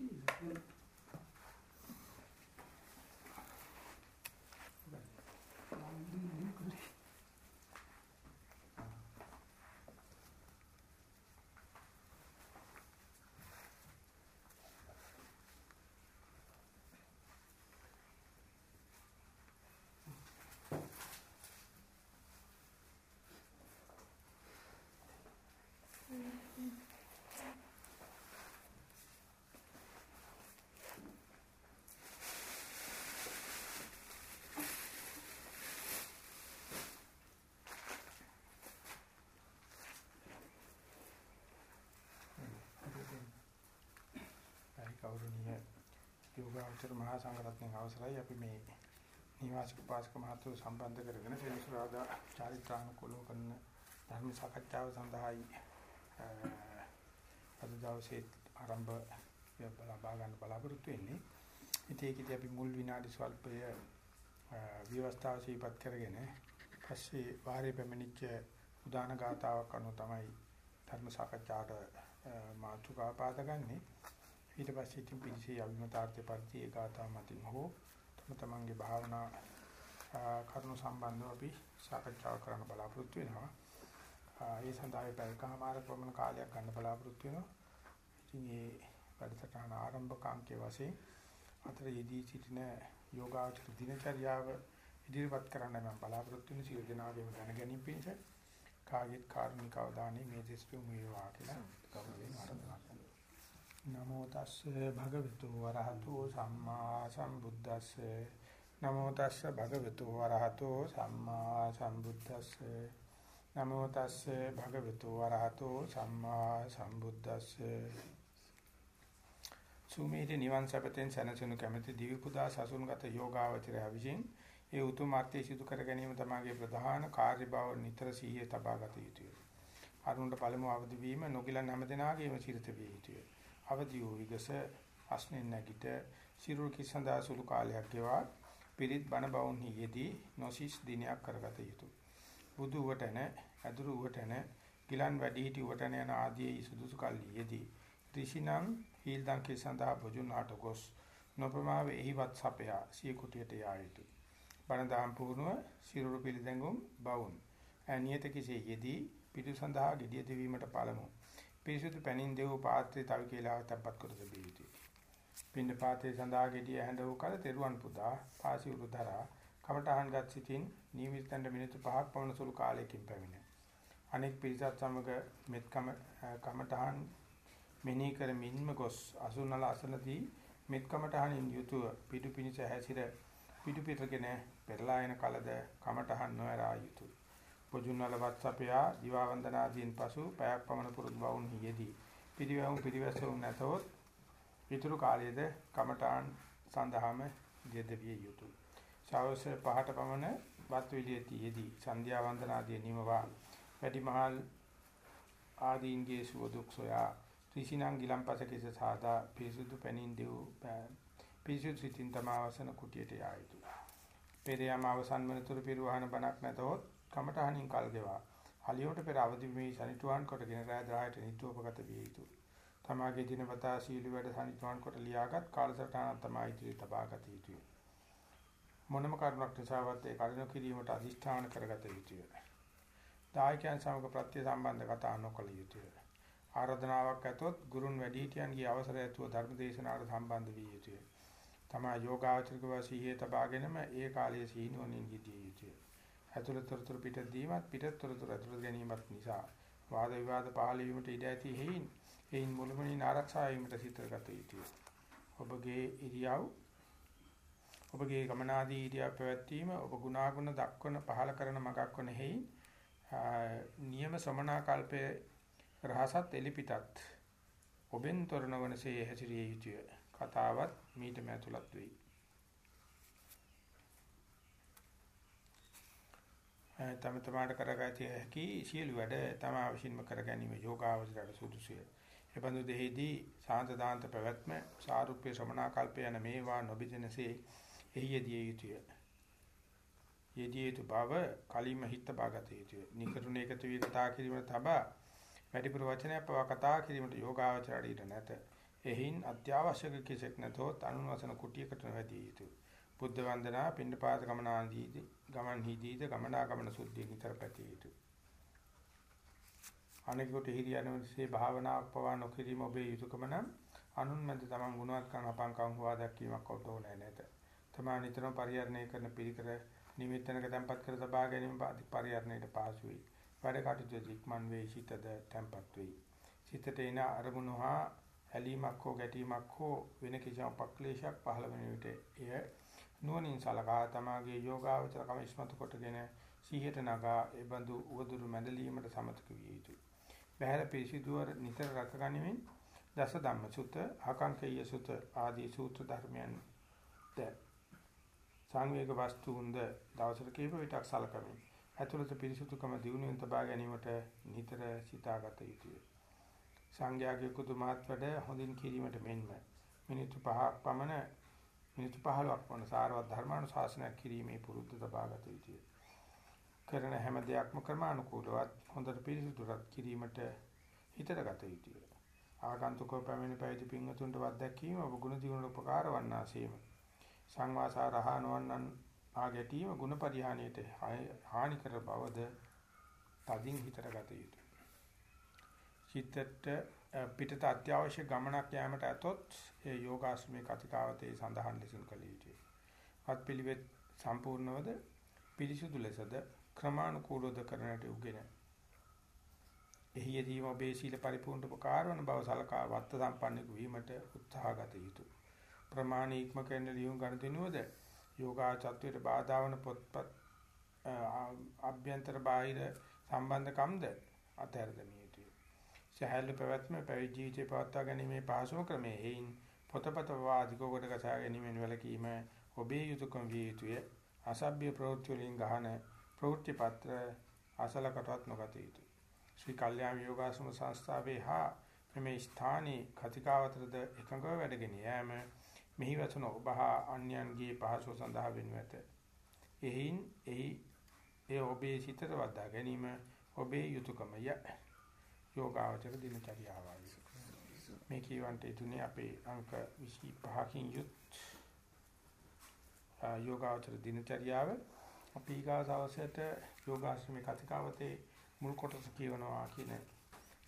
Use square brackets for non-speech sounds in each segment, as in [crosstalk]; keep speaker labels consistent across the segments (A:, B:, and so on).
A: activities. යෝගාචර මහා සංඝරත්නයේ අවසරයි අපි මේ නිවාසික පාසක මහතු සම්බන්ධ කරගෙන සෙනසුරාදා චාරිත්‍රානුකූලව කරන ධර්ම සාකච්ඡාව සඳහායි අද දවසේ ආරම්භ ලබා ගන්න බලාපොරොත්තු වෙන්නේ. ඉතින් ඒකදී අපි මුල් විනාඩි ස්වල්පය විවස්ථාව සිහිපත් කරගෙන පස්සේ වාරේ පැමිණිච්ච උදාන ගාතාවක් අනුව තමයි ධර්ම සාකච්ඡාවට මාතෘකාව පාදගන්නේ. ඊට පස්සේ ඉතින් පිළිසී අවිමතාර්ථ පරිදි ඒ ගාථා මතින් හෝ තම තමන්ගේ භාවනා කරුණු සම්බන්ධව අපි සාකච්ඡා කරන්න බලාපොරොත්තු වෙනවා. ඒ සඳහා පැයකමාර ප්‍රමාණ කාලයක් ගන්න බලාපොරොත්තු වෙනවා. ඉතින් මේ වැඩසටහන ආරම්භක අංකයේ වශයෙන් අතර යෙදී සිටින යෝගාචර දිනචර්යාව ඉදිරිපත් කරන්න මම බලාපොරොත්තු වෙන සියලු දෙනාගේම දැන ගැනීම පිණිස කාගෙත් කාරුණික අවධානය මේ දෙස්තු මේවා කියලා ගෞරවයෙන් ආරාධනා නමෝ තස්සේ භගවතු වරහතෝ සම්මා සම්බුද්දස්සේ නමෝ තස්සේ භගවතු වරහතෝ සම්මා සම්බුද්දස්සේ නමෝ තස්සේ භගවතු වරහතෝ සම්මා සම්බුද්දස්සේ සුමේදී නිවන් සපතෙන් සැනසෙනු කැමැති දිවි පුදා සසුන්ගත යෝගාවචරය විසින් ඒ උතුම් මාර්ගය සිදු කර ගැනීම තමගේ ප්‍රධාන කාර්ය බව නිතර සිහියේ තබා ගත යුතුය. අරුණට පළමු අවදි වීම නොගිලන් හැමදෙනාගේම චිරිත විය යුතුය. අවදි වූ විගස අස්නෙන් නැගිට සිරුරු කිසඳා සුළු කාලයක් ගෙවා පිරිත් බණ බවුන්හි යෙදී නොසිස් දිනයක් කරගත යුතුය. බුදු වටන, අදුරු වටන, ගිලන් වැඩි හිටි වටන යන ආදී සුදුසු කල්ලි යෙදී ඍෂිනම් හීල්දන් කිසඳා බොජුනාට ගොස් නොපමාව එහිවත් සපයා සිය කුටියට යා යුතුය. බණ දහම් පුහුණුව සිරුරු පිළිදැඟුම් බවුන්. ඇනියත කිසේ යෙදී පිටු සඳහා gediya දෙවීමට පළමු පිරිසුදු පැනින් දෙව පාත්‍රය තව කියලා තබ්බත් කොට තිබිය යුතුයි. පින්න පාත්‍රයේ සඳහා gediya හැඳ වූ කල තෙරුවන් පුදා පාසි උරුදරා කමඨහන්ගත් සිටින් නියමිතන්ට මිනිත්තු 5ක් පමණ සුළු කාලයකින් පැමිණ. අනෙක් පිරිසත් සමග මෙත් කම කමඨහන් මෙනෙහි කරමින්ම ගොස් අසුනල අසනදී මෙත් කමඨහනින් යුතුව පිටු පිනිස හැසිර පිටු පිටගෙන පෙරලා එන කලද කමඨහන් නොඇරා යුතුය. පොජුන්නල වත්සපයා දිවා වන්දනාදීන් පසු පැයක් පමණ පුරුදු බවුන් හියේදී පිරිවැවුම් පිරිවැසුම් නැතොත් ඊතුරු කාලයේද කමඨාන් සඳහාම යෙදවිය යුතුය. ශාවස පහට පමණ වත් විලියතියේදී සන්ධ්‍යා වන්දනාදී නිමවා වැඩිමහල් ආදීන්ගේ සුව දුක් සොයා ඍෂිනං ගිලම්පස කිස සාදා පිරිසුදු පැනින් දෙව් පිරිසුදු සිතින් තමාවසන කුටියට යා යුතුය. පෙරයම අවසන් වනතුරු පිරුවහන බණක් නැතොත් කමඨහනින් කල් ගෙවා හලියට පෙර අවදි මේ සනිටුවන් කොටගෙන රෑ 10ට නිත්‍යෝපගත විය යුතුය. තමාගේ දිනපතා සීල වැඩ සනිටුවන් කොට ලියාගත් කාලසටහනක් තමයි ඉදිරි තබාගත යුතුය. මොනම කරුණක් නිසාවත් ඒ කරුණ කිරීමට අදිෂ්ඨාන කරගත යුතුය. දායකයන් සමග ප්‍රත්‍ය සම්බන්ධ කතා නොකළ යුතුය. ආරාධනාවක් ඇතොත් ගුරුන් වැඩිහිටියන්ගේ අවසරය ඇතුව ධර්ම දේශනාවට සම්බන්ධ විය යුතුය. තමා යෝගාචරික වාසීයේ තබාගෙනම ඒ කාලයේ සීනුවණින් ගිදිය යුතුය. ඇතුළත තොරතුරු පිට දීමත් පිට තොරතුරු ඇතුළත ගැනීමත් නිසා වාද විවාද පහළ වීමට ඉඩ ඇති හේයින් හේයින් මුළුමනින් ආරක්ෂා වීමට සිතගත යුතුය. ඔබගේ ඉරියව් ඔබගේ ගමනාදී ඉරියව් පැවැත්වීම ඔබ ගුණාගුණ දක්වන පහළ කරන මගක් වන හේයින් නියම සමනා කල්පයේ රහසත් එලිපිටත් ඔබෙන් තොරණවනසේ හැසිරිය යුතුය. කතාවත් මීට මැතුලත් වෙයි. තම තමාට කරගත හැකි සියලු වැඩ තමා විසින්ම කර ගැනීම යෝගාවචරයට සුදුසුය. එබඳු දෙහිදී සාන්ත දාන්ත පැවැත්ම සාරුප්‍ය ශ්‍රමණාකල්ප යන මේවා නොබිදෙනසේ එහි යෙදිය යුතුය. යෙදිය යුතු බව කලින්ම හිත බාගත යුතුය. නිකරුණ එකතු වී කතා කිරීමට තබා වැඩිපුර වචනයක් පවා කතා කිරීමට යෝගාවචරයට ඉඩ නැත. එහින් අත්‍යවශ්‍යක කිසෙක් නැතොත් අනුවසන කුටියකට නොවැදී යුතුය. බුද්ධ වන්දනා පින්ඩපාත ගමන ආදීදී ගමන් හිදීද ගමනාගමන සුද්ධිය නිතර පැතිය යුතුය. අනෙකුට හිරියනසේ භාවනාවක් පවා නොකිරීම ඔබේ යුතුයකම නම් අනුන් මැද තමන් ගුණවත්කම් අපංකම් හොවා දැක්වීමක් ඔතෝනේ නැත. තමා නිතරම පරිහරණය කරන පිළිකර නිමිත්තනක තැම්පත් කර තබා ගැනීම පරිහරණයට පහසු වෙයි. වැඩ කටයුතු ඉක්මන් වේ සිතද තැම්පත් වෙයි. සිතට එන අරමුණු හා ඇලීමක් හෝ ගැටීමක් හෝ වෙන කිසිම පක්ලේශයක් පහළ වෙන විට එය නුවණින් සලකා තමාගේ යෝගාවචරකම ඉස්මතු කොටගෙන සිහියට නගා ඒ බඳු උවදුරු මැදලීමට සමතක විය යුතුයි. බහැර පිරිසිදුවර නිතර රැකගනිමින් දස ධම්ම සුත, ආකාංකේය සුත ආදී සූත්‍ර ධර්මයන් ද සංවේග වස්තුන්ද දවසට කීප විටක් සලකමින් ඇතුළත පිරිසුදුකම දිනුවෙන් තබා ගැනීමට නිතර සිතාගත යුතුය. සංඝයාගේ කුතු මහත්වැඩ හොඳින් කිරීමට මෙන්ම මිනිත්තු 5ක් පමණ මිනිත්තු 15ක් වන සාරවත් ධර්මානුශාසනයක් කිරීමේ පුරුද්ද තබාගත යුතුය. කරන හැම දෙයක්ම ක්‍රමානුකූලවත් හොඳට පිරිසුදුරත් කිරීමට හිතට ගත යුතුය. ආගන්තුකව පැමිණ පැවිදි පින්වතුන්ට වත් දැක්වීම ඔබ ගුණ දිනුවට උපකාර වන්නාseම සංවාසාරහ නොවන්නන් ආ ගැටීම ಗುಣ පරිහානියට හානි කර බවද තදින් හිතට ගත යුතුය. චිත්තට පිටත අත්‍යවශ්‍ය ගමනක් යාමට ඇතොත් ඒ යෝගාශ්‍රමයේ කතිකාවතේ සඳහන් ලෙසින් කළ යුතුය. වත් පිළිවෙත් සම්පූර්ණවද පිරිසුදු ලෙසද ක්‍රමානුකූලව කරන්නට උගෙන. එහි යෙදීම ඔබේ සීල පරිපූර්ණ උපකාර වන බව සලකා වත්ත සම්පන්නෙකු වීමට උත්සාහ ගත යුතුය. ප්‍රමාණ ඉක්ම කරන ලියුම් ගණිතනුවද යෝගාචත්වයට බාධා වන පොත්පත් අභ්‍යන්තර බාහිර සම්බන්ධකම්ද අතහැර දැමිය යුතුය. සහැල්ලු පැවැත්ම පැවිදි ජීවිතේ පවත්වා ගැනීමේ පහසුම ක්‍රමයේ හේයින් පොතපත වාදික කොට කසා ගැනීමෙන් වැළකීම ඔබේ යුතුයකම විය යුතුය. අසභ්‍ය ප්‍රවෘත්ති වලින් ගහන ප්‍රවෘත්ති පත්‍ර අසලකටවත් නොගත යුතුය. ශ්‍රී කල්යාණ යෝගාශ්‍රම සංස්ථාවේ හා මේ ස්ථානයේ කතිකාවතරද එකඟව වැඩගෙන යෑම මෙහි වචන ඔබ හා අන්‍යයන්ගේ පහසුව සඳහා වෙනු ඇත. එහින් එහි ඒ ඔබේ සිතට වදා ගැනීම ඔබේ යුතුයකමය. යෝගාවචර දිනචරියාවයි. මේ කියවන්ට තුනේ අපේ අංක 25කින් යුත් යෝගාවචර දිනචරියාව අපි ඊගාසවසට යෝගාශ්‍රමේ කතිකාවතේ මුල් කොටස කියවනවා කියන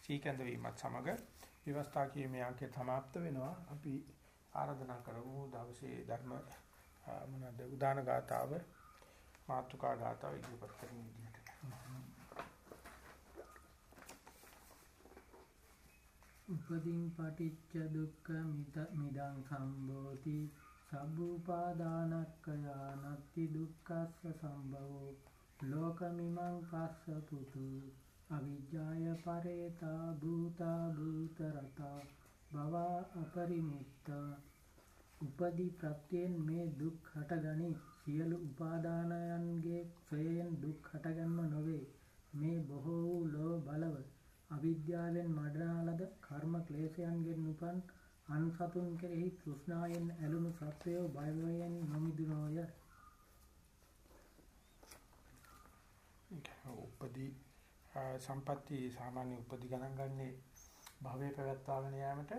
A: සීකඳ වීමත් සමග විවස්ථා කීමේ අංකය સમાપ્ત වෙනවා. අපි ආරාධනා කරමු දවසේ ධර්ම මොනවාද උදාන ගාතාව මාතුකා ගාතාව ඉදිරිපත් කරන
B: උපදීන් පටිච්ච දුක්ඛ මිදං සම්භෝති සබ්බුපාදානක්ඛයා නත්ති දුක්ඛස්ස සම්භවෝ ලෝකමිමං පස්ස පුතු. අවිජ්ජාය පරේතා භූතා භූතරතා. භවා අපරිමිත්තා. උපදී ප්‍රත්‍යයෙන් මේ දුක් හටගනි. සියලු උපාදානයන්ගේ ක්ෂයෙන් දුක් හටගන්ම නොවේ. මේ බොහෝ වූ ලෝ බලව අවිද්‍යාවෙන් මඩනාලද කර්ම ක්ලේශයන්ගෙන් උපන් අන්සතුන් කෙරෙහි තෘෂ්ණාවෙන් ඇලුණු සත්වයෝ බයවයෙන් නොමිදුනෝය
A: උපදී සම්පatti සාමාන්‍ය උපදී ගණන් ගන්නේ භවයේ පැවැත්වාගෙන යාමට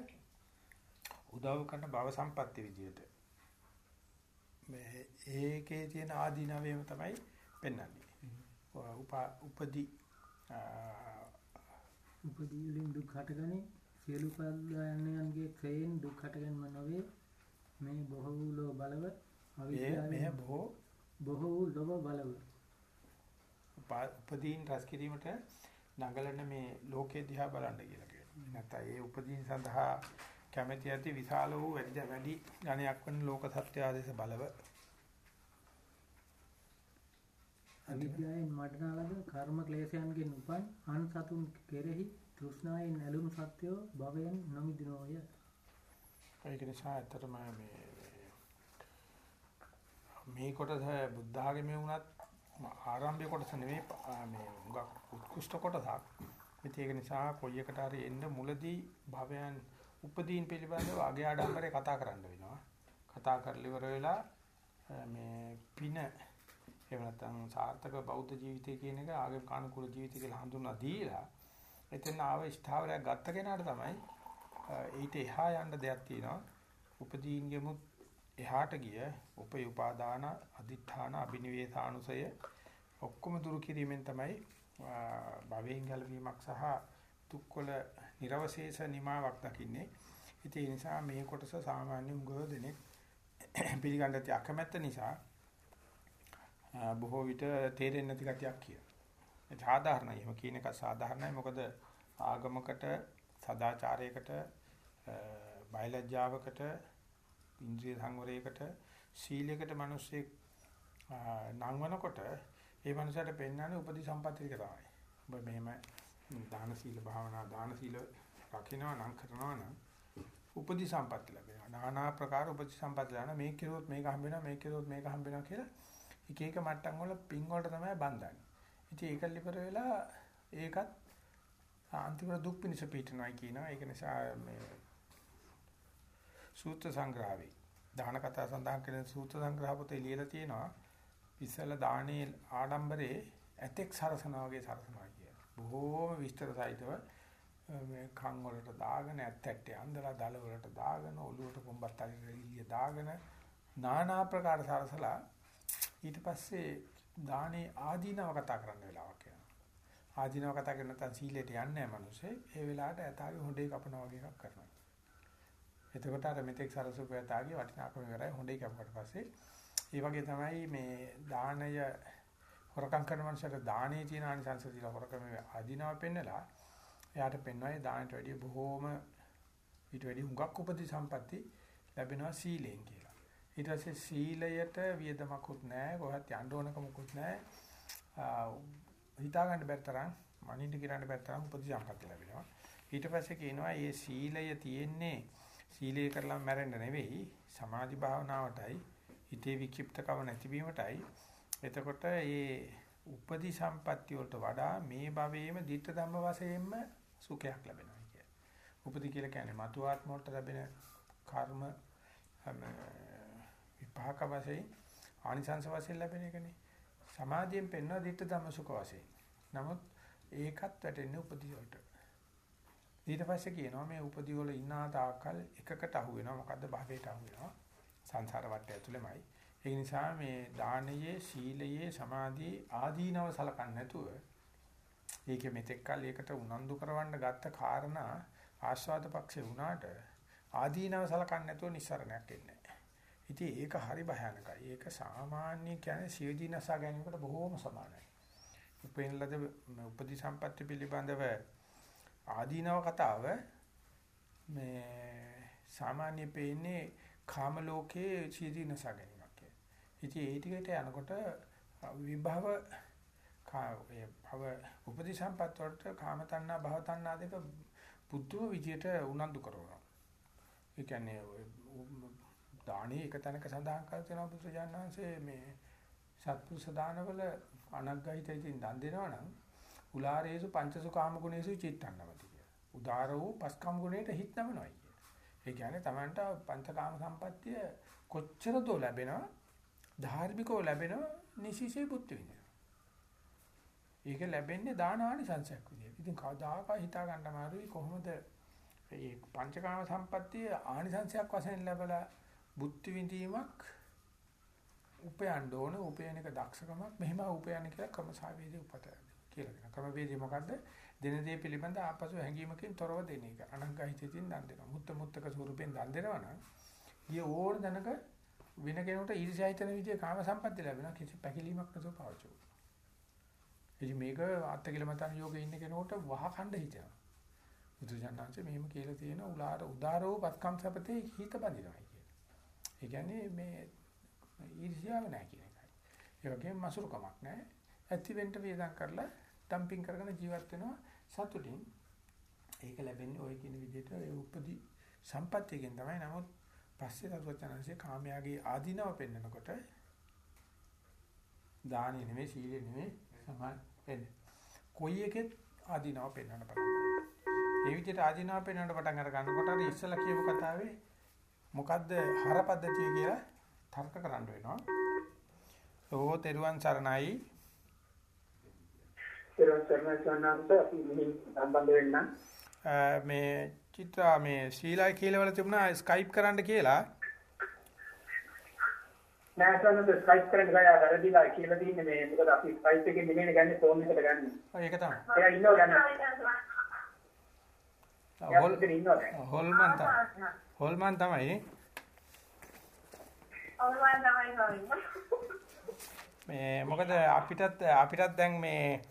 A: උදව් කරන භව සම්පatti විදියට. මේ ඒකේ තියෙන ආදීනවයම තමයි පෙන්වන්නේ. උපදී
B: උපදී වලින් දුක් හටගනි. සියලු පල්යන්යන්ගේ ක්‍රේන් දුක් හටගන්ම නොවේ. මේ බොහෝ ලෝ බලව
A: අවිද්‍යාව මේ බොහෝ
B: බොහෝ ලොව බලව.
A: උපදීන් රැස් කිරීමට නගලන මේ ලෝකේ දිහා බලන්න කියලා නැත්නම් ඒ උපදීන් සඳහා කැමැති ඇති විශාල වූ වැඩි වැඩි ගණයක් වන ලෝක සත්‍ය ආදේශ බලව
B: අවිද්‍යාවෙන් මඩනාලද කර්ම ක්ලේශයන්ගෙන් උපන් අන් සතුන් කෙරෙහි තෘෂ්ණාවෙන් ඇලුණු සත්‍යෝ භවයෙන් නොමිදිනෝය.
A: ඒක නිසා ඇත්තටම මේ මේ කොටස බුද්ධ ආගමේ වුණත් ආරම්භය කොටස නෙවෙයි මේ උගක් උත්කෘෂ්ඨ කොටසක්. ඉතින් ඒක නිසා කොයි එකට හරි එන්න මුලදී භවයන් උපදීන් පිළිබඳව අගේ ආඩම්බරේ කතා කරන්න වෙනවා. කතා කරලා ඉවර වෙලා මේ පින එහෙම නැත්නම් සාර්ථක බෞද්ධ ජීවිතය කියන එක ආගම කානුකූල ජීවිතය කියලා හඳුන්වා දීලා එතන ආව ස්ථාවරයක් ගත්ත කෙනාට තමයි ඊට එහා යන්න දෙයක් තියෙනවා. උපදීන්ගෙමුත් එහාට ගිය උපේ උපාදාන අදිඨාන අබිනිවේසානුසය ඔක්කොම දුරු කිරීමෙන් තමයි භවයෙන් ගැලවීමක් සහ දුක්වල නිර්වශේෂ නිමාවක් දකින්නේ. ඉතින් ඒ නිසා මේ කොටස සාමාන්‍ය උගව දෙනෙක් පිළිගන්න ඇති අකමැත්ත නිසා බොහෝ විට තේරෙන්නේ නැති ගතියක් කියන. ඒ සාධාරණයි. එහෙම කියන එක සාධාරණයි. මොකද ආගමකට සදාචාරයකට බයලජ්ජාවකට ඉන්ද්‍රිය සංවරයකට සීලයකට මිනිස්සෙක් නංවනකොට ඒ මනුස්සයාට පෙන්වන්නේ උපදි සම්පත්තික තමයි. ඔබ මෙහෙම දාන සීල භාවනා දාන සීල රකින්නවා නම් කරනවා නම් උපදි සම්පත්ති ලැබෙනවා. নানা ප්‍රකාර උපදි සම්පත්ති ලැබෙනවා. මේක කෙරුවොත් මේක හම්බ වෙනවා, මේක කෙරුවොත් මේක හම්බ වෙනවා කියලා එක එක මට්ටම් වල පින් වලට තමයි බඳන්නේ. ඉතින් ඒක liver වෙලා ඒකත් අන්තිමට දුක් පිනිස පිටනවායි කියනවා. ඒක නිසා මේ සූත්‍ර සංග්‍රහවේ දාන කතා සඳහන් කරන සූත්‍ර සංග්‍රහ පොතේ ලියලා තියෙනවා ඉස්සල දානේ ආඩම්බරේ ඇතෙක් සරසනා වගේ සරසනවා කිය. බොහෝම විස්තර සහිතව මේ කන් වලට දාගෙන ඇත්තට ඇඳලා දල වලට දාගෙන ඔළුවට කොම්බත් අලිය දාගෙන নানা ආකාර සරසලා ඊට පස්සේ දානේ ආදීනව කතා කරන්න වෙලාවක් යනවා. ආදීනව කතා කරන නැත්නම් සීලයට යන්නේ නැහැ මිනිස්සේ. ඒ වෙලාවට ඇතාගේ හොඬේ කපනවා වගේ එකක් කරනවා. එතකොට අර මෙතෙක් සරසුපයතාගේ වටිනාකම ඉවරයි හොඳයි කපුවට පස්සේ ඒ වගේ තමයි මේ දානය හොරකම් කරන මනුස්සයට දානේ තියෙන ආනිසංස දිලා හොරකම ආධිනව පෙන්නලා එයාට පෙන්වයි දානට වැඩිය බොහෝම ඊට වැඩිය හුඟක් උපදී සම්පatti ලැබෙනවා සීලෙන් කියලා. ඊට පස්සේ සීලයට වියදමකුත් නැහැ කොහොත් යන්න ඕනකමකුත් නැහැ. හිතා ගන්න බැරි තරම් මනින්න කිරන්න බැරි තරම් උපදී සම්පatti ලැබෙනවා. ඊට පස්සේ කියනවා මේ සීලය තියෙන්නේ සීලය කරලා මැරෙන්න නෙවෙයි සමාධි භාවනාවටයි හිතේ වික්ෂිප්තකම නැතිවීමටයි එතකොට මේ උපදි සම්පatti වලට වඩා මේ භවයේම ධිට්ඨ ධම්ම වශයෙන්ම සුඛයක් ලැබෙනවා කිය. උපදි කියලා කියන්නේ මතු ආත්ම වලට ලැබෙන කර්ම විපාක වශයෙන් ආනිසංස වශයෙන් ලැබෙන එකනේ. සමාධියෙන් පෙන්වන ධිට්ඨ ධම්ම සුඛ වශයෙන්. නමුත් ඒකත් වැටෙන්නේ උපදි වලට. ඊට පස්සේ කියනවා මේ උපදී වල ඉන්නා තාක්කල් එකකට අහු වෙනවා මොකද්ද භවයට අහු වෙනවා සංසාර වටය ඇතුළෙමයි ඒ නිසා මේ දානයේ සීලයේ සමාධියේ ආදීනව සලකන්නේ නැතුව ඒකෙ මෙතෙක් කල් ඒකට උනන්දු කරවන්න ගත්ත කාරණා ආස්වාද පක්ෂේ වුණාට ආදීනව සලකන්නේ නැතුව නිස්සරණයක් එන්නේ ඉතින් ඒක හරි භයානකයි ඒක සාමාන්‍ය කියන්නේ සියදීනසා ගැනීමකට බොහෝම සමානයි උපේන ලද උපදී සම්පatti පිළිබඳව ආදීනව කතාව මේ සාමාන්‍ය පේන්නේ කාම ලෝකයේ චීදීනස ගැනීමක් කියලා. ඉතින් ඒ ටිකට යනකොට විභව ඒ භව උපදී සම්පත් වලට කාම තණ්හා භව තණ්හා දෙක පුදුම විදියට උනන්දු කරනවා. ඒ කියන්නේ දානි එක තැනක සඳහන් කර තියෙනවා බුදුජානනාංශයේ මේ සත්පුරුෂ දානවල අනග්ගහිතින් දන් දෙනවා නම් උලාරේසු පංචසු කාම ගුණේසු චිත්තන්නවති කියලා. උදාර වූ පස්කම් ගුණයට හිත නමනවායි කියලා. ඒ කියන්නේ Tamanට පංචකාම සම්පත්තිය කොච්චර දෝ ලැබෙනවා ධාර්මිකව ලැබෙනවා නිසිසේ බුද්ධ විඳිනවා. ඒක ලැබෙන්නේ දාන ආනිසංසයක් විදියට. ඉතින් කවදාකවත් හිතා ගන්න අමාරුයි කොහොමද මේ පංචකාම සම්පත්තිය ආනිසංසයක් වශයෙන් ලැබලා බුද්ධ විඳීමක් උපයන්න ඕන උපයන එක දක්ෂකමක් මෙහෙම උපයන්න කියලා ක්‍රමසාවේදී උපතයි. කියලා කියනවා. ක්‍රමවේදය මොකද්ද? දෙන දේ පිළිබඳ ආපසු හැඟීමකින් තොරව දෙන එක. අනංගහිතින් දන් දෙනවා. මුත්ත මුත්තක ස්වරූපෙන් දන් දෙනවා නම් ගිය ඕන දනක වෙන කෙනෙකුට ඊර්ෂ්‍යායිතන විදිය කාම සම්පත්තිය ලැබෙනවා කිසි පැකිලීමක් නැතුව පාවිච්චි කරනවා. ඉතින් මේක අත්තිකිලමතන යෝගේ ඉන්න කෙනෙකුට වහකණ්ඩ හිතෙනවා. බුදුසන්නාංශ මෙහෙම කියලා තියෙන උලාර උදාරෝ පත්කම් සපතේ හිත බඳිනවා කියන. ඒ කියන්නේ මේ ඊර්ෂ්‍යාව නැහැ කියන එකයි. ඒ වගේම මසුරුකමක් නැහැ. ඇති වෙන්න වේදම් කරලා ඩම්පින් කරගෙන ජීවත් වෙනවා සතුටින්. ඒක ලැබෙන්නේ ওই කියන විදිහට ඒ උපදි සම්පත්තියකින් තමයි. නමුත් පස්සේ තත්වචනanse කාමයාගේ ආධිනව පෙන්නකොට දානෙ නෙමෙයි සීලෙ නෙමෙයි සමාන වෙන්නේ. කොයි එකෙත් ආධිනව පෙන්වන්න පටන් ඒ විදිහට ආධිනව පෙන්වන්න පටන් අර ගන්නකොට අර ඉස්සලා කියපු කතාවේ මොකද්ද හරපද්ධතිය කියලා තර්ක කරන්න වෙනවා. ඕ තෙරුවන් සරණයි
C: ඒවන් සර්ණ සන්නන්ත අපි මෙහි සම්බන්ධ වෙන්න
A: මේ චිත්‍රා මේ ශීලයි කියලා වල තිබුණා ස්කයිප් කරන්න කියලා.
C: නෑ සන්නද ස්කයිප් කරන්න ගියා වැරදිලා කියලා තියෙන්නේ මේ මොකද අපි ස්කයිප් එකේ නෙමෙයි ගන්නේ ෆෝන් එකට ගන්නේ.
A: ඔය ඒක තමයි.
C: එයා ඉන්නව ගන්න.
A: හොල්
C: එයා ඉන්නව දැන්.
A: හොල්මන් තමයි. හොල්මන් තමයි. මේ මොකද අපිටත් අපිටත් දැන් මේ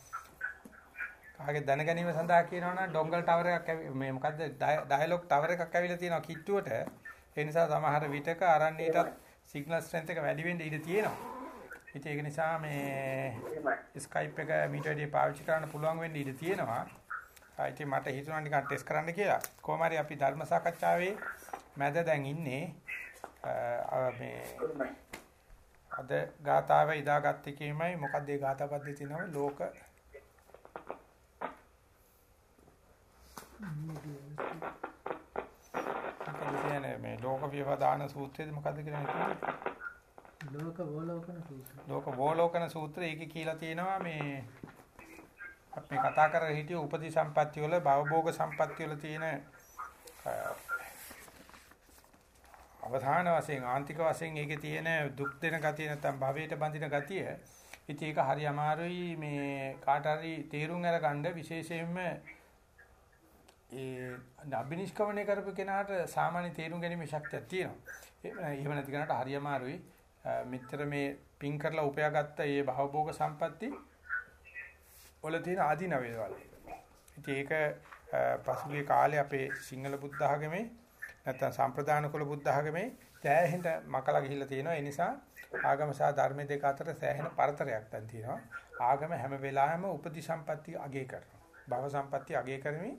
A: කාගේ දැනගැනීම සඳහා කියනවනම් ඩොංගල් ටවර් එකක් මේ මොකද්ද ඩයලොග් ටවර් එකක් ඇවිල්ලා තියෙනවා කිට්ටුවට ඒ නිසා සමහර විටක අරන්නේටත් සිග්නල් ස්ට්‍රෙන්ත් එක වැඩි වෙන්න ඉඩ තියෙනවා ඉතින් ඒක නිසා මේ ස්කයිප් එක මීට වැඩි පාවිච්චි කරන්න පුළුවන් වෙන්න ඉඩ තියෙනවා ඉතින් මට හිතුණා නිකන් ටෙස්ට් කරන්න කියලා. කොහොම හරි අපි ධර්ම සාකච්ඡාවේ මැද දැන් ඉන්නේ. මේ අද ගාතාව ඉදාගත් එකේමයි. මොකක්ද ඒ ගාථා පද්ධතිය නම? ලෝක. මොකද කියන්නේ මේ ලෝක විවදාන සූත්‍රයේද මොකද්ද කියලා
B: ලෝක වෝලෝකන සූත්‍රය.
A: ලෝක වෝලෝකන සූත්‍රය. ඒකේ කියලා තියෙනවා මේ අපි කතා කරලා හිටිය උපදී සම්පත්තිය වල භවභෝග සම්පත්තිය වල තියෙන අවධාන වශයෙන් ආන්තික වශයෙන් ඒකේ තියෙන දුක් දෙන ගතිය නැත්නම් භවයට බඳින ගතිය ඉතින් ඒක හරි අමාරුයි මේ කාට හරි තීරුම් අරගන්න විශේෂයෙන්ම ඒ අභිනිෂ්ක්‍මණය කරපු කෙනාට සාමාන්‍ය තේරුම් ගැනීමේ ශක්තියක් තියෙනවා. එහෙම නැති කෙනාට හරි අමාරුයි. මෙතර මේ පින් කරලා උපයාගත්ත මේ භවභෝග සම්පatti වල තියෙන ආදීන වේදවල. ඉතින් ඒක පසුගිය කාලේ අපේ සිංහල බුද්ධ ආගමේ නැත්නම් සම්ප්‍රදාන කුල බුද්ධ ආගමේ සෑහෙන මකලා ගිහිල්ලා තියෙනවා. ඒ නිසා ආගම සහ ධර්ම දෙක අතර සෑහෙන පරතරයක් දැන් තියෙනවා. ආගම හැම වෙලාවෙම උපදි සම්පatti අගය කරනවා. භව සම්පatti අගය කරමින්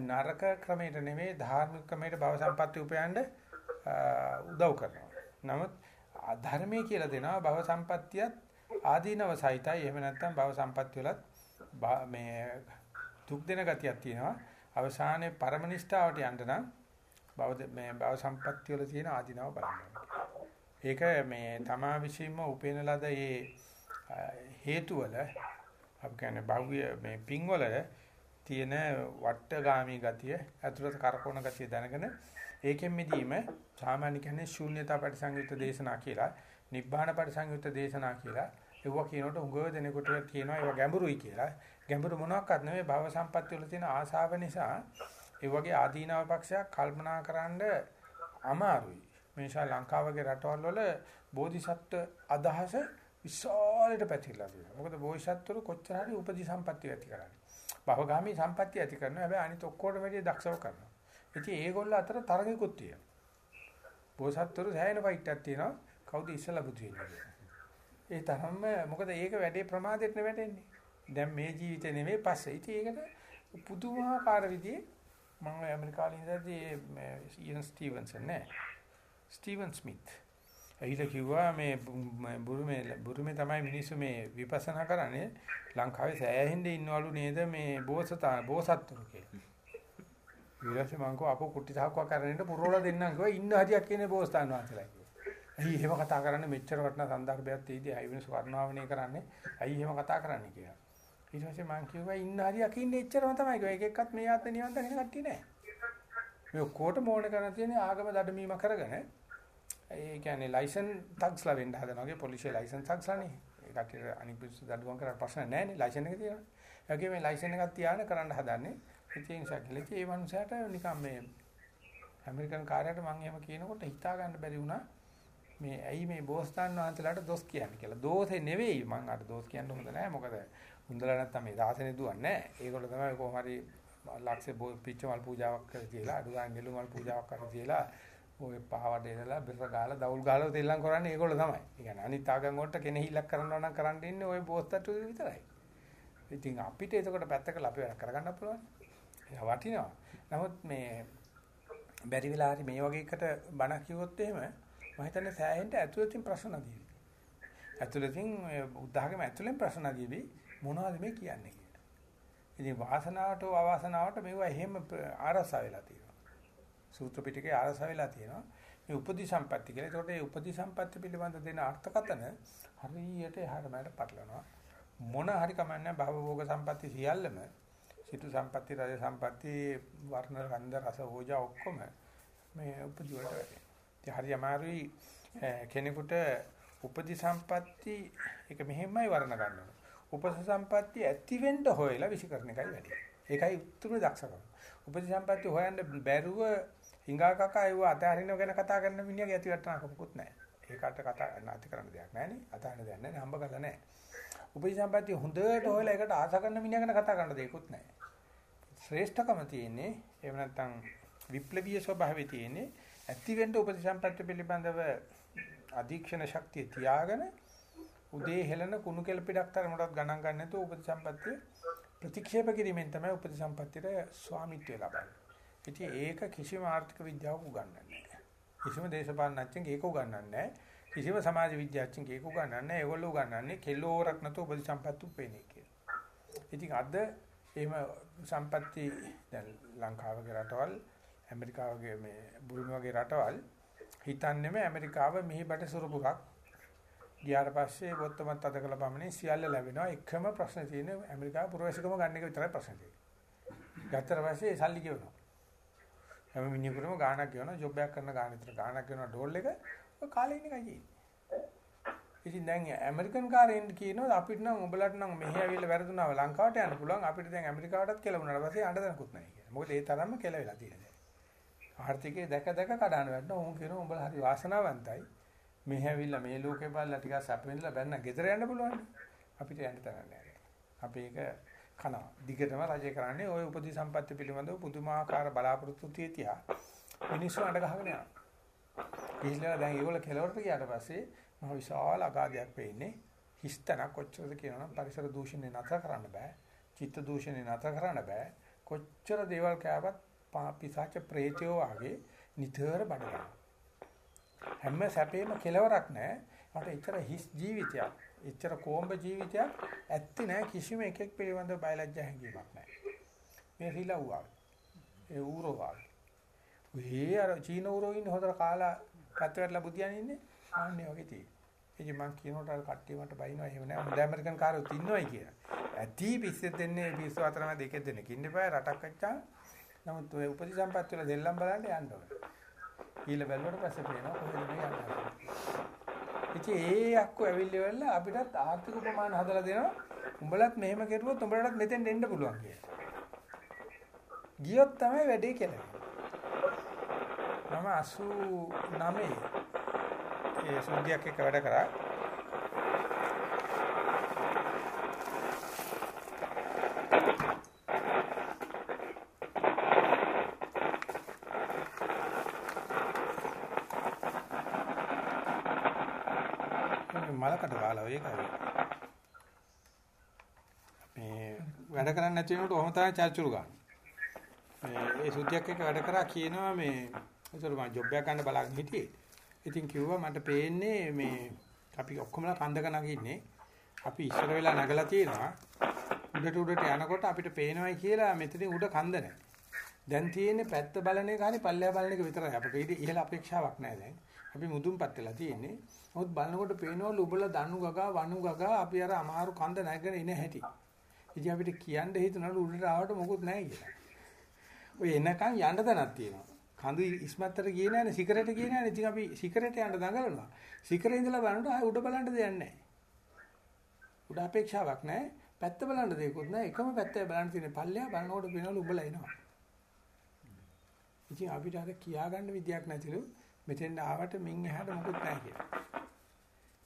A: නරක ක්‍රමයට නෙමෙයි ධාර්මික ක්‍රමයට භව සම්පatti උපයන්න උදව් කරනවා. නමුත් ධර්මයේ කියලා දෙනවා භව සම්පත්තියත් ආදීනව සහිතයි. එහෙම නැත්නම් භව සම්පත්තිය වලත් මේ දුක් දෙන ගතියක් තියෙනවා. අවසානයේ පරමනිෂ්ඨාවට යන්න නම් භව මේ භව සම්පත්තිය වල තියෙන ආදීනව බලන්න. ඒක මේ තමා විශ්ීම උපේන ලද ඒ හේතු වල අපි කියන්නේ භව්‍ය මේ පින් වල තියෙන වට්ටගාමී ගතිය ඇතුළත කරකවන ගතිය දැනගෙන ඒකෙන් මිදීම සාමාන්‍ය කියන්නේ ශූන්‍යතා පරිසංයුක්ත දේශනා කියලා නිබ්බාන පරිසංයුක්ත දේශනා කියලා ඒවා කියනකොට උගව දෙනකොට කියනවා ඒවා ගැඹුරුයි කියලා ගැඹුරු මොනවාක්වත් නෙවෙයි භව සම්පත්‍ය වල තියෙන ආශාව නිසා ඒ වගේ ආදීනව පක්ෂයක් කල්පනා කරන්න අමාරුයි මේ නිසා ලංකාව වගේ රටවල් වල බෝධිසත්ව අදහස විශාලට පැතිරලා තියෙනවා මොකද බෝධිසත්වරු කොච්චර හරි උපදි සම්පත්‍ය ඇති කරන්නේ භවගාමී සම්පත්‍ය ඇති කරනවා. හැබැයි අනිත් ඔක්කොටම වැඩිය දක්ෂව කරනවා. ඉතින් ඒගොල්ලෝ අතර තරගෙකුත් තියෙනවා. බෝසත්තුරු සෑහෙන ෆයිට් එකක් තියෙනවා. කවුද ඉස්සලා බුදු වෙන්නේ ඒ තරම්ම මොකද ඒක වැඩේ ප්‍රමාදයට නෙවෙටෙන්නේ. දැන් මේ ජීවිතේ නෙමෙයි පස්සේ. ඉතින් ඒකට පුදුමාකාර විදිහේ මම ඇමරිකාවේ ඉඳදී ඉයන් ස්ටිවන්සන් නේ. Steven Smith. ඇහිලා කිව්වා මේ බුරුමේ බුරුමේ තමයි මිනිස්සු මේ විපස්සනා කරන්නේ ලංකාවේ සෑහෙන්න ඉන්නවලු නේද මේ බෝසතා බෝසත්තුරු කියලා. ඊළඟට මං කෝ අපෝ කුටි සාක්කුවක් කරන්නට පුරවලා දෙන්නම් කිව්වා ඉන්න හරියක් කියන්නේ බෝසතාන් වහන්සේලා කිව්වා. ඇයි එහෙම කතා කරන්නේ මෙච්චර වටන සන්දර්භයක් තියෙදි ඇයි වෙනස වර්ණාවණය කරන්නේ? ඇයි එහෙම කතා කරන්නේ කියලා. ඊට පස්සේ මං කිව්වා ඉන්න හරියක් ඉන්නේ එච්චරම තමයි කිව්වා. එක එක්කත් මේ ආත්ම නිවන් දකින්න කට්ටිය නෑ. මේ ඔක්කොට මොන කරන තියෙන්නේ ආගම දඩමීම කරගෙන ඒ කියන්නේ ලයිසන් තග්ස්ලා වෙන්න හදනවා වගේ පොලිසිය ලයිසන් තග්ස්ලානේ. ඒ කට්ටියට අනිත් පිස්සු දඩුවම් කරලා ප්‍රශ්න නැහැ නේ ලයිසන් එක තියෙනවා. ඒ වගේ මේ ලයිසන් එකක් තියාගෙන කරන්න හදන්නේ. ඉතින් සැකලෙකි ඒ මනුස්සයාට නිකන් මේ ඇමරිකන් කාර්යයට මම එහෙම කියනකොට හිතා ගන්න බැරි වුණා. මේ ඇයි මේ බෝස්තන් වහන්සේලාට දොස් කියන්නේ කියලා. දෝෂේ නෙවෙයි මම අර දොස් කියන්න හොඳ නැහැ. මොකද හුඳලා නැත්තම් මේ දාසනේ දුවන්නේ නැහැ. ඒගොල්ලෝ තමයි කොහොම හරි ලක්ෂේ පිච්චමල් පූජාවක් කරලා තියලා අඩු ගාන ගෙලුමල් පූජාවක් කරලා තියලා ඔය පාවඩ එදලා බෙර ගාලා දවුල් ගාලා තෙල්ලම් කරන්නේ ඒගොල්ලෝ තමයි. ඒ කියන්නේ අනිත් ආගම් වලට කෙනෙහිලක් කරනවා නම් කරන්න ඉන්නේ ওই බෝස්තට්ටු විතරයි. ඉතින් අපිට එතකොට පැත්තකලා අපි වැඩ කරගන්න පුළුවන්. ඒක වටිනවා. නමුත් මේ බැරි වෙලා හරි මේ වගේ එකට බණ කිව්වොත් එහෙම මම හිතන්නේ සෑහෙන්න ඇතුළතින් ප්‍රශ්න දීවි. ඇතුළතින් උදාහරණ ඇතුළෙන් ප්‍රශ්න දීවි මොනවද මේ කියන්නේ කියලා. ඉතින් වාසනාවට අවාසනාවට මේවා එහෙම ආරසා වෙලා තියෙනවා. සූත්‍ර පිටකේ ආරස වෙලා තියෙනවා. මේ උපදි සම්පatti කියලා. ඒකට මේ උපදි සම්පatti පිළිබඳ දෙන අර්ථකතන හරියට එහාට මෙහාට පටලනවා. මොන හරි කමන්නේ භව භෝග සම්පatti සියල්ලම සිටු සම්පatti රජ සම්පatti වර්ණ ගන්ධ රස ඕජා ඔක්කොම මේ උපදි වලට වැටෙනවා. ඉතින් හරි අමාරුයි කෙනෙකුට උපදි සම්පatti ඒක මෙහෙමයි වර්ණ ගන්නවා. උපස සම්පatti ඇති වෙන්න හොයලා විශ්කරණ එකයි වැඩි. ඒකයි උතුරු දක්ෂකම. උපදි සම්පatti හොයන්න බැරුව හිඟා කකා ඒව අතහරිනව ගැන කතා කරන මිනිහගේ ඇති වටනකමකුත් නැහැ. ඒකට කතා නැති කරන්න දෙයක් නැහැ නේ. අතහරින දෙයක් නැහැ. හම්බ කරලා නැහැ. උපදි සම්පatti හොඳට හොයලා ඒකට ආස කරන මිනිහා ගැන කතා කරන්න දෙයක්වත් නැහැ. ශ්‍රේෂ්ඨකම තියෙන්නේ එහෙම නැත්නම් විප්ලවීය ස්වභාවය තියෙන්නේ ඇති වෙන්න උපදි සම්පatti පිළිබඳව අධීක්ෂණ ශක්තිය තියාගෙන උදේ හෙලන කුණු කෙලපිඩක් තරමටත් ගණන් ගන්න නැතුව උපදි සම්පත්තිය ප්‍රතික්ෂේප කිරීමෙන් තමයි උපදි සම්පත්තියට ස්වාමිත්වය ලබන්නේ. ඉතින් ඒක කිසිම ආර්ථික විද්‍යාවක උගන්වන්නේ නැහැ. කිසිම දේශපාලනඥයෙක් ඒක උගන්වන්නේ නැහැ. කිසිම සමාජ විද්‍යාඥයෙක් ඒක උගන්වන්නේ නැහැ. ඒගොල්ලෝ උගන්වන්නේ කෙල්ලෝරක් නැතුව උපදි සම්පත්තු උපේනේ කියලා. ඉතින් අද එහෙම සම්පත්‍ති දැන් ලංකාවගේ රටවල් ඇමරිකාවගේ මේ බුරුම වගේ රටවල් හිතන්නේම ඇමරිකාව මිහිබට සුරුපුරක් ගියාට පස්සේ බොත්තමත් අද කළ පමණින් සියල්ල ලැබෙනවා එකම ප්‍රශ්නේ තියෙන්නේ ඇමරිකාව පුරවැසිකම ගන්න එක විතරයි ප්‍රශ්නේ තියෙන්නේ. ගත්තට පස්සේ සල්ලි ගෙවනවා. හැම මිනිහෙකුටම ගාණක් ගෙවනවා ජොබ් එකක් කරන ගාණ විතර ගාණක් ගෙවනවා ඩෝල් එක ඔය කාලේ ඉන්න එකයි තියෙන්නේ. ඉතින් දැන් ඇමරිකන් කාරෙන් කියනවා අපිට නම් උඹලට නම් මෙහි ඇවිල්ලා වැරදුනාව ලංකාවට යන්න පුළුවන් අපිට දැන් ඇමරිකාවටත් කියලා වුණාට පස්සේ යන්න දෙනකුත් නැහැ කියලා. මොකද ඒ තරම්ම කියලා වෙලා තියෙනවා. ආර්ථිකේ දැක දැක කඩන වැඩ ඕන් කියනවා උඹලා හරි වාසනාවන්තයි. මෙහි ඇවිල්ලා මේ ලෝකේ බලලා ටිකක් සැපෙන්නලා බැන්න ගෙදර යන්න පුළුවන්. අපිට යන්න තරක් නැහැ. අපි ඒක කනවා. දිගටම රජය කරන්නේ ওই උපදී සම්පත්‍ය පිළිබඳව පුදුමාකාර බලාපොරොත්තු තියා මිනිස්සු අඬ ගහගෙන යනවා. ගිහිල්ලා දැන් ඒගොල්ලෝ කෙලවරට ගියාට පස්සේ මහ විශාල අගාධයක් වෙන්නේ. හිස්තනක් කොච්චරද කියනවනම් පරිසර දූෂණය නතර කරන්න බෑ. චිත්ත දූෂණය නතර කරන්න බෑ. කොච්චර දේවල් කෑවත් පිසාච ප්‍රේතයෝ වගේ නිතර බඩගිනවා. හැම සැපේම කෙලවරක් නැහැ. මට එච්චර හිස් ජීවිතයක් එච්චර කොම්බ ජීවිතයක් ඇත්තේ නැහැ කිසිම එකෙක් පිළිබඳව බයලජ්ජා හැඟීමක් නැහැ. මේ රිලව්වා. ඒ ඌරෝවා. ඔහේ අර චීන ඌරෝ ඉන්නේ හොදට කාලා කත්වැටලා බුදියන් ඉන්නේ. ආන්නේ වගේ තියෙන්නේ. ඉතින් මං කියනකොට අර කට්ටිය මට බයිනවා එහෙම නෑ. හොඳ ඇමරිකන් කාරයොත් ඉන්නවයි කියලා. ඇති පිස්සෙත් දෙන්නේ පිස්සු අතර මැද එකෙක් දෙනෙක් ඉන්න බෑ රටක් අච්චා. නමුත් ඔය උපදි සම්පත් වල දෙල්ලම් බලන්න යන්න ඕනේ. ඊළ බැලුවට පස්සේ පේනවා කොහෙද මේ යන්නේ. ඉතින් ඒ අක්කු ඇවිල්ලිවල අපිටත් ආර්ථික ප්‍රමාණ හදලා දෙනවා. උඹලත් මෙහෙම කෙරුවොත් උඹලටත් මෙතෙන් එන්න පුළුවන් කියලා. ගියොත් තමයි වැඩේ කියලා. මම 89 ඒ සුන්දියක් එක්ක වැඩ කරා. මලකට ගාලා ඒකයි. මේ වැඩ කරන්නේ නැති වෙනකොට ඔහම තමයි චර්චුරු ගන්න. මේ ඒ සුද්ධියක් එක්ක වැඩ කරා කියනවා මේ ඒතර මම ජොබ් එකක් ගන්න බලාගෙන හිටියේ. ඉතින් කිව්වා මට පේන්නේ මේ අපි ඔක්කොමලා කන්දක නගින්නේ. අපි ඉස්සර වෙලා නැගලා තියෙනවා. උඩට උඩට යනකොට අපිට පේනවයි කියලා මෙතනින් උඩ කන්ද නැහැ. දැන් තියෙන්නේ පැත්ත බලන එක හරි පල්ලෙහා බලන එක විතරයි. අපිට ඉහළ අපේක්ෂාවක් නැහැ දැන්. අපි මුදුන්පත් වෙලා තියෙන්නේ. නමුත් බලනකොට පේනවලු උබලා දණු ගගා වණු ගගා අපි අර අමාරු කන්ද නැගගෙන ඉන හැටි. ඉතින් අපිට කියන්න හිතුණලු උඩට ආවට මොකුත් නැහැ කියලා. ඔය එනකන් යන්න තැනක් තියෙනවා. කඳු ඉස්මත්තට ගියේ නැහැනේ සිකරට ගියේ නැහැනේ. ඉතින් අපි සිකරට යන්න දඟලනවා. සිකරේ ඉඳලා බලනකොට ආය උඩ බලන්න දෙයක් නැහැ. උඩ අපේක්ෂාවක් නැහැ. පැත්ත බලන්න දෙයක්වත් නැහැ. එකම පැත්තයි බලන්න තියෙන්නේ. පල්ලෙහා බලනකොට පේනවලු උඹලා එනවා. ඉතින් අපිට අර කියාගන්න විදියක් නැතිලු මෙතෙන් ආවට මින් එහාට මොකුත් නැහැ කියලා.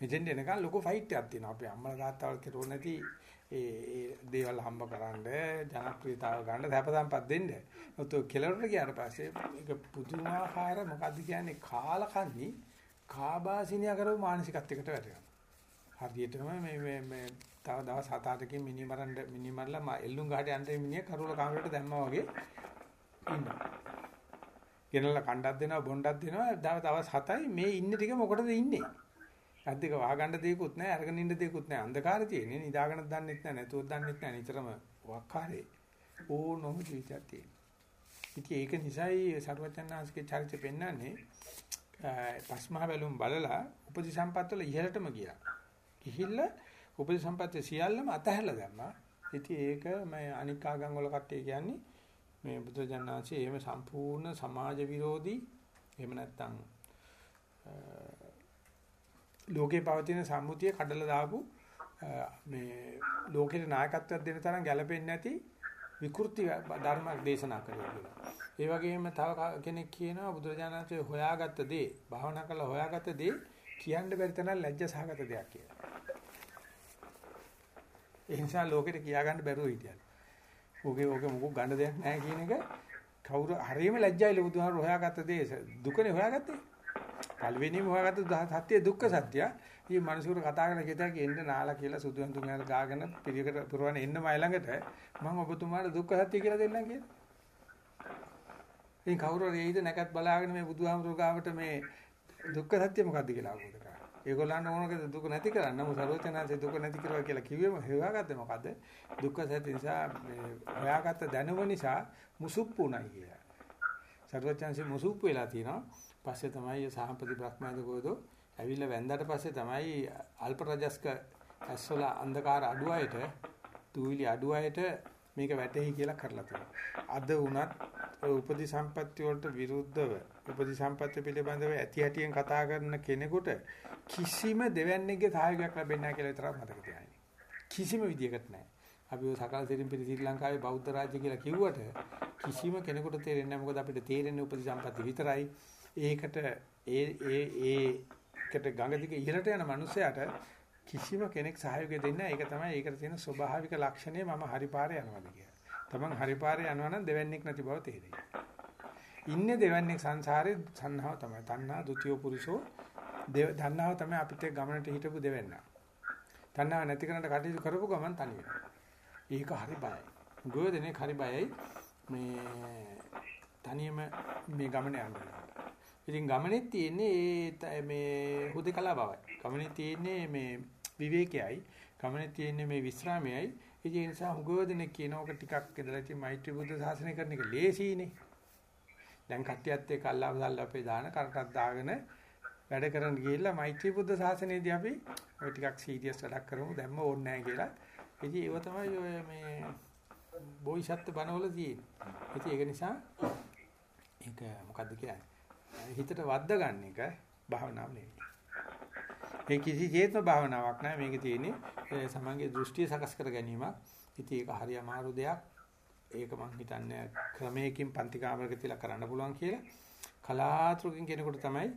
A: මෙතෙන් එනකන් ලොකු ෆයිට් එකක් තියෙනවා. අපේ අම්මලා තාත්තවල් කෙරුව නැති ඒ ඒ දේවල් හම්බ කරන්න, ජනප්‍රියතාව ගන්න, සැප සම්පත් දෙන්න. ඔතෝ කෙලවරට ගියාට පස්සේ ඒක පුදුමාකාර මොකද්ද කියන්නේ කාලකන්ණි කාබාසිනිය කරව මානසිකත්වයකට වැටෙනවා. හරියටම මේ මේ මේ තව දවස් 7-8කින් මිනි මරන්න මිනි මරලා එල්ලුම් ගහට යන්න මිනිහ කරුල කාමරයට දැම්මා වගේ ඉන්නවා. ගෙනල්ලා කණ්ඩක් දෙනවා බොණ්ඩක් දෙනවා දවස් 7යි මේ ඉන්නේ ටික මොකටද ඉන්නේ? ඇද්දක වහගන්න දෙයක්වත් නැහැ අරගෙන ඉන්න දෙයක්වත් නැහැ අන්ධකාරය තියෙන්නේ නිදාගෙන දන්නෙත් නැහැ නැතුව දන්නෙත් නැහැ නිතරම වක්කාරේ. ඕනම ජීවිතයක් තියෙනවා. ඉතින් ඒක නිසායි සර්වචන්නාංශගේ චරිතය පෙන්වන්නේ. පස්මහ බැලුම් බලලා උපදි සම්පත් වල ඉහළටම ගියා. ගිහිල්ලා උපදි සම්පත් සියල්ලම අතහැරලා දැම්මා. ඉතින් ඒක මම අනික් ආගම් වල කට්ටිය කියන්නේ මේ බුදුජානනාංශයේ එහෙම සම්පූර්ණ සමාජ විරෝධී එහෙම නැත්නම් ලෝකේ පවතින සම්මුතිය කඩලා දාපු මේ ලෝකෙට නායකත්වයක් දෙන්න තරම් ගැළපෙන්නේ නැති විකෘති ධර්ම දේශනා කරලා කියලා. ඒ වගේම තව කෙනෙක් කියනවා බුදුරජාණන්සේ හොයාගත්ත දේ, භාවනා කරලා හොයාගත්ත දේ කියන්න බැරි තරම් ලැජ්ජ සහගත දෙයක් කියලා. ඒ නිසා ලෝකෙට කියා ගන්න බැරුව හිටියලු. ඕකේ ඕකේ මොකක් ගන්න දෙයක් නැහැ කියන එක කවුරු හරියම ලැජ්ජයිලු බුදුහාර හොයාගත්ත දේ දුකනේ හොයාගත්තේ. පළවෙනිම හොයාගත්ත සත්‍ය දුක්ඛ සත්‍ය. මේ මිනිසුන්ට කතා කරන කෙතක් එන්න නාලා කියලා සුදු හඳුන් යන ගාගෙන පිළිකට පුරවන එන්න මයි ළඟට මම ඔබතුමාට දුක්ඛ සත්‍ය කියලා දෙන්නම් කියලා. ඉතින් කවුරු හරි එයිද නැකත් බලාගෙන මේ බුදුහාමුදුරුවෝ ගාවට මේ දුක්ඛ සත්‍ය මොකද්ද කියලා අවබෝධ කරගන්න. ඒගොල්ලන්ට ඕනකද දුක නැති කරන්න. නමුත් සර්වචනාංශේ දුක නැති කරවා කියලා කිව්වෙම හොයාගත්තේ මොකද්ද? දුක්ඛ සත්‍ය නිසා මේ හොයාගත්ත දැනුම නිසා මුසුප්පු උනායි කියලා. සර්වචනාංශේ මුසුප්පු වෙලා තියෙනවා. පස්සේ තමයි සාහපති බ්‍රහ්මයාද කොයිදෝ ඇවිල්ලා වැන්දාට පස්සේ තමයි අල්ප රජස්ක ඇස්වල අන්ධකාර අඩුවයට දූවිලි අඩුවයට මේක වැටෙහි කියලා කරලා තියෙනවා. අද වුණත් උපදි සම්පත්‍ය වලට විරුද්ධව උපදි සම්පත්‍ය පිළිබඳව ඇති හැටියෙන් කතා කරන කෙනෙකුට කිසිම දෙවන්නේගේ සහයෝගයක් ලැබෙන්නේ නැහැ කියලා විතරක් මතක තියාගන්න. කිසිම විදියකට නැහැ. අපි ඔය සකල සිරින් පිළි ශ්‍රී ලංකාවේ බෞද්ධ රාජ්‍ය කියලා කිව්වට කිසිම කෙනෙකුට තේරෙන්නේ නැහැ. මොකද අපිට තේරෙන්නේ උපදි සම්පත්‍ය විතරයි. ඒකට ඒ ඒ ඒකට ගඟ දිගේ ඉහළට යන මනුස්සයාට කිසිම කෙනෙක් සහයෝගය දෙන්නේ නැහැ. ඒක තමයි ඒකට තියෙන ස්වභාවික ලක්ෂණය මම හරි පාරේ යනවාද කියලා. තමන් හරි පාරේ යනවා නම් දෙවන්නේක් නැති බව තේරෙයි. ඉන්නේ දෙවන්නේක් සංසාරේ සංහව තමයි. තණ්හා ဒ ුතිය පුරුෂෝ දන්නාව තමයි අපිට ගමනට හිටපු දෙවෙන්නා. තණ්හාව නැති කරන්න කටයුතු කරපු ගමන් තනි වෙනවා. ඒක හරි බයයි. ගොයදෙනේ හරි බයයි මේ තනියම මේ ගමන යන්න. ඉතින් ගමනේ තියෙන්නේ මේ හුදකලා බවයි. ගමනේ තියෙන්නේ මේ විවේකයයි. ගමනේ තියෙන්නේ මේ විස්රාමයයි. ඒ නිසා හුගෝදෙනෙක් කියන ඕක ටිකක් ඉදලා ඉතින් මෛත්‍රී බුද්ධ ශාසනය කරන එක ලේසියිනේ. දැන් කට්ටියත් එක්ක අල්ලාහ් සල්ලා අපේ දාන කරටක් දාගෙන වැඩ කරන්න ගිහිල්ලා මෛත්‍රී බුද්ධ ශාසනයේදී අපි ඔය ටිකක් සීරියස් වැඩක් කරමු දැම්ම ඕනේ නැහැ කියලා. ඉතින් ඒව තමයි ඔය මේ බෝයිසත්ත්ව බණවල තියෙන්නේ. ඉතින් ඒක නිසා ඒක මොකද්ද කියන්නේ? හිතට වද්ද ගන්න එක භාවනාව නෙවෙයි. මේ කිසිසේත්ම භාවනාවක් නෑ මේකේ තියෙන්නේ සමන්ගේ දෘෂ්ටිය සකස් කර ගැනීමක්. ඉතින් ඒක හරි අමාරු දෙයක්. ඒක මං හිතන්නේ ක්‍රමයකින් පන්ති කාමරයක තියලා කරන්න පුළුවන් කියලා. කලාතුරකින් කෙනෙකුට තමයි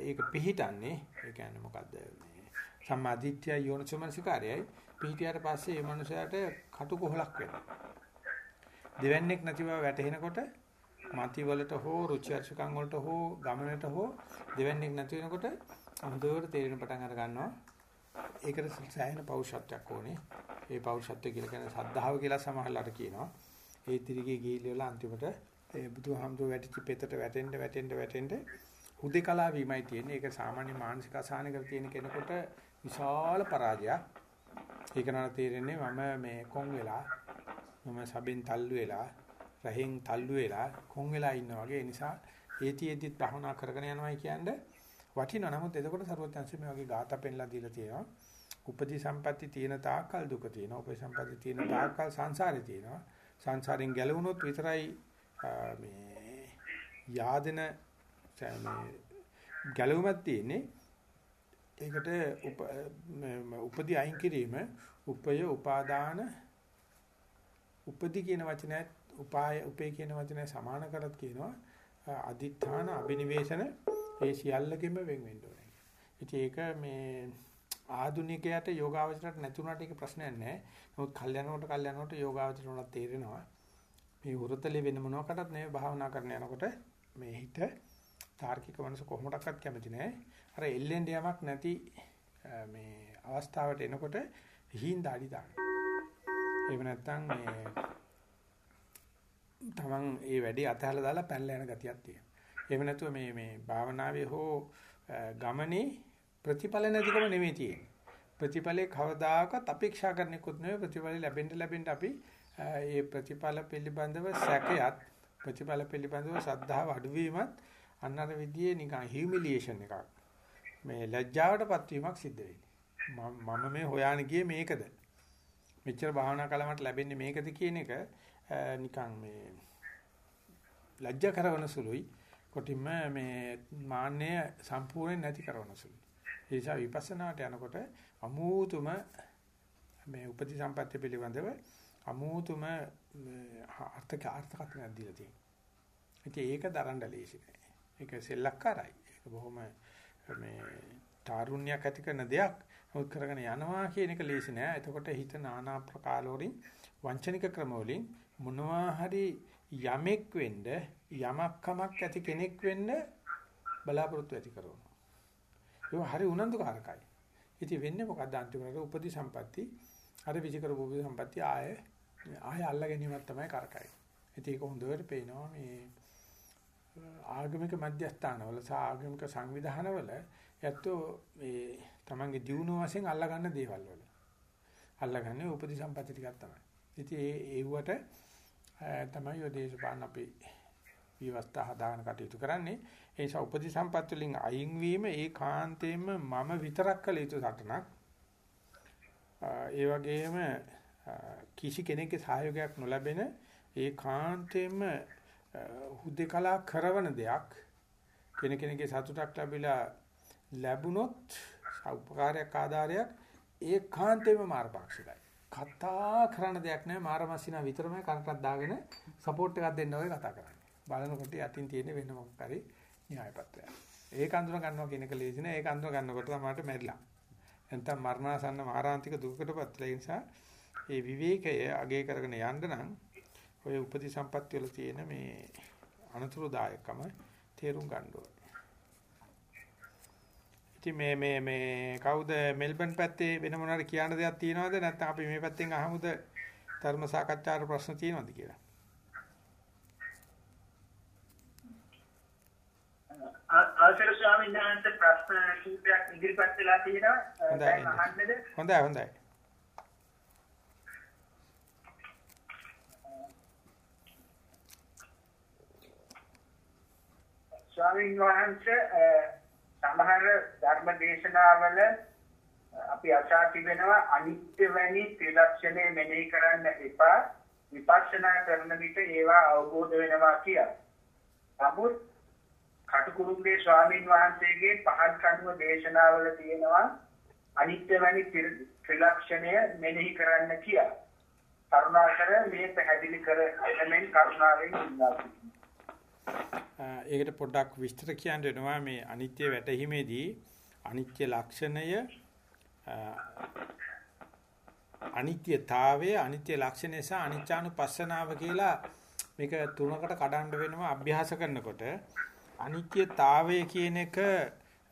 A: ඒක පිහිටන්නේ. ඒ කියන්නේ මොකද්ද මේ සම්මාදිට්ඨිය යෝනිසමනසිකාරයයි පිහිටියට පස්සේ මේ මනුස්සයාට කටුකොහලක් වෙනවා. දෙවන්නේක් නැති බව වැටහෙනකොට මති වලට හෝ රුචි අරුචිකම් වලට හෝ ගමනට හෝ දෙවන්නේක් නැති වෙනකොට හොඳට තේරෙන පටන් අර ගන්නවා. ඒකට සෑහෙන පෞරුෂත්වයක් ඕනේ. ඒ පෞරුෂත්වය කියලා කියන්නේ සද්ධාව කියලා සමහරලාට කියනවා. ඒ තිරිගේ ගිහිල්ලා අන්තිමට ඒ බුදුහාමුදුර වැටිච්ච පෙතට වැටෙන්න වැටෙන්න වැටෙන්න හුදේකලා වීමයි තියෙන්නේ. ඒක සාමාන්‍ය මානසික අසහන කර තියෙන කෙනෙකුට විශාල පරාජයක්. ඒක නන තේරෙන්නේ මම මේ කොන් වෙලා මම සබෙන් තල්ලු වෙලා රහෙන් තල්ලු වෙලා කොන් වෙලා ඉන්නා වගේ. ඒ නිසා ඒතිෙද්දිත් භවනා කරගෙන යනවායි කියන්නේ වටිනවා. නමුත් එතකොට සරුවත්‍යංශ මේ වගේ ગાතා පෙන්ලා දීලා තියෙනවා. උපදී සම්පatti තියෙන තාක්කල් දුක තියෙනවා. උපේ සම්පatti තියෙන තාක්කල් සංසාරේ තියෙනවා. සංසාරෙන් ගැලවුණොත් විතරයි මේ yaadena මේ ගැලවුමක් තියෙන්නේ. ඒකට උපදී අයින් කිරීම උපය උපාදාන උපදී කියන වචනයත් උපාය උපේ කියන වචනය සමාන කරත් කියනවා අදිඨාන අබිනිවේෂණ ඒ සියල්ලකෙම වෙන් වෙන්න ඕනේ. ඉතින් ඒක මේ ආදුනිකයට යෝගාවචරයට නැතුණාට ඒක ප්‍රශ්නයක් නැහැ. නමුත් කල්යනකොට කල්යනකොට යෝගාවචරයට උනත් තේරෙනවා. මේ වෘතලේ වෙන මොනවාකටත් නෙවෙයි භාවනා කරන යනකොට මේ හිත තාර්කික මනස කොහොමඩක්වත් කැමති නැහැ. අර එල්ලෙන් යමක් නැති මේ අවස්ථාවට එනකොට හිින් දාඩි දාන. එහෙම නැත්නම් මේ තමන් ඒ වැඩේ අතහැරලා දාලා පැනලා යන ගතියක් තියෙනවා. එහෙම නැතුව මේ මේ භාවනාවේ හෝ ගමනේ ප්‍රතිඵල නැතිකම නෙමෙයි තියෙන්නේ. ප්‍රතිඵලේ කවදාකවත් අපේක්ෂා කරන්නෙකුත් නෙවෙයි ප්‍රතිඵල ලැබෙන්න ලැබෙන්න අපි ඒ ප්‍රතිඵල පිළිබඳව සැකයත් ප්‍රතිඵල පිළිබඳව ශ්‍රද්ධාව අඩුවීමත් අන්නර විදිහේ නිකන් හියුමිලියේෂන් එකක්. මේ ලැජ්ජාවටපත් වීමක් සිද්ධ වෙන්නේ. මම මේ හොයාන ගියේ මේකද? මෙච්චර භාවනා කළාමට ලැබෙන්නේ මේකද කියන එක නිකන් මේ ලැජ්ජා කරවන සුළුයි. කොටින්ම මේ මාන්නය සම්පූර්ණයෙන් නැති කරවන සුළුයි. ඒ නිසා විපස්සනාට යනකොට අමූතුම මේ උපති සම්පත්‍ය පිළිබඳව අමූතුම අර්ථක අර්ථකථනයක් දීලා තියෙනවා. ඉතින් ඒක දරන්න ලේසි නෑ. ඒක සෙල්ලක්කාරයි. ඒක බොහොම මේ තාරුණ්‍යයක් ඇති කරන දෙයක්. නමුත් කරගෙන යනවා කියන එක ලේසි නෑ. එතකොට හිත নানা ප්‍රකාර වලින් වංචනික ක්‍රම වලින් මොනවා හරි යමෙක් වෙන්න යමක් කමක් ඇති කෙනෙක් වෙන්න බලාපොරොත්තු ඇති කරනවා. ඒක හරි උනන්දුකාරකයි. ඉතින් වෙන්නේ මොකද්ද අන්තිමට උපදි සම්පatti අර විචිකර උපදි සම්පatti ආය ආය අල්ල ගැනීමක් තමයි කරකයි. ඉතින් ඒක හොඳට පේනවා මේ ආගමික මධ්‍යස්ථානවල සහ ආගමික සංවිධානවල යැත්තෝ මේ තමන්ගේ දියුණුව වශයෙන් අල්ලා ගන්න දේවල් වල අල්ලාගන්නේ උපදි සම්පatti ටිකක් තමයි. ඉතින් ඒ ඒවට තමයි ඔය දේශපාලන අපි විවස්ථා හදාගෙන කටයුතු කරන්නේ. ඒ නිසා උපදි සම්පත් වලින් අයින් වීම ඒකාන්තයෙන්ම මම විතරක් කළ යුතු සටනක්. ඒ වගේම කිසි කෙනෙක්ගේ සහයෝගයක් නොලැබෙන ඒකාන්තයෙන්ම හුදේකලා කරවන දෙයක්. කෙනෙකුගේ සතුටක් ලැබිලා ලැබුණොත් උපකාරයක් ආධාරයක් ඒකාන්තයෙන්ම මාර්ගපාක්ෂිකයි. කතා කරන දෙයක් නෑ මාරමස්සිනා විතරමයි කනටක් දාගෙන සපෝට් එකක් දෙන්න ඔය කතා කරන්නේ. බලනකොට යටින් තියෙන වෙන මොකක් හරි න්‍යායපත්‍රයක්. ඒක අඳුන ගන්නවා කියන එක ලේසි නෑ. ඒක අඳුන ගන්නකොට තමයි මැරිලා. නැත්නම් මරණාසන්න මාරාන්තික දුකකටපත් වෙලා නිසා ඒ විවේකය අගය කරගෙන යන්න නම් ඔය උපති සම්පත්‍ය වල තියෙන මේ අනතුරුදායකම තේරුම් ගන්න ඕනේ. ඉතින් මේ මේ මේ කවුද මෙල්බන් පැත්තේ වෙන මොනවාරි කියන්න දෙයක් තියෙනවද? නැත්නම් අපි මේ පැත්තෙන් අහමුද? ධර්ම සාකච්ඡාවට ප්‍රශ්න තියෙනවද කියලා?
C: අවසර ස්වාමීන් වහන්සේ ප්‍රශ්න කිහිපයක් ඉදිරිපත් වෙලා තියෙනවා.
A: හොඳයි හොඳයි
C: ස්වාමීන් වහන්සේ සමහර ධර්ම දේශනාවල අපි අසා තිබෙනවා අනිත්‍ය වැනි ත්‍රිලක්ෂණය මෙනෙහි කරන්න එපා විපස්සනා කරන විට ඒවා අවබෝධ වෙනවා කියලා. නමුත් කටුකුරුන්ගේ ස්වාමීන් වහන්සේගේ පහත් කණුව දේශනාවල තියෙනවා අනිත්‍ය වැනි ත්‍රිලක්ෂණය මෙනෙහි කරන්න කියලා. කරුණාකර මේ පැහැදිලි කර එමෙන් කරුණාවෙන් ඉන්නවා.
A: ඒකට පොඩ්ඩක් විස්තර කියන්න වෙනවා මේ අනිත්‍ය වැටහීමේදී අනිත්‍ය ලක්ෂණය අනිත්‍යතාවය අනිත්‍ය ලක්ෂණය සහ අනිච්චානුපස්සනාව කියලා මේක තුනකට කඩන්න වෙනවා අභ්‍යාස කරනකොට. අනිත්‍යතාවය කියන එක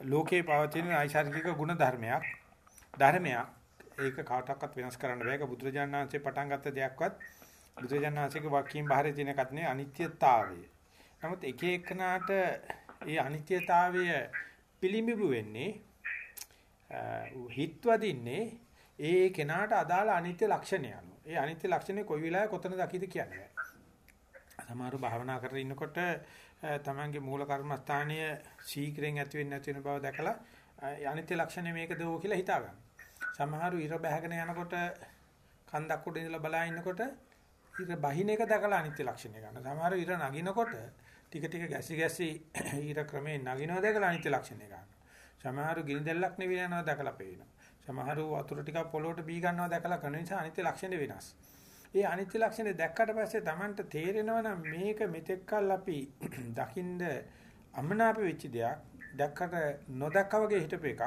A: ලෝකේ පවතින නයිසර්ගික ගුණ ධර්මයක්. ධර්මයක් ඒක කාටවත් වෙනස් කරන්න බෑ. ඒක බුදුරජාණන් වහන්සේ පටන් ගත්ත දෙයක්වත්. බුදුරජාණන් වහන්සේගේ වාක්‍යයෙන් බාහිර තියෙන එකක් නෙවෙයි අනිත්‍යතාවය. නමුත් එක එකනාට ඒ අනිත්‍යතාවය පිළිඹු වෙන්නේ හිත්වදින්නේ ඒ කෙනාට අදාළ අනිත්‍ය ලක්ෂණය අනුව. ඒ අනිත්‍ය ලක්ෂණය කොයි වෙලාවෙ කොතන දකිද කියන්නේ. සමහරව භාවනා කරගෙන ඉන්නකොට තමන්ගේ මූල කර්මස්ථානීය ශීඝ්‍රයෙන් ඇති වෙන්නේ නැති වෙන බව දැකලා අනිත්‍ය ලක්ෂණය මේකද ඕ කියලා හිතා ගන්න. සමහරු ඉර බහගෙන යනකොට කන්දක් උඩ ඉඳලා බලා ඉන්නකොට ඉර බහින එක දැකලා අනිත්‍ය ලක්ෂණය ගන්න. සමහරු ඉර නගිනකොට ටික ටික ගැසි ගැසි [clears throat] ඊට ක්‍රමයෙන් නගිනවා දැකලා අනිත්‍ය ලක්ෂණය ගන්නවා. සමහරු ගිනි දැල්ලක් නෙවෙයි යනවා දැකලා පේනවා. සමහරු වතුර ටිකක් පොළොවට බී ගන්නවා දැකලා කරන නිසා අනිත්‍ය ලක්ෂණ වෙනස්. ඒ අනිත්‍ය ලක්ෂණ දැක්කට පස්සේ Tamanට තේරෙනවා නම් මේක මෙතෙක්කල් අපි [clears throat] දකින්ද අමනාප වෙච්ච දෙයක් දැක්කට නොදැක්කා වගේ හිටපු එකක්.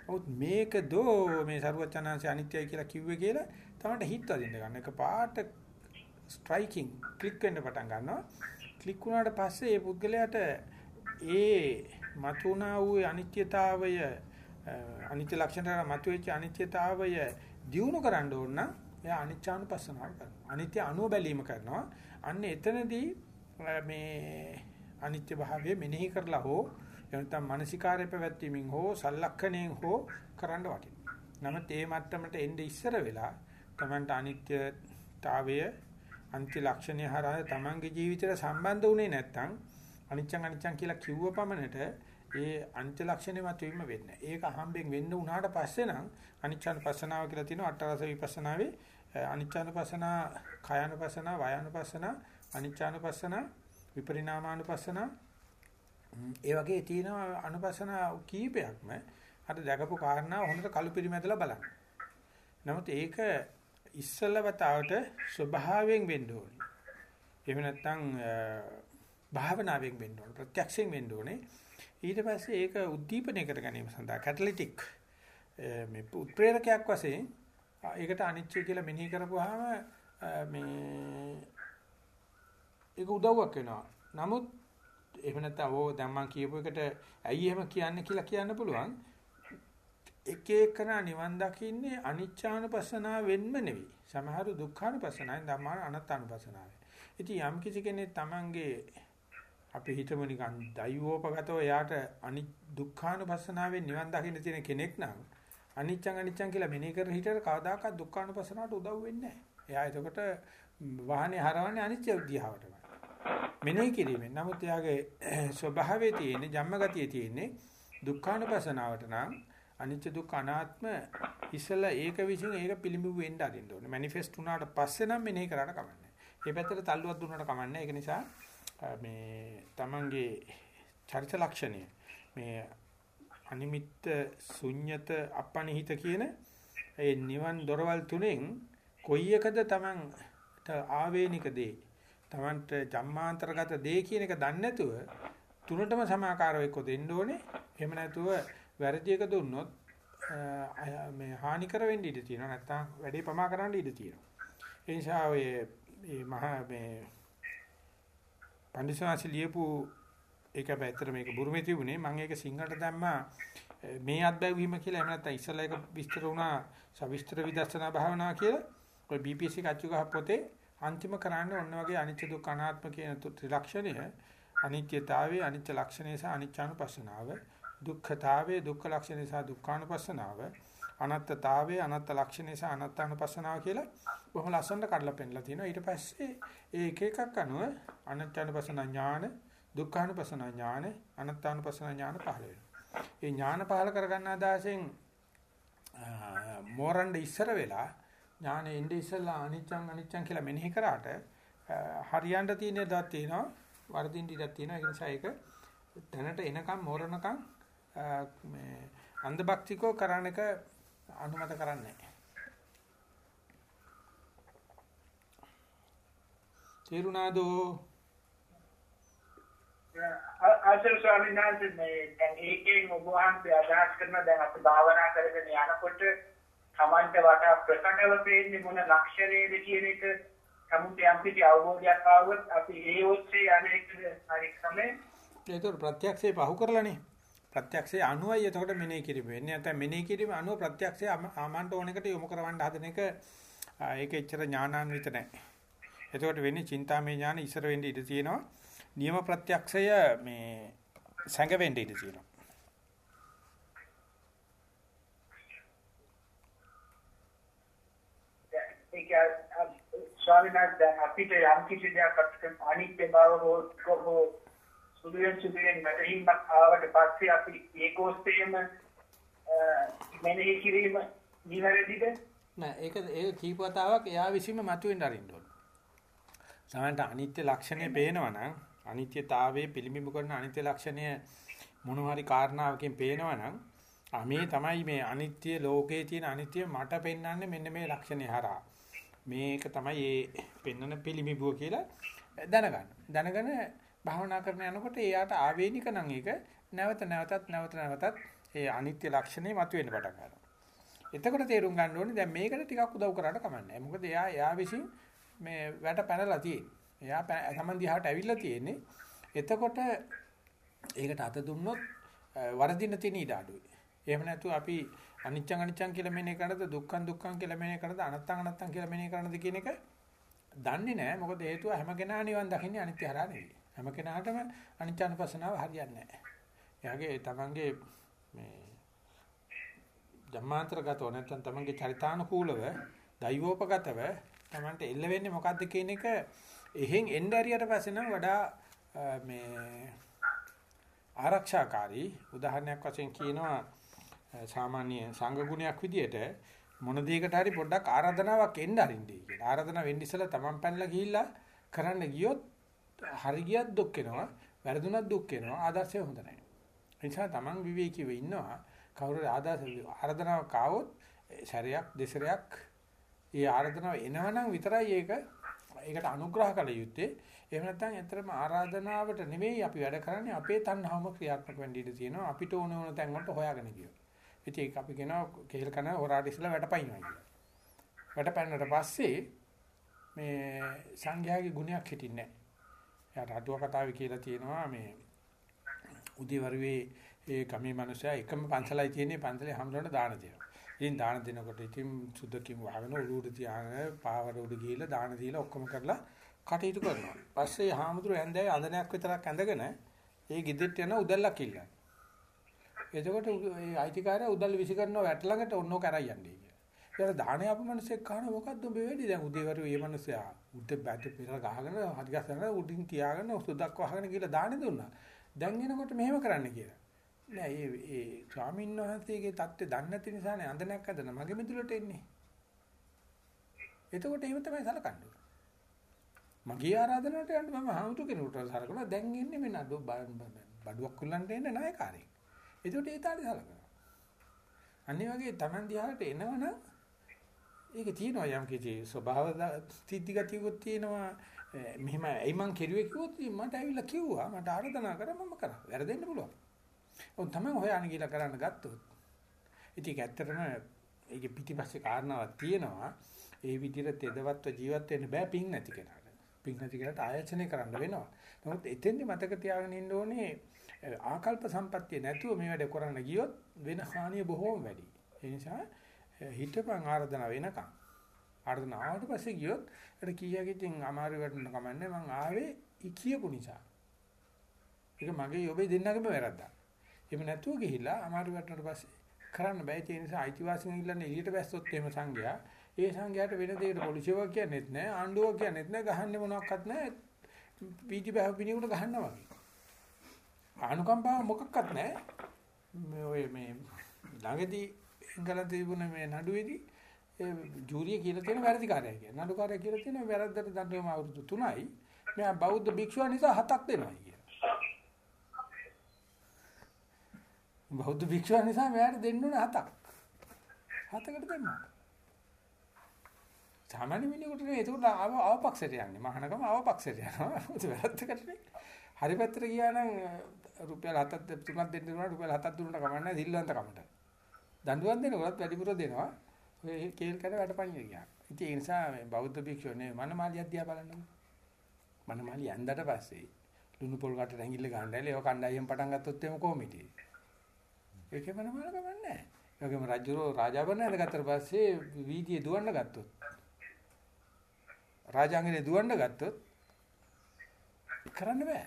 A: නමුත් මේක දෝ මේ සරුවචනාංශය අනිත්‍යයි කියලා කිව්වේ කියලා Tamanට හිත අදින්න ගන්න. එක පාට ස්ට්‍රයිකින් ක්ලික් වෙන්න පටන් ගන්නවා. ක්ලික් වුණාට පස්සේ ඒ පුද්ගලයාට ඒ මතුණා වූ අනිත්‍යතාවය අනිත්‍ය ලක්ෂණය මතුවෙච්ච අනිත්‍යතාවය දියුණු කරන්න ඕන නම් එයා අනිච්චානුපස්සනාව කරනවා. අනිත්‍ය අනුව බැලීම කරනවා. අන්න එතනදී මේ අනිත්‍ය භාවය මෙනෙහි කරලා හෝ එනතම් මානසිකාරය පැවැත්වීමෙන් හෝ සලක්ෂණයෙන් හෝ කරන්න වටිනවා. නමුත් ඒ මට්ටමට එnde ඉස්සර වෙලා තමන්ට අනිත්‍යතාවය අනිත්‍ය ලක්ෂණය හරහා තමන්ගේ ජීවිතයට සම්බන්ධ වුණේ නැත්නම් අනිච්චං අනිච්චං කියලා කිව්ව පමණට ඒ අනිත්‍ය ලක්ෂණය මත වීම වෙන්නේ. ඒක අහම්බෙන් වෙන්න උනාට පස්සේ නම් අනිච්චන් පස්සනාව කියලා තියෙනවා අටරස විපස්සනාවේ අනිච්චානුපස්සන, කායानुපස්සන, වායානුපස්සන, අනිච්චානුපස්සන, විපරිණාමානුපස්සන ඒ වගේ තියෙන අනුපස්සන කීපයක්ම අර දැකපු කාරණා හොඳට කළු පිරිමැදලා බලන්න. නමුත් ඒක ඉස්සලවතාවට ස්වභාවයෙන් වෙන්න ඕනේ. එහෙම නැත්නම් භාවනාවෙන් වෙන්න ඕනේ. ප්‍රත්‍යක්ෂයෙන් වෙන්න ඕනේ. ඊට පස්සේ ඒක උද්දීපනය කර ගැනීම සඳහා කැටලිටික් මේ උත්ප්‍රේරකයක් වශයෙන් ඒකට අනිච්චය කියලා මෙනෙහි කරපුවාම මේ ඒක උදව්වක් වෙනවා. නමුත් එහෙම නැත්නම් ඕ දැන් මම කියපු එකට ඇයි එහෙම කියන්නේ කියලා කියන්න පුළුවන්. එක එකනා නිවන් දකින්නේ අනිච්චානුපස්සනාව වෙන්න නෙවෙයි. සමහරු දුක්ඛානුපස්සනාවෙන් ධම්මාන අනත්තානුපස්සනාවෙන්. ඉතින් යම් කිසි කෙනෙක් Tamange අපි හිතමු නිකන් දෛවෝපගතව යාට අනි දුක්ඛානුපස්සනාවෙන් නිවන් දකින්න තියෙන කෙනෙක් නම් අනිච්චං අනිච්චං කියලා මෙනෙහි කර හිටියට කවදාකවත් දුක්ඛානුපස්සනාවට උදව් වෙන්නේ නැහැ. එයා එතකොට වාහනේ හරවන්නේ අනිච්ච දිහාවටම. මෙනෙහි කිරීමෙන්. නමුත් එයාගේ ස්වභාවයේ තියෙන ජම්මගතියේ තියෙන්නේ දුක්ඛානුපස්සනාවට නම් අනිච්ච දුක්ඛ අනාත්ම ඉස්සලා ඒක විසින් ඒක පිළිඹු වෙන්න අරින්න ඕනේ. මැනිෆෙස්ට් වුණාට පස්සේ නම් මෙනෙහි කරාට කමන්නේ. මේ පැත්තට තල්ලුවක් දුන්නාට කමන්නේ. ඒක නිසා මේ තමන්ගේ චරිත ලක්ෂණය මේ අනිමිත්ත ශුන්්‍යත අපනිහිත කියන ඒ නිවන් දොරවල් තුනෙන් කොයි එකද තමන්ට ආවේනික දේ තමන්ට ජම්මාන්තරගත දේ කියන එක දන්නේ නැතුව තුනටම සමාකාරව එක්ක දෙන්න ඕනේ එහෙම නැතුව වැරදි එක දුන්නොත් මේ හානි කර වෙන්න ඉඩ තියෙනවා නැත්තම් වැඩේ පමා කරන්න ඉඩ තියෙනවා. ඒ නිසා ඔය මේ මහා මේ පඬිස්සවාසි ලියපු ඒක පැත්තට මේක බුරුමේ තිබුණේ. මම ඒක සිංහලට දැම්මා මේ අත්බැවීම කියලා එහෙම නැත්නම් ඉස්සලා ඒක විස්තර වුණා සවිස්තර විදර්ශනා භාවනාව කියලා. ඔය BPC කච්චු ගහ පොතේ අන්තිම කරන්නේ ඔන්න වගේ අනිත්‍ය දුක්ඛ අනාත්ම කියන ත්‍රිලක්ෂණය අනිත්‍යතාවයේ අනිත්‍ය ලක්ෂණය සහ අනිච්චානුපස්සනාව. දුක්ඛතාවයේ දුක්ඛ ලක්ෂණය සහ දුක්ඛානුපස්සනාව අනත්තතාවයේ අනත්ත ලක්ෂණය සහ අනත්තානුපස්සනාව කියලා බොහොම ලස්සනට කඩලා පෙන්නලා තිනවා ඊට පස්සේ ඒ එක එකක් අනුව අනත්තානුපසන ඥාන, දුක්ඛානුපසන ඥාන, අනත්තානුපසන ඥාන පහළ වෙනවා. ඒ ඥාන පහළ කරගන්න අදහසෙන් මෝරණ්ඩ ඉස්සර වෙලා ඥානෙ ඉන්නේ ඉස්සලා අනිච්චං අනිච්චං කියලා මෙනෙහි කරාට හරියන්න තියෙන දත් තියෙනවා වර්ධින් ඉඩක් තියෙනවා ඒ නිසා ඒක දැනට එනකම් මෝරණකම් මේ අන්ධභක්තිකෝ කරණ එක අනුමත කරන්නේ නැහැ. තේරුණාදෝ
C: ආචාර්ය ස්වාමීන් වහන්සේ මේ දැන් ඒකෙන් ඔබ වහන්සේ අදහස් කරන දැන් අපි භාවනා කරගෙන යනකොට තමන්ට වටා ප්‍රකටව පේන්නේ මොන ලක්ෂණයේද කියන එක සමුත් යම් කිසි අවබෝධයක් ආවොත් අපි ඒ ඔස්සේ අනේක හරි සමේ
A: ඒතර ප්‍රත්‍යක්ෂේ පහු කරලානේ ප්‍රත්‍යක්ෂේ අනුවයි එතකොට මෙනෙහි කිරීම වෙන්නේ නැත්නම් මෙනෙහි කිරීම අනුව ප්‍රත්‍යක්ෂේ ආමන්ට ඕන එකට යොමු කරවන්න හදන එක ඒක එච්චර ඥානාන්විත නැහැ එතකොට වෙන්නේ චින්තාමය ඥාන ඉස්සර වෙන්න ඉඩ තියෙනවා. නියම ප්‍රත්‍යක්ෂය මේ සැඟවෙන්න ඉඩ තියෙනවා.
C: ඒක ස්වාමීන් වහන්සේ අපිට යම් කිසි දෙයක් අපිට අනිත්‍ය බව හෝ සුදුයෙන් සුදුයෙන් වැටහීමක් ආවට පස්සේ අපි ඒකෝස්තේම මෙනෙහි කිරීම නිවැරදිද
A: නෑ ඒක ඒක කීප වතාවක් එයා විසීම මතුවෙන්න අරින්න ඕන. සමහරට අනිත්‍ය ලක්ෂණය පේනවනම් අනිත්‍යතාවයේ පිළිඹු කරන අනිත්‍ය ලක්ෂණය මොන හරි කාරණාවකින් පේනවනම් මේ තමයි මේ අනිත්‍ය ලෝකයේ තියෙන අනිත්‍ය මට පෙන්වන්නේ මෙන්න මේ ලක්ෂණය හරහා මේක තමයි ඒ පෙන්වන පිළිඹුව කියලා දැනගන්න. දැනගෙන භාවනා කරන යනකොට එයාට ආවේනික නම් ඒක නැවත නැවතත් නැවත නැවතත් ඒ අනිත්‍ය ලක්ෂණය මතුවෙන්න පටන් ගන්නවා. එතකොට තේරුම් ගන්න ඕනේ දැන් මේකට ටිකක් උදව් කරාට කමන්නේ. මොකද එයා එයා විසින් මේ වැට පැනලා තියෙන්නේ. එයා තමන් දිහාට ඇවිල්ලා තියෙන්නේ. එතකොට ඒකට අත දුන්නොත් වරදින තියෙන ඉඩ අඩුයි. එහෙම නැතු අපි අනිච්චං අනිච්චං කියලා මෙනේ කරනද දුක්ඛං දුක්ඛං කියලා මෙනේ කරනද අනත්තං අනත්තං කියලා මෙනේ කරනද කියන එක දන්නේ නැහැ. මොකද හේතුව හැම කෙනා නිවන් දකින්නේ අනිත්‍ය හරහා නෙවෙයි. හැම කෙනාටම අනිච්චානුපස්සනාව හරියන්නේ නැහැ. එයාගේ තමන්ගේ මේ ධම්මාන්තරගතව නැත්නම් තමන්ගේ චරිතානුකූලව දෛවෝපගතව Tamanට එල්ල වෙන්නේ මොකද්ද කියන එක එහෙන් එන්න ඇරියට පස්සේ නම් වඩා මේ ආරක්ෂාකාරී උදාහරණයක් වශයෙන් කියනවා සාමාන්‍ය සංඝ ගුණයක් විදියට මොන දෙයකට හරි පොඩ්ඩක් ආරාධනාවක් එන්න අරින්නේ කියලා. ආරාධනාව වෙන්න ඉස්සලා තමන් පැනලා ගිහිල්ලා කරන්න ගියොත් හරි ගියත් දුක් වෙනවා, වැරදුනත් දුක් වෙනවා. ආදර්ශය හොඳ නැහැ. ඒ නිසා තමන් විවේකීව ඉන්නවා. කවුරු ආදර්ශ ආරාධනාවක් ආවොත් සැරයක් දෙසරයක් ඒ ආරාධනාව එනවනම් විතරයි ඒක ඒකට අනුග්‍රහ කළ යුත්තේ. එහෙම නැත්නම් ඇත්තටම ආරාධනාවට නෙමෙයි අපි වැඩ කරන්නේ අපේ තණ්හාවම ක්‍රියාත්මක වෙන්න ඉඩ තියෙනවා. අපිට ඕන ඕන තැන් වලට හොයාගෙන ගියොත්. ඉතින් ඒක අපි කියනවා කෙහෙල් කන හොරාට ඉස්සලා වැටපයින්නවා කියලා. වැටපැන්නට පස්සේ මේ සංඝයාගේ ගුණයක් හිටින්නේ නැහැ. එයාට අටුව කතාවේ කියලා තියෙනවා මේ උදේවරුේ ඒ කමී මිනිසයා එකම පන්සලයි තියෙන්නේ පන්සලේ හැමෝටම දාන දෙනවා. ඉතින් දාන දෙනකොට ඉතින් සුද්ධකින් වහගෙන උඩුට තියාගෙන පාවර උඩ ගිහිල්ලා දාන දීලා ඔක්කොම කරලා කටයුතු කරනවා. පස්සේ හාමුදුරුවෝ ඇඳේ අඳනයක් විතරක් ඇඳගෙන ඒ ගෙදෙට්ට යන උදැල්ලක් ඉල්ලනවා. එතකොට ඒ අයිතිකාරයා උදැල්ල විසි කරනවා වැට ළඟට ඔන්නෝ කරයි යන්නේ කියලා. ඊට දානේ අපු මිනිස්සෙක් කහන මොකද්ද උඹ වෙඩි දැන් උදේවරු මේ මිනිස්සයා උඩ බැට පිටර ගහගෙන හදිගස්සන උඩින් තියාගෙන සුද්දක් වහගෙන ගිහලා දානේ දුන්නා. දැන් එනකොට මෙහෙම කරන්න කියලා. නෑ ඒ ඒ ස්වාමීන් වහන්සේගේ தත්ත්වය දන්නේ නැති නිසානේ අඳනක් අදන මගේ මිදුලට එන්නේ. එතකොට එහෙම තමයි සලකන්නේ. මගේ ආරාධනාවට යන්න මම හාමුදුර කෙනෙකුට සලකනවා දැන් ඉන්නේ මේ නඩු බඩුවක් කුල්ලන්ට එන්න නායකාරයෙක්. එතකොට ඒ තාලේ සලකනවා. අනිත් වගේ Taman දිහාට එනවනම් ඒක තියෙනවා යම් කිසි ස්වභාව ස්ථಿತಿ ගතියකුත් තියෙනවා. මෙහෙම ඇයි මං කෙරුවේ කිව්වොත් මට ඇවිල්ලා කිව්වා මට ආරාධනා කරා මම කරා. වැරදෙන්න පුළුවන්. ඔව් තමයි හොයන්න කියලා කරන්න ගත්තොත්. ඉතින් ඒක ඇත්තටම ඒකේ පිටිපස්සේ කාරණාවක් තියෙනවා. ඒ විදිහට තෙදවත්ව ජීවත් වෙන්න බෑ පිං නැති කෙනාට. පිං නැති කෙනාට ආයතනය කරන්න වෙනවා. නමුත් එතෙන්දි මතක තියාගෙන ඉන්න ඕනේ ආකල්ප සම්පත්තිය නැතුව මේ වැඩ කරන්න ගියොත් වෙන හානිය බොහෝම වැඩි. ඒ නිසා හිතපන් ආර්දනා වෙනකම්. ආර්දනා ආවට පස්සේ ගියොත් ඒකට කීයක් ඉතින් අමාරු වෙන්න කමන්නේ මං ආවේ කියපු නිසා. ඒක මගේ ඔබේ දෙන්නගේම වැරද්දක්. එහෙම නැතුව ගිහිල්ලා අමාරු වටනට පස්සේ කරන්න බෑ ඒ නිසා අයිතිවාසිකම් ඉල්ලන්නේ එළියට බැස්සොත් එහෙම සංඝයා ඒ සංඝයාට වෙන දෙයකට පොලිසියව කියන්නේත් නෑ ආණ්ඩුව කියන්නේත් නෑ ගහන්නේ මොනවත් නෑ පීටි බහ පිණියුට ගහනවා වගේ ආනුකම්පාව මොකක්වත් නෑ මේ ඔය මේ ළඟදී එංගලන්තේ තිබුණ මේ නඩුවේදී ඒ ජූරිය කියලා තියෙන වැරදිකාරය කියන නඩුකාරය කියලා තියෙන වැරද්දට දඬුවම අවුරුදු 3යි මෙයා බෞද්ධ භික්ෂුව නිසා හතක් දෙනවා බෞද්ධ භික්ෂුව නිසා මෙයාට දෙන්න ඕන හතක්. හතකට දෙන්නා. සාමාන්‍ය මිනිහෙකුට නේ ඒක ආව අවපක්ෂයට යන්නේ. මහානකම අවපක්ෂයට යනවා. ඒක වැරද්දකට නේ. හරි පැත්තට ගියා නම් රුපියල් 7ක් තුනක් දෙන්න උනා රුපියල් 7ක් දුන්නට කමන්නේ සිල්වන්ත කමට. දඬුවම් දෙනකොටත් වැඩිපුර දෙනවා. ඔය කේල් කඩ වැඩපණිය ගියා. ඉතින් ඒ නිසා මේ බෞද්ධ භික්ෂුව නේ මනමාලිය අධ්‍යා බලන්නකො. මනමාලිය ඇඳට පස්සේ ලුණු පොල් කට ඇඟිල්ල ගන්නයිල ඒව කණ්ඩායම් පටන් ගත්තොත් එම කොහොමද? ඒකේ මන මල කමන්නේ නැහැ. ඒ වගේම රජුරෝ රාජාභරණ ගත්තට පස්සේ වීදියේ දුවන්න ගත්තොත් රාජාංගනේ දුවන්න ගත්තොත් කරන්න බෑ.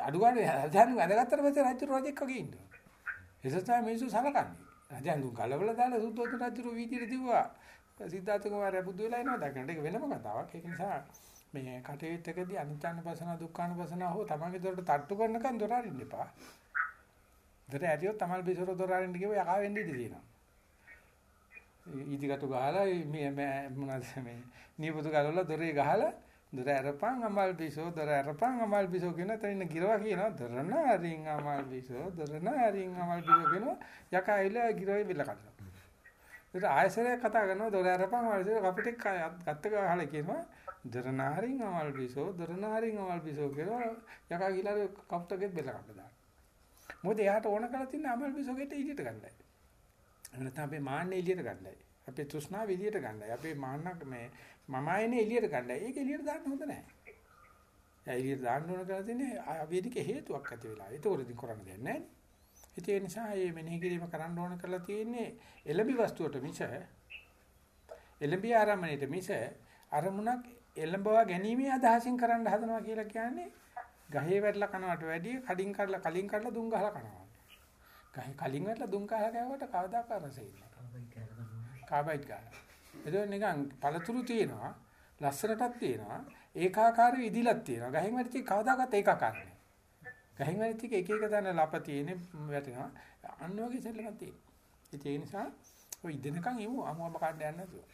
A: අඩු ගානේ රජාංග වැඩගත්තට පස්සේ රජු රජෙක් වගේ ඉන්නවා. එසතයි මිනිස්සු සලකන්නේ. රජාංග කලබල දාලා සුද්ධෝදන රජු වීදියේ දිව්වා. සිද්ධාර්ථ කුමාරයා බුදු වෙලා එනවා දකින්න. ඒක වෙනම කතාවක්. ඒක නිසා මේ කටයුත්තකදී අනිත්‍යන පසන දුක්ඛාන පසන හෝ තමන්ගේ දොරට තට්ටු කරනකන් දොර අරින්න එපා. දොර ඇරියොත් තමල් බිසර දොර අරින්න ගියව යකා වෙන්න ඉඩ තියෙනවා. ඊදිකටු ගහලා මේ මොනවද මේ නියපොතු ගලවලා දොරේ ගහලා දොර අරපන් අමල් බිසෝ දොර අරපන් අමල් බිසෝ කියන තැන ගිරවා කියනවා දොරන අරින් අමල් බිසෝ දොරන අරින් අමල් බිසෝ කියනවා යකා ඇවිල්ලා ගිරවේ බිල්ල කඩනවා. ඒක ආයසරයක් කතා කරනවා දොර අරපන් අමල් බිසෝ අපිට ගත්ත ගහලා කියනවා දොරන අරින් අමල් බිසෝ දොරන අරින් අමල් බිසෝ කියනවා යකා ගිහලා කප්ටගෙත් බිල්ල කඩලා මොකද එයාට ඕන කරලා තියෙන අමල් බිසෝගෙට එළියට ගන්නයි. එහෙම නැත්නම් අපේ මාන්නේ එළියට ගන්නයි. අපේ තෘෂ්ණාව එළියට ගන්නයි. අපේ මාන්නක් මේ මම ආයනේ එළියට ගන්නයි. ඒක එළියට දාන්න හොඳ නැහැ. ඒ එළියට දාන්න ඕන කරලා තියෙන්නේ අවේදික හේතුවක් ඇති වෙලා. ඒක උරදින් කරන්න දෙයක් නැහැ. ඒ නිසා මේ මෙනෙහි කිරීම කරන්න ඕන කරලා තියෙන්නේ එළඹි වස්තුවට මිස එළඹි ආරම්භණයට මිස අරමුණක් එළඹවා ගැනීමේ අදහසින් කරන්න හදනවා කියලා කියන්නේ ගහේ වැටලා කනවට වැඩිය කඩින් කඩලා කලින් කඩලා දුම් ගහලා කනවා. ගහේ කලින් වැටලා දුම් ගහලා කෑවට කවදාකවත් රසෙ ඉන්නේ. කාබයිට් ගන්න. ඒක නිකන් පළතුරු තියෙනවා, ලස්සනටත් තියෙනවා, ඒකාකාරී ඉදිලක් තියෙනවා. ගහෙන් වැටිච්ච කවදාකවත් ඒකාකාර නෑ. ගහෙන් වැටිච්ච එක එක එක තැන ලප තියෙන වැටෙනවා. අන්න වගේ සෙල්ලමක් තියෙනවා. ඒ නිසා ඔය ඉදෙනකන් ඉමු අමුම කන්න යන්න නැතුව.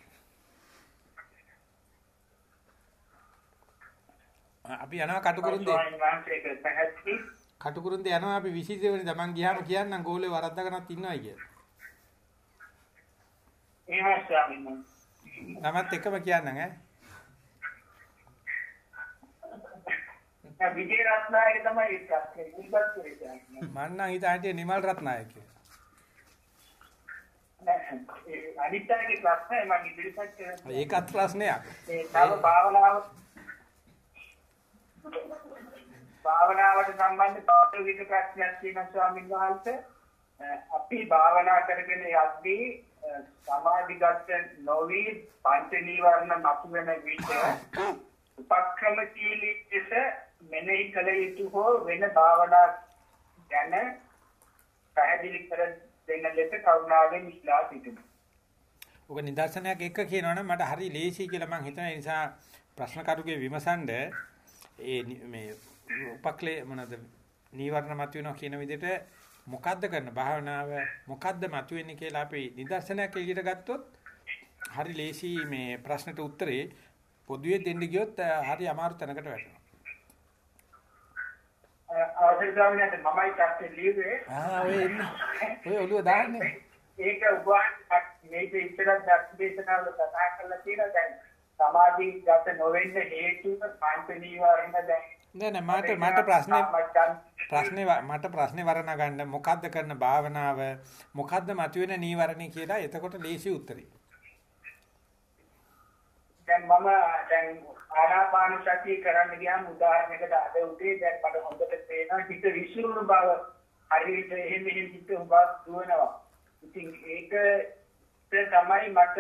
A: අපි යනවා කටුකුරුන්දේ.
C: ස්වාමීන් වහන්සේ ඒක පැහැදිලි.
A: කටුකුරුන්දේ යනවා අපි 22 වෙනි තමන් ගියාම කියන්නම් ගෝලේ වරද්දාගෙනත් ඉන්නවයි කියලා.
C: එහෙමයි ස්වාමීන් වහන්සේ.
A: නමත් එකම කියන්නම් ඈ.
C: විජේ රත්නායක තමයි ඒ ප්‍රශ්නේ ඉල්පත් කරේ.
A: මං නම් හිතාන්නේ නිමල් රත්නායක කියලා.
C: ඒ අනිත්‍යයේ ප්‍රශ්නේ මම ඉදිරිපත් කරනවා.
A: ඒකත් ප්‍රශ්නයක්.
C: ඒ තව භාවනාව භාවනාවට සම්බන්ධ ප්‍රායෝගික ප්‍රශ්නයක් තියෙනවා ස්වාමීන් වහන්සේ. අපි භාවනා කරගෙන යද්දී සමාධිගත නොවි පංච නීවරණ මතුවෙන විට උපක්‍රමශීලී ලෙස මෙනෙහි කළ යුතු හෝ වෙන භාවනා ගැන පැහැදිලි කර දෙන්න ලෙස කරුණාවෙන් ඉස්ලා සිටිනවා.
A: ඔක නිදර්ශනයක් එක්ක කියනවනම් මට හරි ලේසි කියලා මං හිතන නිසා ප්‍රශ්න කරුගේ විමසන්ඩ ඒ මේ උපක්ලේ මොනද නීවරණ මතුවෙනවා කියන විදිහට මොකද්ද කරන භාවනාව මොකද්ද මතුවෙන්නේ කියලා අපි නිදර්ශනයක් එළියට ගත්තොත් හරි ලේසි මේ ප්‍රශ්නට උත්තරේ පොදුවේ දෙන්න ගියොත් හරි අමාරු තැනකට වැටෙනවා.
C: වහන්සේ මමයි තාත්තේ ලියුවේ
A: ආ ඔය ඉන්න. ඔය ඔළුව දාන්නේ.
C: ඒක උපවාස මේක ඉස්සරහ දක්ෂදේශනාවල කතා කරලා තියෙනවා දැන් සමාධි ගත නොවෙන්න හේතුව පංච නීවරණ දැන්
A: නෑ නෑ මට මට ප්‍රශ්නේ ප්‍රශ්නේ මට ප්‍රශ්නේ වරණ ගන්න. මොකද්ද කරන භාවනාව? මොකද්ද මතුවෙන නීවරණ කියලා එතකොට ලේසි උත්තරේ.
C: දැන් මම දැන් ආනාපාන සතිය කරන්න ගියාම උදාහරණයකට අද උදේ දැන් මට හොඳට තේරෙනවා හිත විසිරුණු බව. හරියට එහෙම එහෙම හිත උඹක් දුවනවා. ඉතින් ඒක තමයි මට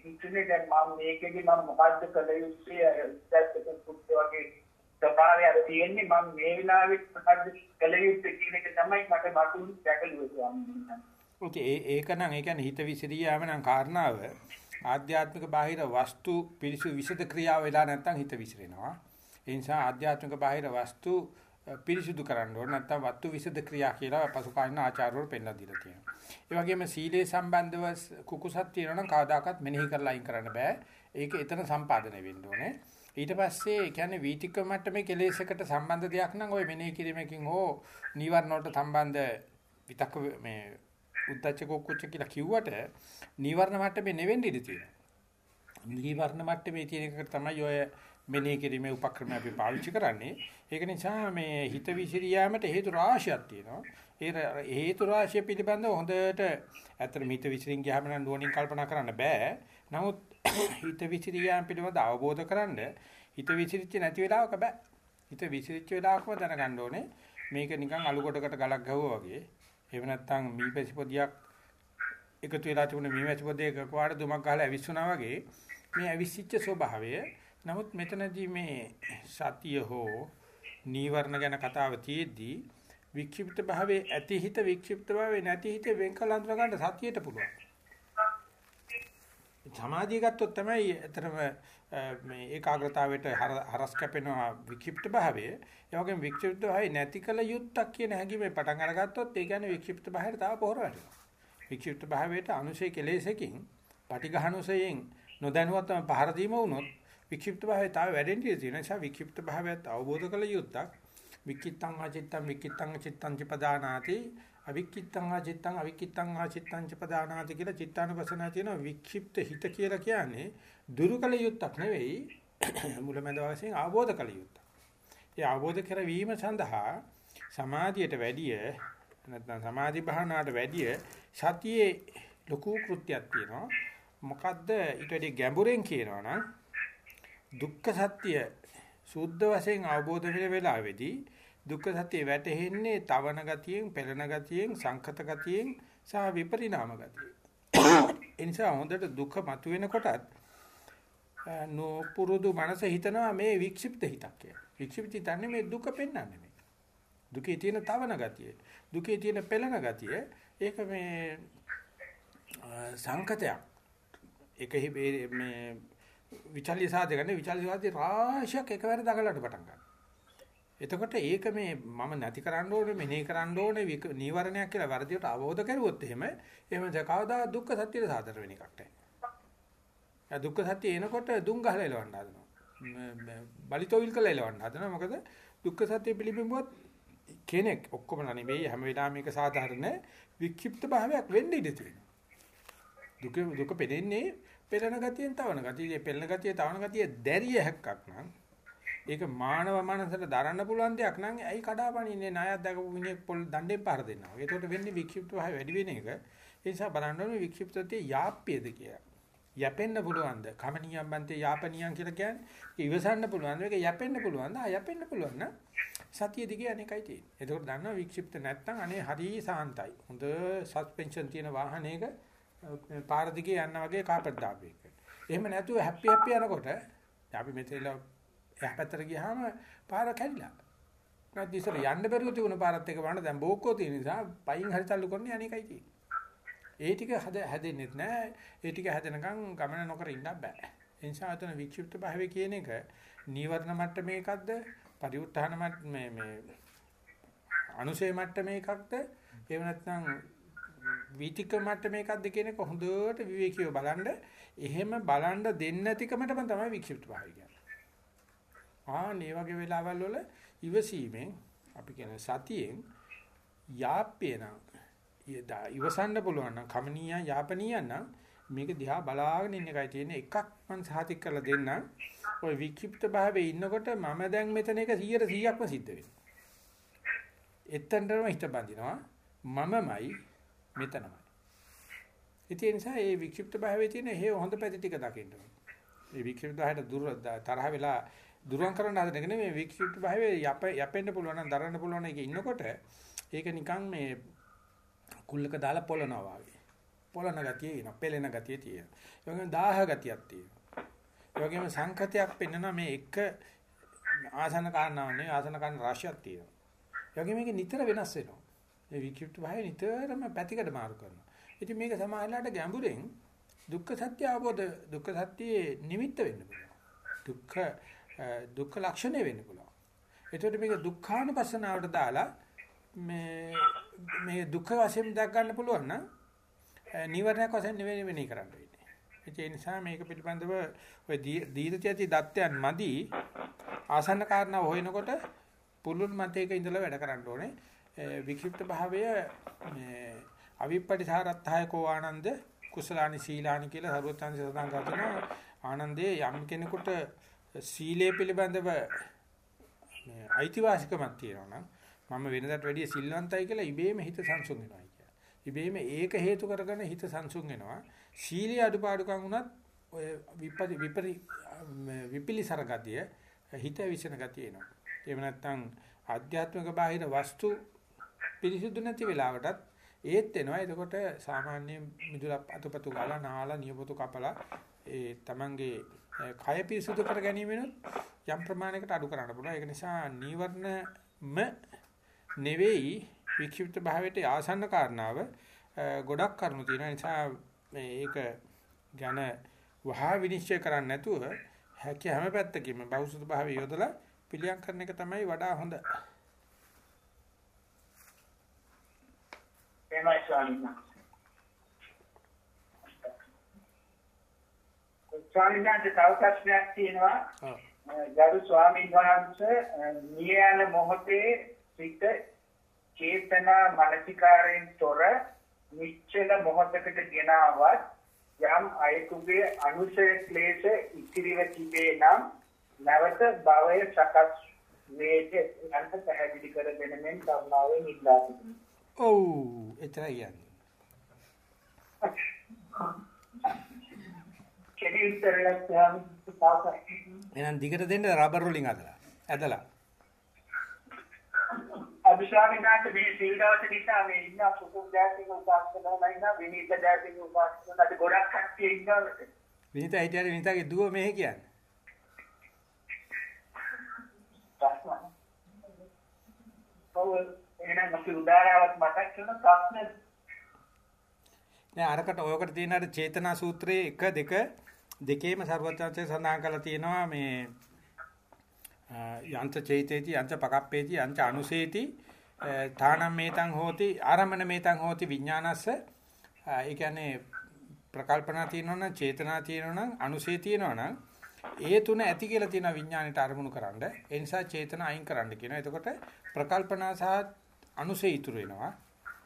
C: හිතුනේ දැන් මම මේකෙදි මම මොකද්ද කළ යුත්තේ? ඉස්සත් පුත් වගේ ස්වභාවය අර තියෙන්නේ මම මේ වෙලාවෙත් මොකද්ද කළ යුත්තේ කියන එක තමයි මට මතුන් දැකලුවේ ස්වාමීන් වහන්සේ.
A: ඒක නම් ඒ කියන්නේ හිත විසිරී යාම නම් කාරණාව ආධ්‍යාත්මික බාහිර වස්තු පිරිසු විසද ක්‍රියාව වෙලා නැත්නම් හිත විසිරෙනවා. ඒ නිසා ආධ්‍යාත්මික බාහිර වස්තු පිරිසුදු කරන්න ඕන නැත්නම් වස්තු විසද ක්‍රියා කියලා පසුකාලීන ආචාර්යවරු පෙන්නලා දීලා තියෙනවා. ඒ වගේම සීලේ සම්බන්ධව කුකුසක් තියෙනවා නම් කවදාකවත් මෙනෙහි කරලා අයින් කරන්න බෑ. ඒක එතන සම්පාදනය වෙන්න ඕනේ. ඊට පස්සේ ඒ කියන්නේ වීතික මට්ටමේ කෙලෙසකට සම්බන්ධ දෙයක් නම් ওই මෙනෙහි කිරීමකින් හෝ නිවර්ණ වලට සම්බන්ධ විතක මේ උද්දච්ච කුච්ච කියලා කිව්වට නීවරණ මට්ටමේ නෙවෙන්න ඉඩ තියෙනවා. නීවරණ මට්ටමේ තියෙන එක තමයි ඔය මෙනෙහි කිරීමේ උපක්‍රම අපි පාවිච්චි කරන්නේ. ඒක නිසා මේ හිත විසිරියාමට හේතු රාශියක් තියෙනවා. ඒ හේතු රාශිය පිළිබඳව හොඳට ඇත්තට හිත විසිරින් ගියාම නම් නුවණින් කල්පනා කරන්න බෑ. නමුත් [coughs] හිත විසිරියාම පිළිබඳව අවබෝධ කරගන්න හිත විසිරිච්ච නැති වෙලාවක බෑ. හිත විසිරිච්ච වෙලාවකම දැනගන්න ඕනේ. මේක නිකන් අලු කොටකට ගලක් ගහුවා වගේ. එහෙම නැත්නම් මීපැසි පොදියක් එකතු වෙලා තිබුණ මීපැසි පොදියක කවාඩ දුමක් ගහලා ඇවිස්සුනා වගේ මේ ඇවිස්සිච්ච ස්වභාවය නමුත් මෙතනදී මේ සතිය හෝ නීවරණ ගැන කතාව තියෙද්දී වික්ෂිප්ත භාවයේ ඇති හිත වික්ෂිප්ත භාවයේ නැති හිත වෙන් කළ අඳුර ගන්න සතියට පුළුවන්. සමාධිය ගත්තොත් තමයි ඇතරම මේ ඒකාග්‍රතාවයට හරස් කැපෙනවා වික්ෂිප්ත භාවය. ඒ වගේම වික්ෂිප්ත භාවය නැති කල යුත්තක් කියන හැඟීමේ පටන් අරගත්තොත් ඒ කියන්නේ වික්ෂිප්ත භාවයට තව පොහොර වැටෙනවා. වික්ෂිප්ත භාවයට අනුශේ කෙලෙසකින් පටිඝානුසයෙන් නොදැනුවත්වම පහර දීම වුණොත් වික්ෂිප්ත භාවය තව වැඩෙන්න තියෙන නිසා වික්ෂිප්ත භාවයත් අවබෝධ කළ යුත්තක්. වික්කිත්තං ආචිත්තං වික්කිත්තං චිත්තං චපදානාති අවික්කිත්තං ආචිත්තං අවික්කිත්තං ආචිත්තං චපදානාති කියලා චිත්තානුපසනාව තියෙනවා වික්ෂිප්ත හිත කියලා කියන්නේ දුරු කළ යුත්තක් නෙවෙයි [coughs] මුලමඳ වශයෙන් ආબોධ කළ යුත්තක්. ඒ ආબોධ කරවීම සඳහා සමාධියට වැඩිය නැත්නම් සමාධි භාවනාවට වැඩිය සතියේ ලොකු කෘත්‍යයක් තියෙනවා. මොකද්ද ඊට වැඩි ගැඹුරෙන් කියනවා නම් දුක්ඛ සත්‍ය සුද්ධ වශයෙන් අවබෝධ වෙන වෙලාවේදී දුක්ඛ සත්‍ය වැටහෙන්නේ තවන ගතියෙන්, පෙළෙන ගතියෙන්, සංකත ගතියෙන් සහ විපරිණාම ගතියෙන්. ඒ නිසා හොඳට දුක මතුවෙනකොටත් නෝපුරුදු මනස හිතනවා මේ වික්ෂිප්ත හිතක් කියලා. වික්ෂිප්ත හිතන්නේ මේ දුක පෙන්වන්නේ නෙමෙයි. දුකේ තියෙන තවන ගතිය, දුකේ තියෙන පෙළෙන ගතිය, ඒක මේ සංකතයක්. ඒක මේ විචල්්‍ය සාධක නේ විචල්්‍ය සාධේ රාශියක් එකවර දගලට පටන් ගන්නවා. එතකොට ඒක මේ මම නැති කරන්න ඕනේ මෙනෙහි කරන්න ඕනේ නීවරණයක් කියලා වර්ධියට අවබෝධ කරුවොත් එහෙම එහෙම කවදා දුක්ඛ සත්‍යයට සාදර වෙන එකක් නැහැ. දුක්ඛ සත්‍ය එනකොට දුම් ගහලා එලවන්න හදනවා. බලිතෝවිල් කරලා එලවන්න හදනවා. මොකද දුක්ඛ සත්‍ය පිළිබිඹුවත් කෙනෙක් ඔක්කොම නෙවෙයි හැම වෙලාවෙම මේක සාධාරණ වික්ෂිප්ත භාවයක් වෙන්න ඉඩ තියෙනවා. දුක දුක පෙදෙන්නේ පෙළෙන ගතියෙන් තවන ගතිය. පෙළෙන ගතිය තවන ගතිය දැරිය හැක්කක් නම් ඒක මානව මනසට දරන්න පුළුවන් දෙයක් නම් ඇයි කඩාපනින්නේ ණයක් දැකපු මිනිහෙක් පොල් දණ්ඩෙන් පාර දෙනවා. ඒකට වෙන්නේ වික්ෂිප්ත භාවය වැඩි වෙන එක. ඒ නිසා බලන්න ඕනේ වික්ෂිප්තත්වයේ යාප්පියද කියලා. යැපෙන්න පුළුවන්ද? කමනියම් බන්තේ යාපනියම් කියලා කියන්නේ ඉවසන්න පුළුවන්ද? ඒක යැපෙන්න පුළුවන්ද? ආ යැපෙන්න පුළුවන් නම් සතිය දිගේ අනේකයි තියෙන්නේ. එතකොට දන්නවා වික්ෂිප්ත නැත්තම් අනේ හරි සාන්තයි. හොඳ සස්පෙන්ෂන් තියෙන වාහනයක පාර දිගේ යන්න වගේ කාපට් දාපු එක. එහෙම නැතුව හැපි හැපි යනකොට අපි මෙතන එහා පැත්තට ගියාම පාර කැඩිලා. නැත්නම් ඉස්සර යන්න බැරුව තිබුණ පාරත් එක වහන්න දැන් බෝක්කෝ තියෙන නිසා පයින් හරි තල්ලු කරන්නේ අනේකයි තියෙන්නේ. ඒ ටික හැදෙන්නෙත් නෑ. ඒ ටික හැදෙනකන් ගමන නොකර ඉන්න බෑ. ඒ නිසා අතන වික්ෂිප්ත භාවය කියන එක නීවරණ මට්ටමේකක්ද පරිඋත්ථාන මේ මේ අනුශේ මට්ටමේකක්ද එහෙම නැත්නම් වීතික මට්ටමේකක්ද කියන එක හොඳට විවේකීව බලන්න එහෙම බලන්න දෙන්නේ නැතිකමටම තමයි වික්ෂිප්ත භාවය කියන්නේ. ආනේ වගේ වෙලාවල් වල ඉවසීමෙන් අපි කියන සතියෙන් යාප්පේන ඉවසන්න පුළුවන් නම් කමනීය යාපනීය නම් මේක දිහා බලාගෙන ඉන්න එකයි තියෙන්නේ. එකක් මං සාතික් කරලා දෙන්නම්. ඔය වික්ෂිප්ත භාවයේ ඉන්නකොට මම දැන් මෙතන එක 100%ක්ම සිද්ධ වෙනවා. එතනටම හිත බඳිනවා. මමමයි මෙතනමයි. ඒ නිසා මේ වික්ෂිප්ත භාවයේ තියෙන හේ හොඳ පැති ටික දකින්න ඕනේ. මේ වික්ෂිප්ත භාවයට දුර තරහ වෙලා දුරන් කරන්න හදන එක නෙමෙයි වික්ෂිප්ත භාවයේ යප යපෙන්න පුළුවන් නම් දරන්න පුළුවන් එකේ ඉන්නකොට ඒක නිකන් මේ කුල්ලක දාලා පොළනවා වගේ. පොළන ගතිය එනවා, පෙළෙන ගතිය තියෙනවා. ඒ වගේම දාහ ගතියක් තියෙනවා. ඒ වගේම සංකතයක් පෙන්වනවා මේ එක ආසන කාරණාවනේ ආසන කාරණ රාශියක් තියෙනවා. ඒ වගේම මේක නිතර වෙනස් වෙනවා. මේ වික්ෂිප්ත භාවය නිතරම පැතිකඩ මාරු කරනවා. ඉතින් මේක සමාහලට ගැඹුරෙන් දුක්ඛ සත්‍ය අවබෝධ දුක්ඛ සත්‍යයේ නිමිත්ත වෙන්න පුළුවන්. දුක්ඛ දුක්ඛ ලක්ෂණය වෙන්න පුළුවන්. එතකොට මේක දුක්ඛානුපස්සනාවට දාලා මේ මේ දුක්ඛ වශයෙන් දක් ගන්න පුළුවන් නම් නිවර්ණයක් වශයෙන් නෙවෙයි වෙන්නේ කරන්න වෙන්නේ. ඒ නිසා මේක පිළිබඳව ඔය දීර්ඝත්‍යති දත්තයන් මදි ආසන්න කාරණා හොයනකොට පුළුල් මතයක ඉඳලා වැඩ කරන්න ඕනේ. වික්ෂිප්ත භාවය මේ අවිප්පටිසාරත්ථය කෝ ආනන්ද කුසලානි සීලානි කියලා සරුවත්ංශ සඳහන් කරනවා. ආනන්දේ යම් කෙනෙකුට සීලය පිළිබඳව මේ අයිතිවාසිකමක් තියෙනවා නම් මම වෙනදාට වැඩිය සිල්වන්තයි කියලා ඉබේම හිත සංසුන් වෙනවා කියන්නේ. ඉබේම ඒක හේතු කරගෙන හිත සංසුන් වෙනවා. සීලී අඩුපාඩුකම් වුණත් ඔය විපරි විපරි විපිලිසර ගතිය හිත විසන ගතිය එනවා. එහෙම නැත්නම් ආධ්‍යාත්මික බාහිර වස්තු පිරිසිදු නැති වෙලාවටත් ඒත් එනවා. එතකොට සාමාන්‍ය මිදුල අතුපතු ගාලා නාලා නියපොතු කපලා ඒ තමන්ගේ කය පිරිසුදු කර ගැනීමෙනුත් යම් ප්‍රමාණයකට අඩු කරන්න පුළුවන්. ඒක නිසා නීවරණම නෙවෙයි වික්ෂිප්ත භාවයට ආසන්න කාරණාව ගොඩක් කරුණු තියෙන නිසා මේක ගැන වහා විනිශ්චය කරන්නේ නැතුව හැකි හැම පැත්තකින්ම බෞද්ධ භාවය යොදලා පිළියම් කරන එක තමයි වඩා හොඳ.
C: එහෙමයි ස්වාමීන් වහන්සේ. ස්වාමීන් වහන්සේ තව ප්‍රශ්නයක් තියෙනවා. ගරු ස්වාමීන් වහන්සේ නියන මොහොතේ සිට චේතනා මනසිකාරයෙන් තොර නිශ්චල මොහොතකට ගෙනාවත් යම් අයෙකුගේ අනුසය ක්ලේශ ඉතිරිව තිබේ නම් නැවත භවය සකස් වේද යන්ත පැහැදිලි කර දෙන මෙන් කරුණාවෙන් ඉල්ලා සිටිනවා.
A: ඔව් එතරයි යන්නේ. [laughs]
C: කෙටි උත්තරයක් ස්වාමීන්
A: එහෙනම් දිගට දෙන්න රබර් වලින් අදලා. ඇදලා.
C: අභිෂාවිනාට මේ සීලවත නිසා මේ ඉන්න සුසුම් දැසික උපාසකලා ඉන්න විනීත දැසික උපාසකලාට ගොඩක් කට්ටිය ඉන්නවද?
A: විනීත හිටියද විනීතගේ දුව මෙහෙ කියන්නේ.
C: එහෙනම් අපි උදාහරණයක් මතක් කරන ප්‍රශ්න
A: නෑ අරකට ඔයකට තියෙන අර චේතනා සූත්‍රයේ 1 2 දෙකේම ਸਰවඥාන්සේ සඳහන් කරලා තියෙනවා මේ යන්ත චෛතේති යන්ත පකප්පේති යන්ත අනුසේති තානම් මේතං හෝති ආරම්මන මේතං හෝති විඥානස්ස ඒ කියන්නේ ප්‍රකල්පනා තියෙනවනම් චේතනා තියෙනවනම් අනුසේ තියෙනවනම් ඒ තුන ඇති කියලා තියෙන විඥාණයට අරමුණු කරන්න ඒ නිසා චේතන අයින් කරන්න කියනවා. එතකොට ප්‍රකල්පනා සහ අනුසේ ඉතුරු වෙනවා.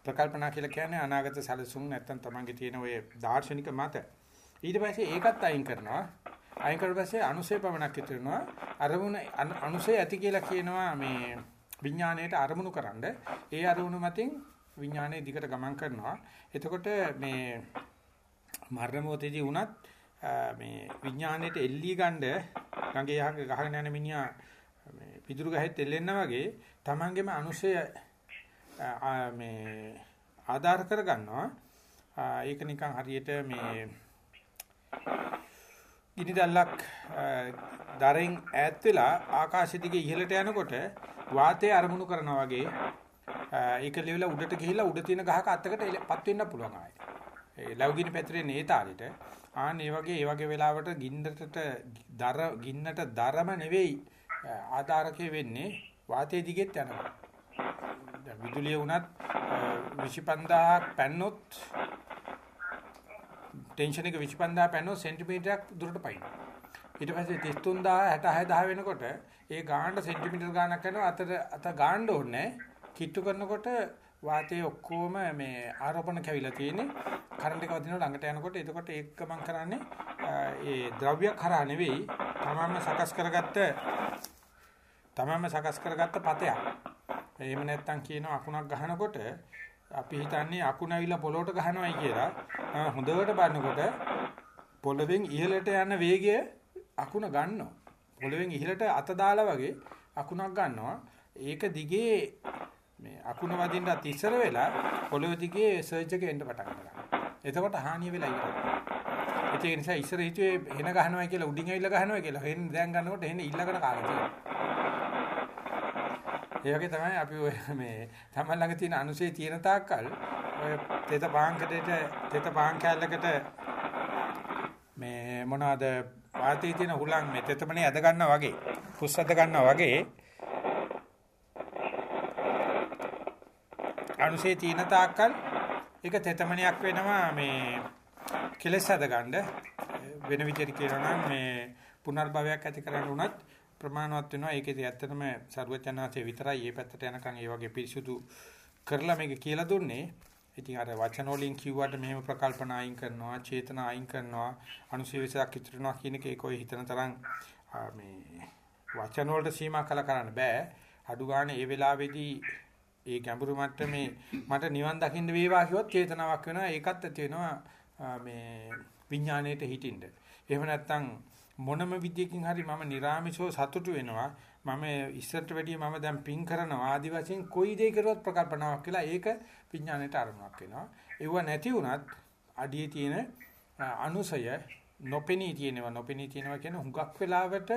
A: ප්‍රකල්පනා කියලා කියන්නේ අනාගත සැලසුම් නැත්තම් තමන්ගේ තියෙන ඔය දාර්ශනික මත. ඊට පස්සේ ඒකත් අයින් කරනවා. අයින් කරලා පස්සේ අනුසේ පමණක් ඉතුරු වෙනවා. අරමුණ අනුසේ ඇති කියලා කියනවා මේ විඥාණයට අරමුණු කරන්න ඒ අරමුණු මතින් විඥානයේ දිගට ගමන් කරනවා. එතකොට මේ මරණ මොහොතේදී වුණත් මේ විඥාණයට එල්ලී ගන්න ගඟේ යහක ගහගෙන යන මිනිහා මේ පිදුරු ගහෙත් එල්ලෙන්න වගේ තමන්ගේම අනුශය මේ ආධාර කර ගන්නවා ඒක නිකන් හරියට මේ ගිනි දැල්ලක් දරෙන් ඈත් වෙලා ආකාශය දිගේ ඉහළට යනකොට වාතය අරමුණු කරනවා වගේ ඒක ලෙවලා උඩට ගිහිල්ලා උඩ තියෙන ගහක අත්තකටපත් වෙන්න පුළුවන් ආයේ. ඒ ලව්ගිනි පැතරේ නේතාලිට ආන් මේ වගේ ඒ වගේ වෙලාවට ගින්නටට දර ගින්නට දරම නෙවෙයි ආධාරකේ වෙන්නේ වාතයේ දිගෙත් යනවා. දැන් විදුලිය වුණත් 25000ක් පැන්නොත් ටෙන්ෂන් එක 25000 පැන්නොත් සෙන්ටිමීටරයක් දුරට පයින්. ඊට පස්සේ 33000 66000 වෙනකොට ඒ ගානට සෙන්ටිමීටර ගානක් කරනවා අතට අත ගාන්න ඕනේ. කිට්ටු කරනකොට වාතයේ ඔක්කොම මේ ආරෝපණ කැවිලා තියෙන්නේ කරන්ට් එක වදිනවා ළඟට යනකොට එතකොට ඒක මම කරන්නේ ඒ ද්‍රව්‍ය කරා නෙවෙයි තමන්ම සකස් කරගත්ත තමන්ම සකස් කරගත්ත පතයක්. එහෙම නැත්තම් කියන අකුණක් ගහනකොට අපි හිතන්නේ අකුණ ඇවිල්ලා පොළොවට ගහනවයි කියලා. හොඳට බලනකොට පොළවෙන් ඉහළට යන වේගය අකුණ ගන්නවා. පොළවෙන් ඉහළට අත දාලා වගේ අකුණක් ගන්නවා. ඒක දිගේ මේ අකුණ වදින්නත් ඉස්සර වෙලා පොළොව දිගේ සර්ජ් එක එන්න පටන් ගන්නවා. එතකොට හානිය වෙලා ඉවරයි. ඒක නිසා ඉස්සර හිතුවේ හෙන ගහනවා කියලා උඩින් ඇවිල්ලා ගහනවා කියලා. හෙන දැන් ගන්නකොට හෙන ඊළඟට කාලා තියෙනවා. ඒ වගේ තමයි අපි ඔය මේ තමයි ළඟ තියෙන අනුසේ තියෙන තාක්කල් ඔය තෙත පාංකටේට තෙත පාං කැලලකට මේ මොනවාද වාතයේ තියෙන හුලං මේ තෙතමනේ ඇද ගන්නවා වගේ පුස් ඇද ගන්නවා වගේ අනුසේ තියෙන තාක්කල් ඒක තෙතමනයක් වෙනවා මේ කෙලස් හදගන්න වෙන විදිහට කියනවා නම් මේ පුනර්භවයක් ඇති කරන්න උනත් ප්‍රමාණවත් වෙනවා. ඒකේදී ඇත්තටම ਸਰවචනාසේ විතරයි. මේ පැත්තට යනකම් ඒ වගේ පිරිසුදු කරලා මේක කියලා දුන්නේ. ඉතින් අර වචන වලින් කිව්වට මෙහෙම ප්‍රකල්පනා අයින් කරනවා චේතනා අයින් කරනවා අනුශේෂයක් ඉතුරුනවා කියන එක ඒක ඔය හිතන තරම් මේ වචන වලට සීමා කළ කරන්න බෑ. අඩු ගන්න ඒ වෙලාවේදී ඒ ගැඹුරු මට්ටමේ මට නිවන් දකින්න වේවා කිව්වොත් චේතනාවක් වෙනවා. ඒකත් ඇති වෙනවා මේ විඥාණයට හිටින්න. එහෙම නැත්නම් මොනම විදියකින් හරි මම නිර්ාමිෂව සතුටු වෙනවා මම ඉස්සරට වැඩිය මම දැන් පින් කරනවා ආදි වශයෙන් කොයි දෙයක් කරුවත් ප්‍රකල්පනාවක් කියලා ඒක විඥාණයට අරමුණක් වෙනවා ඒව නැති වුණත් අඩියේ තියෙන අනුසය නොපෙනී තියෙනවා නොපෙනී තියෙනවා කියන හුඟක් වෙලාවට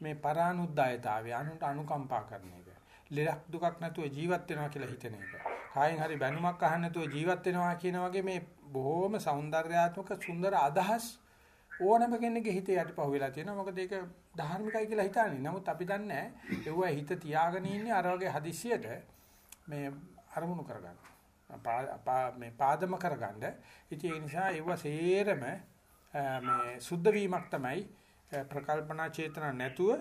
A: මේ පරානුද්යතාවය අනුන්ට අනුකම්පා කරන එක. ලෙඩක් දුකක් නැතුව ජීවත් වෙනවා කියලා හිතන එක. කායෙන් හරි බැනුමක් අහන්න නැතුව ජීවත් වෙනවා කියන වගේ මේ බොහොම సౌందర్యාත්මක සුන්දර අදහස් ඕනම කෙනෙක්ගේ හිතේ යටිපහුව වෙලා තියෙනවා. මොකද ඒක ධාර්මිකයි කියලා හිතන්නේ. නමුත් අපි දන්නේ නැහැ. හිත තියාගෙන ඉන්නේ අර වගේ හදිස්සියට මේ අරමුණු කරගන්න. මේ පාදම කරගන්න. ඉතින් ඒ නිසා ඒව සේරම මේ සුද්ධ වීමක් තමයි ප්‍රකල්පනා චේතනා නැතුව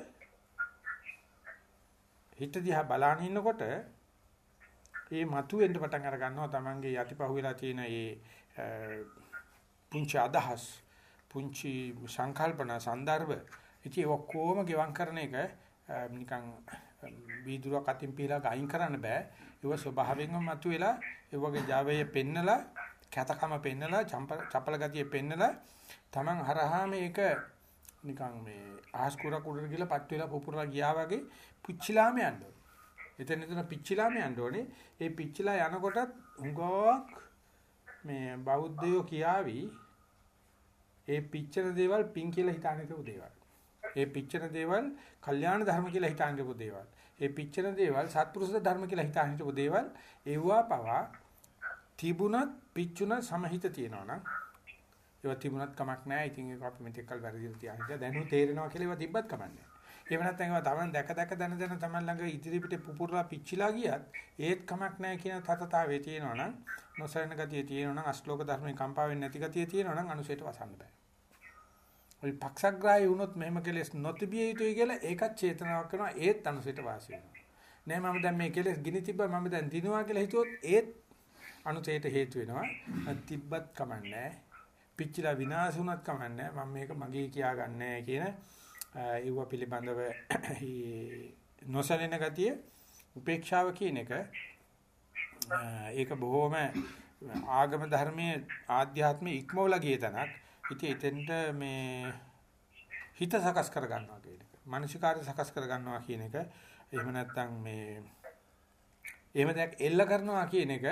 A: හිත දිහා බලාගෙන ඉන්නකොට ඒ මතුවෙන්න පටන් අර ගන්නවා Tamange යටිපහුවලා තියෙන ඒ පුංචි අදහස් පුංචි සංකල්පන સંદર્ભ ඉතින් ඔක්කොම ගෙවම් කරන එක නිකන් වීදුරක් අතින් පීලා ගයින් කරන්න බෑ ඒව ස්වභාවයෙන්ම මතුවෙලා ඒ වගේ Java පෙන්නලා කැතකම පෙන්නලා චපල ගතිය පෙන්නලා Taman හරහා මේක නිකන් මේ ආහස් කුරක් උඩට ගිහලා පත් වෙලා පුපුරලා ගියා වගේ පිච්චිලාම යන්න ඕනේ. එතන එතන පිච්චිලාම යන්න ඕනේ. ඒ පිච්චිලා යනකොටත් හුඟක් මේ බෞද්ධයෝ කියාවි ඒ පිච්චෙන දේවල් පින් කියලා හිතාගෙන ඉපු දේවල්. ඒ පිච්චෙන දේවල් කල්යාණ ධර්ම කියලා හිතාගෙන ඉපු දේවල්. ඒ පිච්චෙන දේවල් සත්පුරුෂ ධර්ම කියලා හිතාගෙන ඉපු දේවල් ඒවා පවා තිබුණත් පිච්චුණ සමහිත තියෙනවා නම් ඒවා තිබුණත් කමක් නැහැ. ඉතින් ඒක අපි මෙතෙක් කල් වැරදිලා තියාගෙන දැනුත් තේරෙනවා කියලා ඒවා තිබ්බත් කමක් නැහැ. එහෙම නැත්නම් ඒවා තමන් දැක දැක දන දන තමන් ළඟ ඉදිරි පිට පුපුරලා පිච්චිලා ගියත් ඒත් කමක් නැහැ කියන තතතාවේ තියෙනවා නම් නොසරණ ගතිය තියෙනවා නම් අශ්ලෝක ධර්මේ කම්පා වෙන්නේ නැති ගතිය තියෙනවා නම් අනුසයට වසන්න බෑ. ওই පක්ෂග්‍රාහී වුණොත් මෙහෙම කෙලෙස් නොතිබිය යුතුයි කියලා ඒකත් චේතනාවක් කරනවා ඒත් අනුසයට වාසි වෙනවා. නෑ මම දැන් මේ කෙලෙස් ගිනි තිබ්බා මම දැන් දිනුවා කියලා හිතුවොත් ඒත් අනුසයට හේතු වෙනවා. තිබ්බත් කමන්නේ පිච්චිලා විනාශ වුණත් කමන්නේ මම මේක මගේ කියාගන්නේ කියන ඒව පිළිබඳව [clears throat] නොසැලෙන ගතිය උපේක්ෂාව කියන එක ඒක බොහොම ආගම ධර්මයේ ආධ්‍යාත්මයේ ඉක්මවලා ගිය තැනක්. ඉතින් එතෙන්ට මේ හිත සකස් කර ගන්නවා කියන එක. මානසිකාර්ය සකස් කර ගන්නවා කියන එක. එහෙම නැත්නම් මේ එහෙම දෙයක් එල්ල කරනවා කියන එක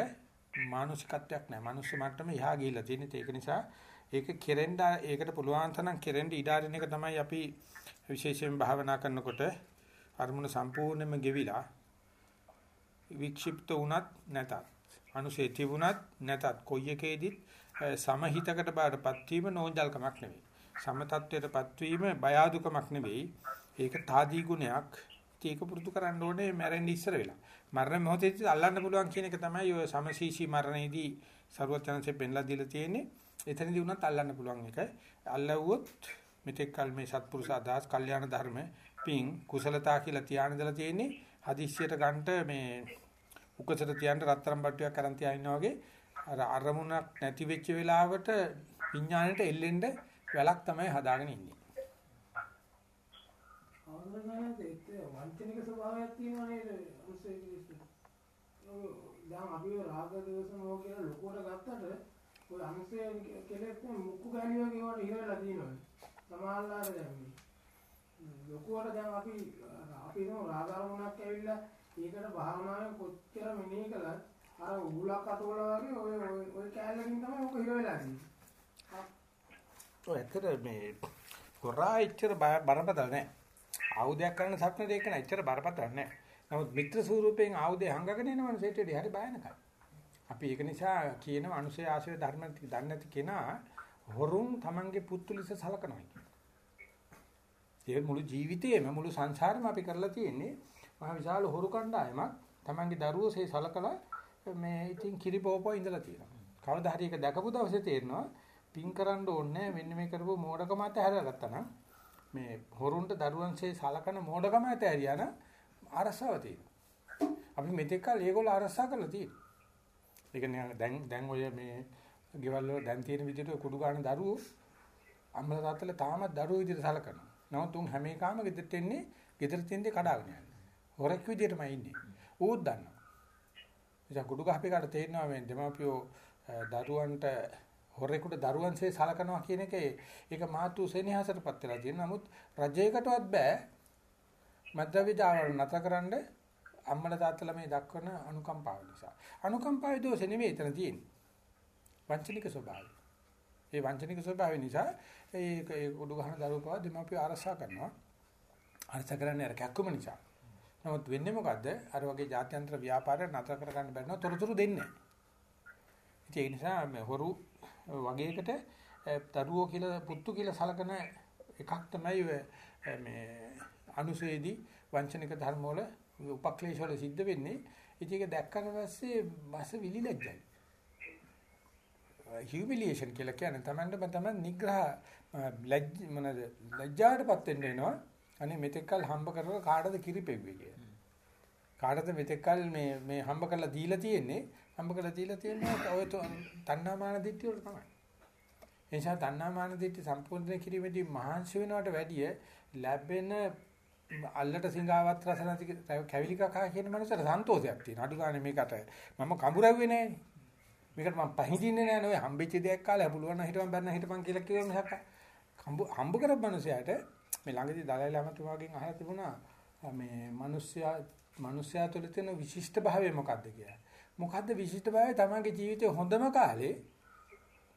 A: මානසිකත්වයක් නෑ. මනුස්ස මට්ටම එහා ගිහිල්ලා තියෙන. ඒක නිසා ඒක කෙරෙන්න ඒකට පුළුවන් තරම් කෙරෙන්න ඉඩ අරින එක තමයි අපි විශේෂයෙන් භාවනා කරනකොට අරමුණ සම්පූර්ණයෙන්ම ගෙවිලා වික්ෂිප්ත වුණත් නැතත් අනුසේ තිබුණත් නැතත් කොයි එකේදීත් සමහිතකට බාටපත් වීම නෝන්ජල්කමක් නෙවෙයි. සම තත්වයටපත් වීම බය අදුකමක් නෙවෙයි. ඒක තාදී ගුණයක්. ඒක පුරුදු කරන්න ඕනේ මැරෙන්න ඉස්සර වෙලා. මරණ මොහොතේදී අල්ලන්න පුළුවන් කියන එක තමයි ඔය සමසීසී මරණයේදී ਸਰවඥාන්සේ පෙන්ලා දීලා තියෙන්නේ. එතනදී වුණත් අල්ලන්න පුළුවන් එක. අල්ලවුවොත් මෙතෙක් කල මේ සත්පුරුෂ අදහස්, කල්යාණ ධර්ම, පිං, කුසලතා කියලා තියාන දලා තියෙන්නේ. හදිස්සියට ගන්නට මේ උකසට තියන්න රත්තරන් බට්ටියක් අරන් තියා ඉන්නා වගේ අර අරමුණක් නැති වෙච්ච වෙලාවට විඥාණයට එල්ලෙන්න වැලක් තමයි හදාගෙන ඉන්නේ.
B: අවුරුද්දකට ඒක වංචනික ස්වභාවයක් තියෙනවා නේද? අනුසය කිලිස්තු. දැන් අපි රාග දෝෂ මොහ කියලා ලොකුවට ගත්තට ඔය අනුසය කෙලෙස් මුක්කු ගාණි වගේ වල ඉහළලා තියෙනවා. සමාල්ලාර දැන් මේ ලොකුවට දැන් අපි අපි නෝ රාග අරමුණක් ඇවිල්ලා ඒකට භාවනාවෙන් කොච්චර මෙනෙහි කළත් අර උගුලක් අතවල වගේ ඔය ඔය කැලලකින් තමයි ඔක හිර වෙලා තියෙන්නේ.
A: ඔය ඇත්තට මේ හොරා ඉච්චර බරපතල නැහැ. ආයුධයක් කරන සත්න දෙක නෑ ඉච්චර බරපතල නැහැ. නමුත් මිත්‍ර ස්වරූපයෙන් ආයුධය හංගගෙන එන මනුස්සයෙක් හරි භයානකයි. අපි ඒක නිසා කියන අනුසය ආශ්‍රය ධර්ම දන්නේ නැති කෙනා හොරුන් Tamange පුත්තු ලෙස සලකනවා ඒ මුළු ජීවිතේම මුළු සංසාරෙම අපි කරලා තියෙන්නේ මහ විශාල හොරු කණ්ඩායමක් Tamange දරුවෝ සේ සලකලා මේ ඉතින් කිරිපෝපෝ ඉඳලා තියෙනවා. කවදා හරි ඒක දැකපු දවසේ තේරෙනවා පින් කරන්න ඕනේ මෙන්න මේ කරපු මෝඩකම අත හැරගත්තා නම් මේ හොරුන්ට දරුවන්සේ සලකන මෝඩකම ඇත ඇරියා නම් අරසාව තියෙනවා. අපි මෙතෙක් කල ඒගොල්ලෝ අරසා කරලා තියෙනවා. ඒ කියන්නේ දැන් දැන් ඔය මේ ගෙවල් වල දැන් තියෙන විදිහට කුඩු ගන්න දරුවෝ අම්මලා තාත්තලා තාමත් දරුවෝ විදිහට සලකනවා. නමුත් උන් හැම එකම ගෙදරට එන්නේ ගෙදර තින්දේ කඩාගෙන යන්නේ. හොරෙක් විදිහටමයි ඉන්නේ. ඌත් දන්නවා. ඉතින් කුඩු ගහපේකට තේරෙනවා මේ දෙමාපියෝ දරුවන්ට හොරෙකුට දරුවන්සේ සලකනවා කියන එකේ ඒක මාතු සෙනෙහසටපත් වෙලා තියෙන නමුත් රජයකටවත් බෑ මද්දවිදාවල් නැතකරන්න අම්මලා තාත්තලා මේ දක්වන අනුකම්පාව නිසා අනුකම්පාවේ දෝෂෙ නෙමෙයි එතන තියෙන්නේ වංචනික ස්වභාවය ඒ වංචනික ස්වභාවය නිසා ඒ ඒ කුඩු ගහන දරුවෝ දෙමාපිය ආරසා කරනවා ආරසා කරන්නේ අර කැක්කම නිසා නමුත් වෙන්නේ මොකද්ද අර වගේ ජාත්‍යන්තර ව්‍යාපාරය නතර කරගන්න බැරි නම් තොරතුරු දෙන්නේ නැහැ ඒ නිසා මේ හොරු වගේකට දරුවෝ කියලා පුත්තු කියලා සලකන එකක් තමයි මේ අනුසේදී වංචනික ධර්ම වල උපක්ලේශ වල සිද්ධ වෙන්නේ. ඉතින් ඒක දැක්කට පස්සේ මාස විලිලැජ්ජයි. හියුමිලියේෂන් කියලා කියන්නේ තමන්ට තමන් නිග්‍රහ ලැජ්ජ මොනද ලැජ්ජාටපත් වෙන්න වෙනවා. අනේ මෙතෙක්කල් හම්බ කරලා කාටද කිරිපෙව්වේ කියලා. කාටද මෙතෙක්කල් මේ මේ හම්බ කරලා දීලා තියෙන්නේ හම්බ කරලා දීලා තියෙන්නේ ඔය තණ්හාමාන දිට්ඨිය වල තමයි. ඒ නිසා තණ්හාමාන දිට්ඨිය සම්පූර්ණ කිරීමේදී මහන්සි වෙනවට වැඩිය ලැබෙන අල්ලට සිඟාවත් රස නැති කැවිලි කකා කියන මනසට සන්තෝෂයක් තියෙනවා. අඩු ගන්න මේකට මම කඹුරව්වේ නෑනේ. මේකට මම පහඳින්නේ නෑ නෝ හම්බෙච්ච දෙයක් කාලේ පුළුවන් නම් හිටපන් බැන්න හිටපන් කියලා කිව්වම මිසක් හම්බ හම්බ කරපු මනුස්සයාට මේ ළඟදී දලයි ලාමතුමාගෙන් අහලා තිබුණා මේ මිනිස්සයා මිනිස්සයා තුළ තියෙන විශිෂ්ට භාවය මොකක්ද කියලා. මොකද්ද විශිෂ්ට භාවය? තමන්ගේ ජීවිතේ හොඳම කාලේ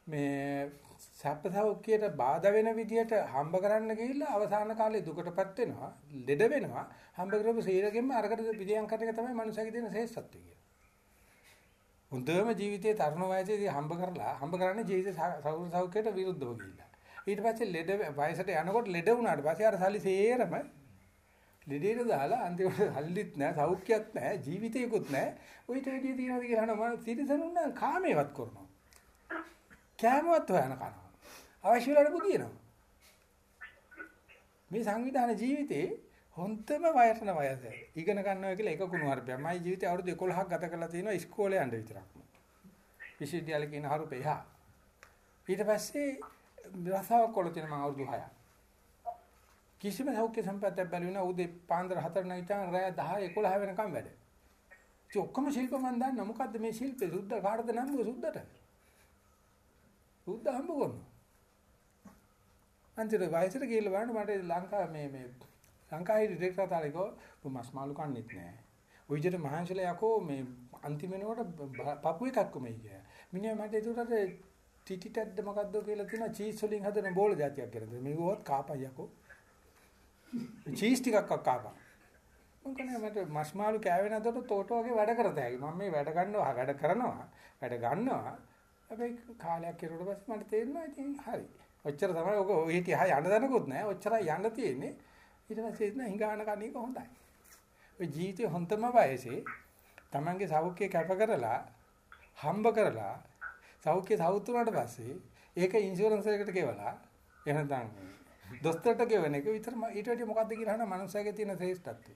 A: මේ සැපසෞඛ්‍යයට බාධා වෙන විදියට හම්බ කරන්න ගිහිල්ලා අවසාන කාලේ දුකටපත් වෙනවා, ලෙඩ වෙනවා. හම්බ කරපු සීලගෙම අරකට පිළියම් කරන එක තමයි මනුස්සයාගේ තියෙන ශ්‍රේෂ්ඨත්වය කියන්නේ. හොඳම ජීවිතයේ තරුණ වයසේදී හම්බ කරලා හම්බ කරන්නේ ජීවිත සෞඛ්‍ය සෞඛ්‍යයට විරුද්ධව ගිහිල්ලා. ඊට පස්සේ ලෙඩ වයසට යනකොට ලෙඩ වුණාට පස්සේ අර සල්ලි සේරම ලෙඩේට දාලා අන්තිමට හල්ලිත් නැහැ, සෞඛ්‍යයක් නැහැ, ජීවිතේකුත් නැහැ. ඔයිට වැඩි තියනවාද කියලා අහනවා මම තිරසනුන් නම් කාමේවත් කරනවා. කෑමවත් හොයන කනවා. අවශ්‍ය වෙලාවට පුදිනවා. මේ සංවිධාන ජීවිතේ හොන්තම වයසන වයස. ඉගෙන ගන්නවා කියලා එක කුණු හර්පයක්. මයි ජීවිතේ අවුරුදු 11ක් ගත කරලා තියෙනවා ඉස්කෝලේ යන්න විතරක්. විශ්වවිද්‍යාලේ කියන හරුපේ හා. ඊට පස්සේ රසාවක් කොළ තියෙන මම අවුරුදු 6ක්. කිසිම සෞඛ්‍ය සම්පතක් බැලුවේ නැහැ. උදේ පාන්දර 4 නැගිටින රෑ 10 11 වෙනකම් වැඩ. ඒ ඔක්කොම ශිල්ප මන් දන්නා. මොකද්ද මේ ශිල්පේ? සුද්ධ කාටද නම්බුව සුද්ධට? සුද්ධ හම්බ කරනවා. අන්තිම වයසට ගිහලා බලන්න මට ලංකාව මේ මේ ලංකාවේ ඩිරෙක්ටර් තාලිකෝ මස් මාළු කන්නේත් නැහැ. ওই විදිහට මහන්සිල යකෝ මේ අන්තිම වෙනකොට පපු එකක් කොමයි කිය. මිනිහා මට ඒකට ටිටිටක්ද මොකද්ද කියලා තියෙනවා චීස් වලින් හදන බෝල జాතියක් කරද. මේකවත් කාපයි යකෝ. චීස් ටිකක් කාපා. මම කියන්නේ මට මස් මාළු කෑවේ නැතට තෝටෝ වගේ වැඩ කරත හැකි. මම මේ වැඩ ගන්නවා, වැඩ කරනවා, වැඩ ගන්නවා. හැබැයි කාලයක් කෙරුවට පස්සේ මට තේරෙනවා ඉතින් හරි. ඔච්චර තමයි ඔක ඔය හිටියා යන්න දනකුත් නැහැ. ඔච්චරයි යන්න තියෙන්නේ. ඊට පස්සේ ඉතින් හිඟාන කණ එක හොඳයි. ඔය ජීවිතේ හොඳම වයසේ Tamange සෞඛ්‍ය කැප කරලා හම්බ කරලා සෞඛ්‍ය සෞතුනට පස්සේ ඒක ඉන්ෂුරන්ස් එකකට ගෙවලා එහෙනම් දොස්තරට ගෙවන එක විතර ඊට වැඩි මොකද්ද කියලා අහන මනුස්සයගේ තියෙන ශ්‍රේෂ්ඨත්වය.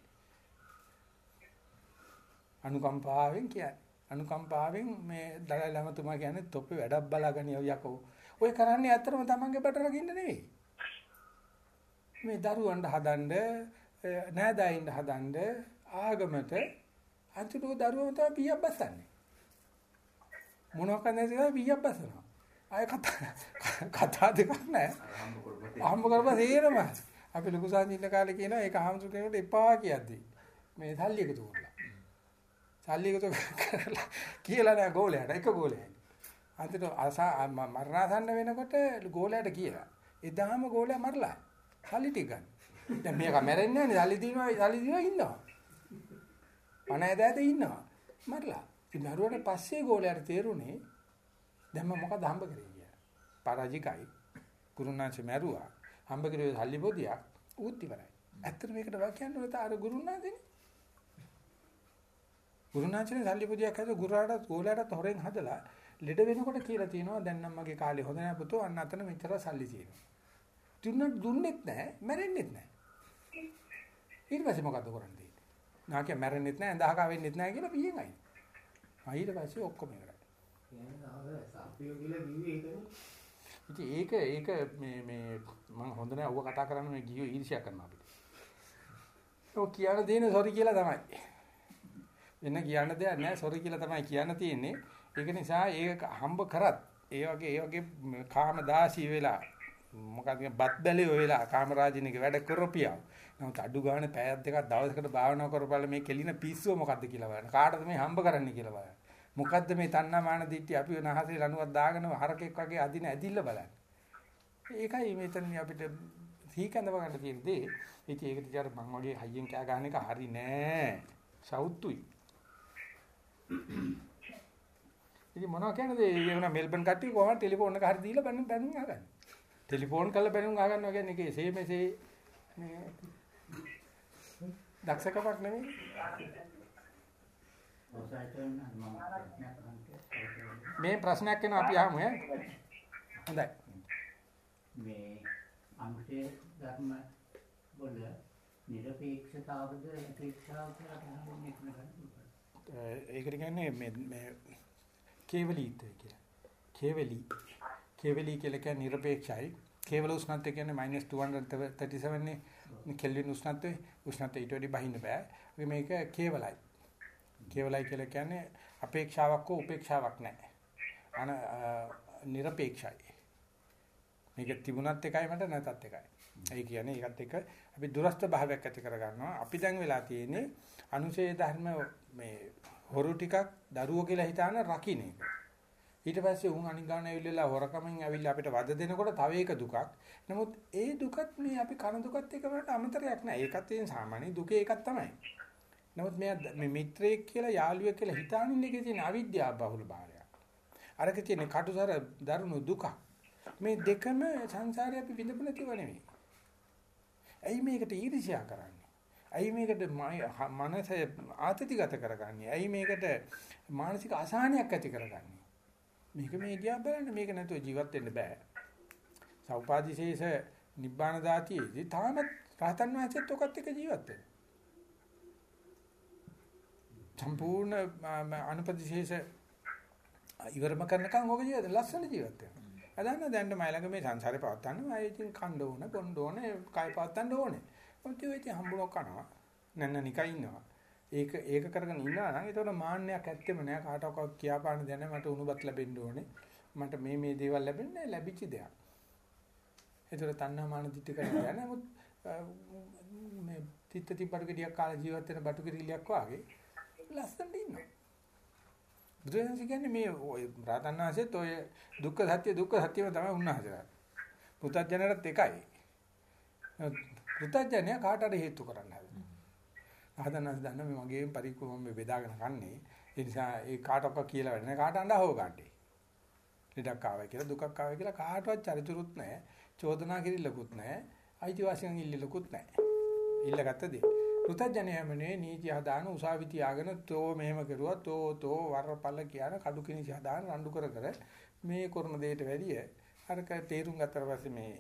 A: අනුකම්පාවෙන් කියන්නේ. අනුකම්පාවෙන් මේ දලයි ළමතුමා කියන්නේ තොප්පේ වැඩක් බලාගෙන යකෝ. ඔය කරන්නේ ඇත්තටම තමන්ගේ බට රකින්න නෙවෙයි. මේ දරුවන්ට හදන්න නෑදෑයින්ට හදන්න ආගමට අන්තිමට දරුවෝ තමයි පියක් බසන්නේ. මොනවාක් නැතිව පියක් බසනවා. ආය කතා [laughs] කතා දෙකක් නෑ. අහම්බ කරපුවා තේරම. අපි ලොකු සාන්තින්න කාලේ කියනවා ඒක අහම්සු කෙනෙකුට එපා කියද්දි. මේ සල්ලි එකතු කරලා. සල්ලි එකතු කරලා කියලා නෑ ගෝලයට එක ගෝලයයි. අන්තිමට මරණාසන්න වෙනකොට ගෝලයට කියලා. එදාම ගෝලයා මරලා. සල්ලි ටික ගන්න. දැන් මේක මැරෙන්නේ නැහැ සල්ලි දිනවා සල්ලි දිනවා ඉන්නවා. පණ ඇදෑද ඉන්නවා. මරලා. ඉතින් නරුවට පස්සේ ගෝලයට තේරුනේ දැන් මම මොකද හම්බ කරේ කියලා. පරාජිකයි. ගුරුනාංශ මැරුවා. හම්බ කරේ සල්ලි පොදියක් ඌත් ඉවරයි. ඇත්තට මේකට වාක්‍යයන් වලට අර ගුරුනාංශනේ. ගුරුනාංශනේ සල්ලි පොදියක් හද ගුරුරාට ගෝලයට හොරෙන් හදලා ලෙඩ වෙනකොට කියලා තියෙනවා දැන් නම් මගේ කාලේ හොඳ නැහැ පුතෝ අන්න අතන මෙච්චර සල්ලි තියෙනවා. දුන්න දුන්නෙත් නැහැ මැරෙන්නෙත් නැහැ. ඊට පස්සේ මොකද කරන්නේ? නාකිය මැරෙන්නෙත් නැහැ අඳහක වෙන්නෙත් නැහැ කියලා පියෙන් අයින්. ආ ඊට පස්සේ ඔක්කොම ඉවරයි. ඉතින් ඒක ඒක මේ මේ මම හොඳ නැහැ ඌව කතා කරන්න මේ ගියෝ ඊර්ෂ්‍යා කරනවා අපිට. ඔව් කියන්න දෙන්නේ සෝරි කියලා තමයි. වෙන කියන්න දෙයක් නැහැ සෝරි කියලා තමයි කියන්න තියෙන්නේ. ඒක නිසා ඒක හම්බ කරත් ඒ වගේ ඒ වගේ කාම දාසී වෙලා මොකක්ද බත් බැලිය වෙලා කාමරාජිනික වැඩ කරපියා. නමුත් අඩු ගානේ පැයක් දෙකක් දවසකට භාවනා කරපළ මේ කෙලින පිස්සුව මොකද්ද කියලා බලන්න. කාටද මේ හම්බ කරන්නේ කියලා බලන්න. මොකද්ද මේ තණ්හා මාන දිට්ටි අපි නහසේ ලණුවක් දාගෙන හරකෙක් වගේ අදින ඇදිල්ල බලන්න. ඒකයි මෙතන අපිට සීකඳව ගන්න තියෙන දේ. ඉතින් ඒක දිහාට මම වගේ හයියෙන් කෑ ගන්න එක හරි නෑ. සවුත්තුයි. ඉතින් මොනවා කියන්නද ඒ වුණා මෙල්බන් කට්ටිය කොහොමද ටෙලිෆෝන් එක හරි දීලා බැනුම් බැනුම් අහගන්නේ. ටෙලිෆෝන් කරලා බැනුම් අහගන්නවා කියන්නේ ඒකේ එසේ මෙසේ මේ දක්ෂකමක් නෙමෙයි. මේ ප්‍රශ්නයක් වෙනවා අපි අහමු ඈ. හොඳයි.
D: මේ අංශේ ධර්ම වල නිර්පේක්ෂතාවද අපේක්ෂාව කියලා කියන්නේ
A: ඒකට කියන්නේ මේ මේ කේවලීත්වය කියලා. කේවලී. කේවලී කියලා කියන්නේ নিরপেক্ষයි. කේවල උෂ්ණත්වය කියන්නේ -237 නේ. කෙල්වින් උෂ්ණත්වය උෂ්ණත්වය ඊට වඩා බහින්න බෑ. ඒ මේක කේවලයි. කේවලයි කියලා කියන්නේ අපේක්ෂාවක් හෝ උපේක්ෂාවක් නැහැ. අන নিরপেক্ষයි. මේක තිබුණත් එකයි මට නැතත් එකයි. ඒ කියන්නේ ඒකත් එක්ක අපි දුරස්ත භාවයක් ඇති කර ගන්නවා. අපි දැන් වෙලා තියෙන්නේ අනුශේධ ධර්ම මේ හොරු ටිකක් දරුවෝ කියලා හිතාන රකින්න එක. ඊට පස්සේ උන් අනික් ගන්න ඇවිල්ලා හොරකමෙන් ඇවිල්ලා අපිට වද දෙනකොට තව එක දුකක්. නමුත් ඒ දුකත් මේ අපි කන දුකත් එක වලට අමතරයක් නෑ. ඒකත් තියෙන සාමාන්‍ය දුකේ එකක් තමයි. නමුත් මේ මේ මිත්‍රයෙක් කියලා යාළුවෙක් කියලා හිතානින්න එකේ තියෙන අවිද්‍යාව බහුල භාවයක්. අරක තියෙන කටුසර දරුණු දුක. මේ දෙකම සංසාරේ අපි විඳපු නැතිව නෙවෙයි. ඇයි මේකට ඊර්ෂ්‍යා කරන්නේ? ඇයි මේකට මනස ආතතිගත කරගන්නේ? ඇයි මේකට මානසික අසහනයක් ඇති කරගන්නේ? මේක මේ දිහා බලන්න මේක නැතුව ජීවත් වෙන්න බෑ. සෞපාදිශේෂ නිබ්බාන දාතියේදී තාමත් රහතන් වහන්සේත් ඔකත් එක්ක ජීවත් වෙනවා. සම්පූර්ණ අනුපදිශේෂ ඉවරම කරනකම් ඔක ජීවිත ලස්සන ජීවත් වෙනවා. අදන්න දැන් මයි ළඟ මේ සංසාරේ පවත්තන්න මම ඉතින් කණ්ඩ ඕන, බොණ්ඩ ඕන, කය පවත්තන්න ඕනේ. මොකද ඒ ඉතින් හම්බුනක් කනවා. නැන්න නිකන් ඉන්නවා. ඒක ඒක කරගෙන ඉන්නවා නම් ඒතකොට මාන්නයක් ඇත්තෙම නෑ කාටවත් කියාපාන්න දැන මට උණුබත් ලැබෙන්න ඕනේ. මට මේ මේ දේවල් ලැබෙන්නේ ලැබිච්ච දෙයක්. ඒතර තණ්හා මාන දිට්ඨි කරන්නේ නැහැ. නමුත් මේ තිත්ත තිබ්බඩ ගෙඩියක් කාලා ජීවත් වෙන බටු කිරිලියක් වාගේ ලස්සනට ඉන්නවා. බුදුරජාණන් කියන්නේ මේ ඔය රාතන්නාසෙත් ඔය දුක්ඛ සත්‍ය දුක්ඛ සත්‍යම තමයි උන්වහන්සේලා. පුතත්ජනරත් එකයි. පුතත්ජනය කාටට හේතු කරන්න හදනවා. රාතන්නාස දන්න මේ මගේ පරික්කම මේ බෙදාගෙන කන්නේ. ඒ නිසා ඒ කාටවත් කියලා වැඩ නැහැ. කාට අඬව ගන්නටි. ලෙඩක් ආවයි කියලා දුකක් ආවයි කියලා කාටවත් චරිචුරුත් නැහැ. චෝදනා කිරිල්ලකුත් නැහැ. අයිතිවාසිකම් ඉල්ලලකුත් නැහැ. ඉල්ලගත්ත දේ. පෘථජ්ජනයමනේ නීති හදාන උසාවි තියාගෙන තෝ මෙහෙම කරුවා තෝ තෝ වරපල කියන කඩු කිනිසි හදාන රණ්ඩු කර කර මේ කරන දෙයට වැඩිය අරක තේරුම් ගත්තට පස්සේ මේ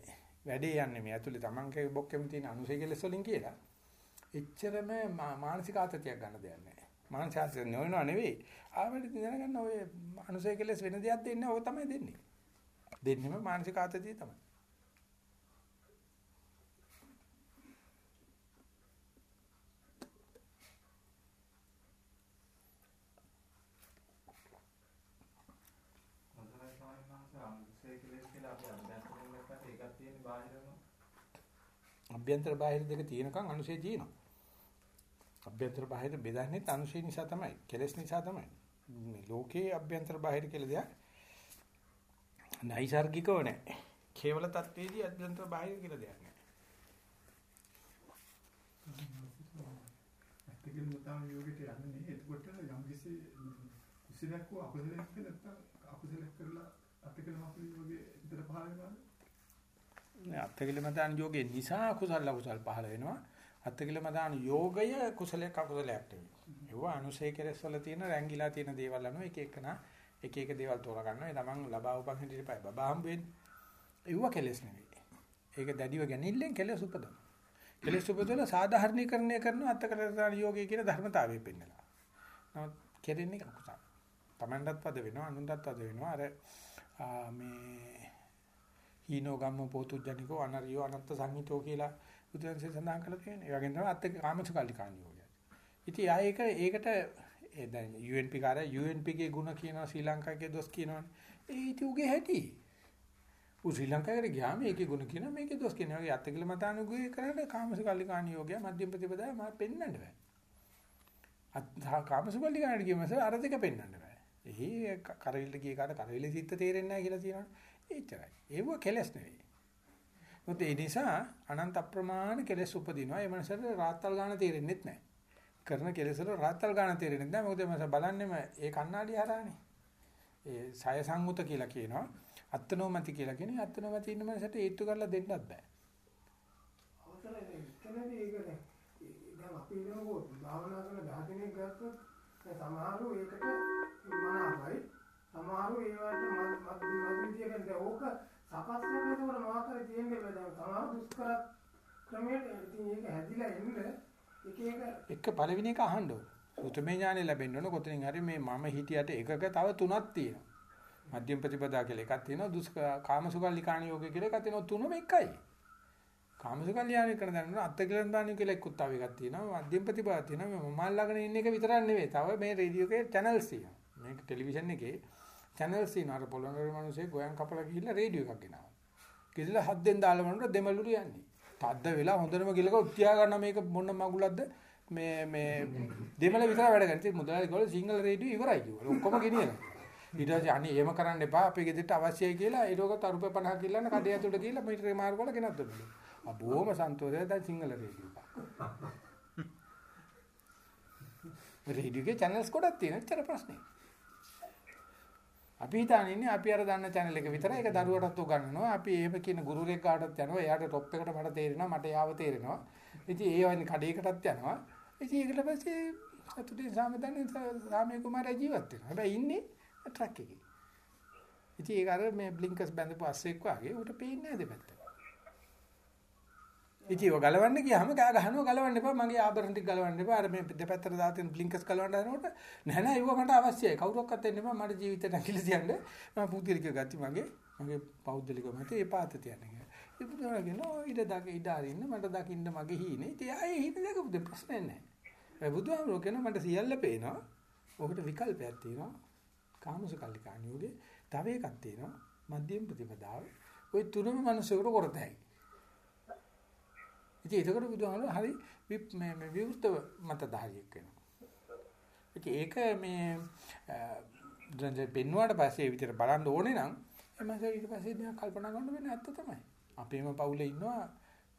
A: වැඩේ යන්නේ මේ ඇතුලේ Tamange බොක්කෙම තියෙන අනුසය කෙලස් වලින් කියලා. එච්චරම මානසික ආතතියක් ගන්න දෙයක් නැහැ. මානසික නෝනව නෙවෙයි. ආවලට දැනගන්න ඔය අනුසය කෙලස් වෙන දෙයක් දෙන්නේ ඔය තමයි දෙන්නේ. දෙන්නෙම මානසික ආතතිය තමයි. අභ්‍යන්තර බාහිර දෙක තියෙනකන් අනුශේ තියෙනවා. අභ්‍යන්තර බාහිර බෙදන්නේ අනුශේ නිසා තමයි. කෙලස් නිසා තමයි. මේ ලෝකේ අභ්‍යන්තර බාහිර කියලා දෙයක් නයිසાર્ගිකව නැහැ. කේවල තත්වයේදී අභ්‍යන්තර බාහිර කියලා දෙයක් නැහැ.
E: ඇත්තකින් මුතාම යෝගයට යන්නේ එතකොට යම් කිසි කුසලයක් හෝ අකුසලයක් නැත්නම් අකුසලයක් කරලා අත්කල මකුලි වගේ විතර පහල වෙනවද?
A: අත්තිකිලමතාන යෝගයේ නිසා කුසල අකුසල පහළ වෙනවා. අත්තිකිලමතාන යෝගය කුසලයක් අකුසලයක් නෙවෙයි. ඒවා අනුසය කෙලස් වල තියෙන රැංගිලා තියෙන දේවල් අනුව එක එකන එක එක දේවල් තෝරා ගන්නවා. ඒ තමන් ලබා උපන් හිටියට පයි බබා හම්බ වෙන්නේ. ඒවා කෙලස් නෙවෙයි. ඒක දැඩිව ගැනීමෙන් කෙලස් උපදවනවා. කෙලස් උපදවලා සාධාරණීකරණය කරන අත්තිකිලමතාන යෝගයේ කියන ධර්මතාවය පෙන්නනවා. නමුත් කෙරෙන්නේ අකුසල. තමන්ටත් පද වෙනවා අනුන්ටත් පද වෙනවා. අර මේ හීනෝ ගම්ම පෝතුජ්ජනිකෝ අනරියෝ අනත්ත සංහිතෝ කියලා බුදුන්සේ සඳහන් කරලා තියෙනවා. ඒ වගේම තමයි අත්ත කාමසුකල්ලිකාණ යෝගය. ඉතින් ආ ඒක ඒකට ඒ දැන් UNP කාරය UNP ගේ ಗುಣ කියනවා ශ්‍රී ලංකාවේ දොස් කියනවනේ. ඒ ඉති උගේ හැටි. උ ශ්‍රී ලංකාවේ ගියාම ඒකේ ಗುಣ කියනවා මේකේ දොස් කියනවා. ඒ අත්කල මතානුගේ කරන්නේ කාමසුකල්ලිකාණ යෝගය මධ්‍යම ප්‍රතිපදාව මම පෙන්වන්න බෑ. අත් කාමසුකල්ලිකාණ කියමස අර දෙක පෙන්වන්න බෑ. එහි කරවිල්ල ගිය කාට කරවිල්ල සිත් තේරෙන්නේ නැහැ කියලා තියෙනවනේ. එච්චරයි. ඒව කෙලස් නෙවෙයි. මොකද ඒ නිසා අනන්ත අප්‍රමාණ කෙලස් උපදිනවා. ඒ මනසට රාත්තල් ගන්න තේරෙන්නේ නැහැ. කරන කෙලස් වල රාත්තල් ගන්න තේරෙන්නේ නැහැ. මොකද මනස බලන්නෙම ඒ කණ්ණාඩිය හරහානේ. ඒ සය සංගුත කියලා කියනවා. අත්නෝමති කියලා කියන්නේ අත්නෝමති ඉන්න මනසට ඒත්තු කරලා දෙන්නත් බෑ.
B: අවසරයි එතනදී ඒක දැන් අපි ඉන්නකො භාවනා කරන 10 දිනක් ගත්තොත් සමහරව ඒකට මනාපයි සමහරව ඒවට මත් විදියකට ඕක සකස් වෙන එතකොට මොකක්ද තියෙන්නේ දැන් සමහර දුෂ්කර ක්‍රමයට ඉතින් ඒක හැදිලා එන්න එක එක
A: එක පළවෙනි එක අහන්න ඕන. සුතමේ ඥානෙ ලැබෙන්න ඕන කොතනින් හරි මේ මම හිටියට එකක තව තුනක් තියෙනවා. මධ්‍යම ප්‍රතිපදා කියලා එකක් තියෙනවා දුෂ්ක කාමසුකල්ලිකාණ යෝගය කියලා එකක් තියෙනවා තුනම එකයි. කාමසුකල්ලියාණි කරන දැනන අත්කලන් දාන්නේ කියලා එක්කුත් තව එකක් තියෙනවා. මධ්‍යම ප්‍රතිපදා තියෙනවා. මම මල්ලාගෙන ඉන්න එක විතරක් නෙවෙයි. තව මේ රේඩියෝ එකේ channels තියෙනවා. මේක ටෙලිවිෂන් එකේ channels තියෙනවා. අර පොළොන්නරු මිනිස්සේ ගෝයන් කපලා ගිහිල්ලා රේඩියෝ එකක් ගෙනාවා. ගිහිල්ලා හත් දෙන් දාලා වුණොත් දෙමළුරු යන්නේ. තද්ද වෙලා හොඳටම ගිලක උත්‍යා ගන්න මේක මොන මගුලක්ද මේ මේ දෙමළ විතර වැඩ කරන්නේ. ඉතින් මුදලාලි ගෝල සිංගල් රේඩියෝ ඉවරයි කිව්වා. ඔක්කොම ගෙනියලා. ඊට පස්සේ අනේ එහෙම කරන්න එපා. අපේ ගෙදරට අවශ්‍යයි කියලා ඒකත් රුපියල් 50 කිල්ලන්න කඩේ ඇතුළට ගිහිල්ලා මීටරේ මාරු කරලා ගෙනත් දුන්නා. ආ බොහොම සන්තෝෂයි දැන් සිංගල් රේඩියෝ. [laughs] රේඩියෝ එකේ channels ගොඩක් තියෙන. එච්චර ප්‍රශ්නේ. අපි හිතාන ඉන්නේ අපි අර දන්න channel එක විතරයි ඒක දරුවටත් උගන්වනවා අපි එහෙම කියන ගුරුරෙක් කාටත් යනවා එයාට টොප් එකට මට තේරෙනවා මට යාව තේරෙනවා ඉතින් ඒ වගේ කඩේකටත් යනවා. ඉතින් ඒකට පස්සේ සතුටින් සාමදානේ රාමේ කුමාරයා ජීවත් වෙනවා. හැබැයි ඉන්නේ ට්‍රක් එකේ. ඉතින් ඒක අර මේ බ්ලින්කර්ස් බැඳපු අස්සෙක් වගේ උට පේන්නේ නැහැ දෙපැත්ත. ඉතින් ඒක ගලවන්න ගියාම ගා ගහනවා ගලවන්න එපා මගේ ආභරණ ටික ගලවන්න එපා අර මේ දෙපැත්තට දාතින බ්ලින්කර්ස් ගලවන්න හදනකොට නෑ නෑ ඒව මට අවශ්‍යයි කවුරක්වත් එන්න එපා මට ජීවිතේ නැගිලා තියන්න මම පුදුලික ගත්ත මගේ මගේ පෞද්ගලික මත ඒ පාත තියන්න කියලා. ඒ පුදුරා කියනවා ඊට දක ඊට අරින්න මට දකින්න මගේ හීනේ. ඉතින් ආයේ හීන දැකපු ප්‍රශ්නේ නැහැ. ඒ බුදුහාමුදුරුවෝ කියනවා මට සියල්ල පේනවා. ඔකට විකල්පයක් තියෙනවා. කාමසකල්ලිකාණියෝගේ තව එකක් තියෙනවා. මධ්‍යම ප්‍රතිපදාව. ওই තුනම මිනිස්සුන්ට කරතයි. ඉතින් ඒකට බුදුහාමුදුරුවෝ හරි මේ මේ විවෘත මතධාරියෙක් වෙනවා. ඉතින් ඒක මේ දැන් පෙන්වුවාට පස්සේ ඒ විදිහට බලන්න ඕනේ නම් එමස ඊට පස්සේ දැන් කල්පනා කරන්න වෙන ඇත්ත තමයි. අපේම පවුලේ ඉන්නවා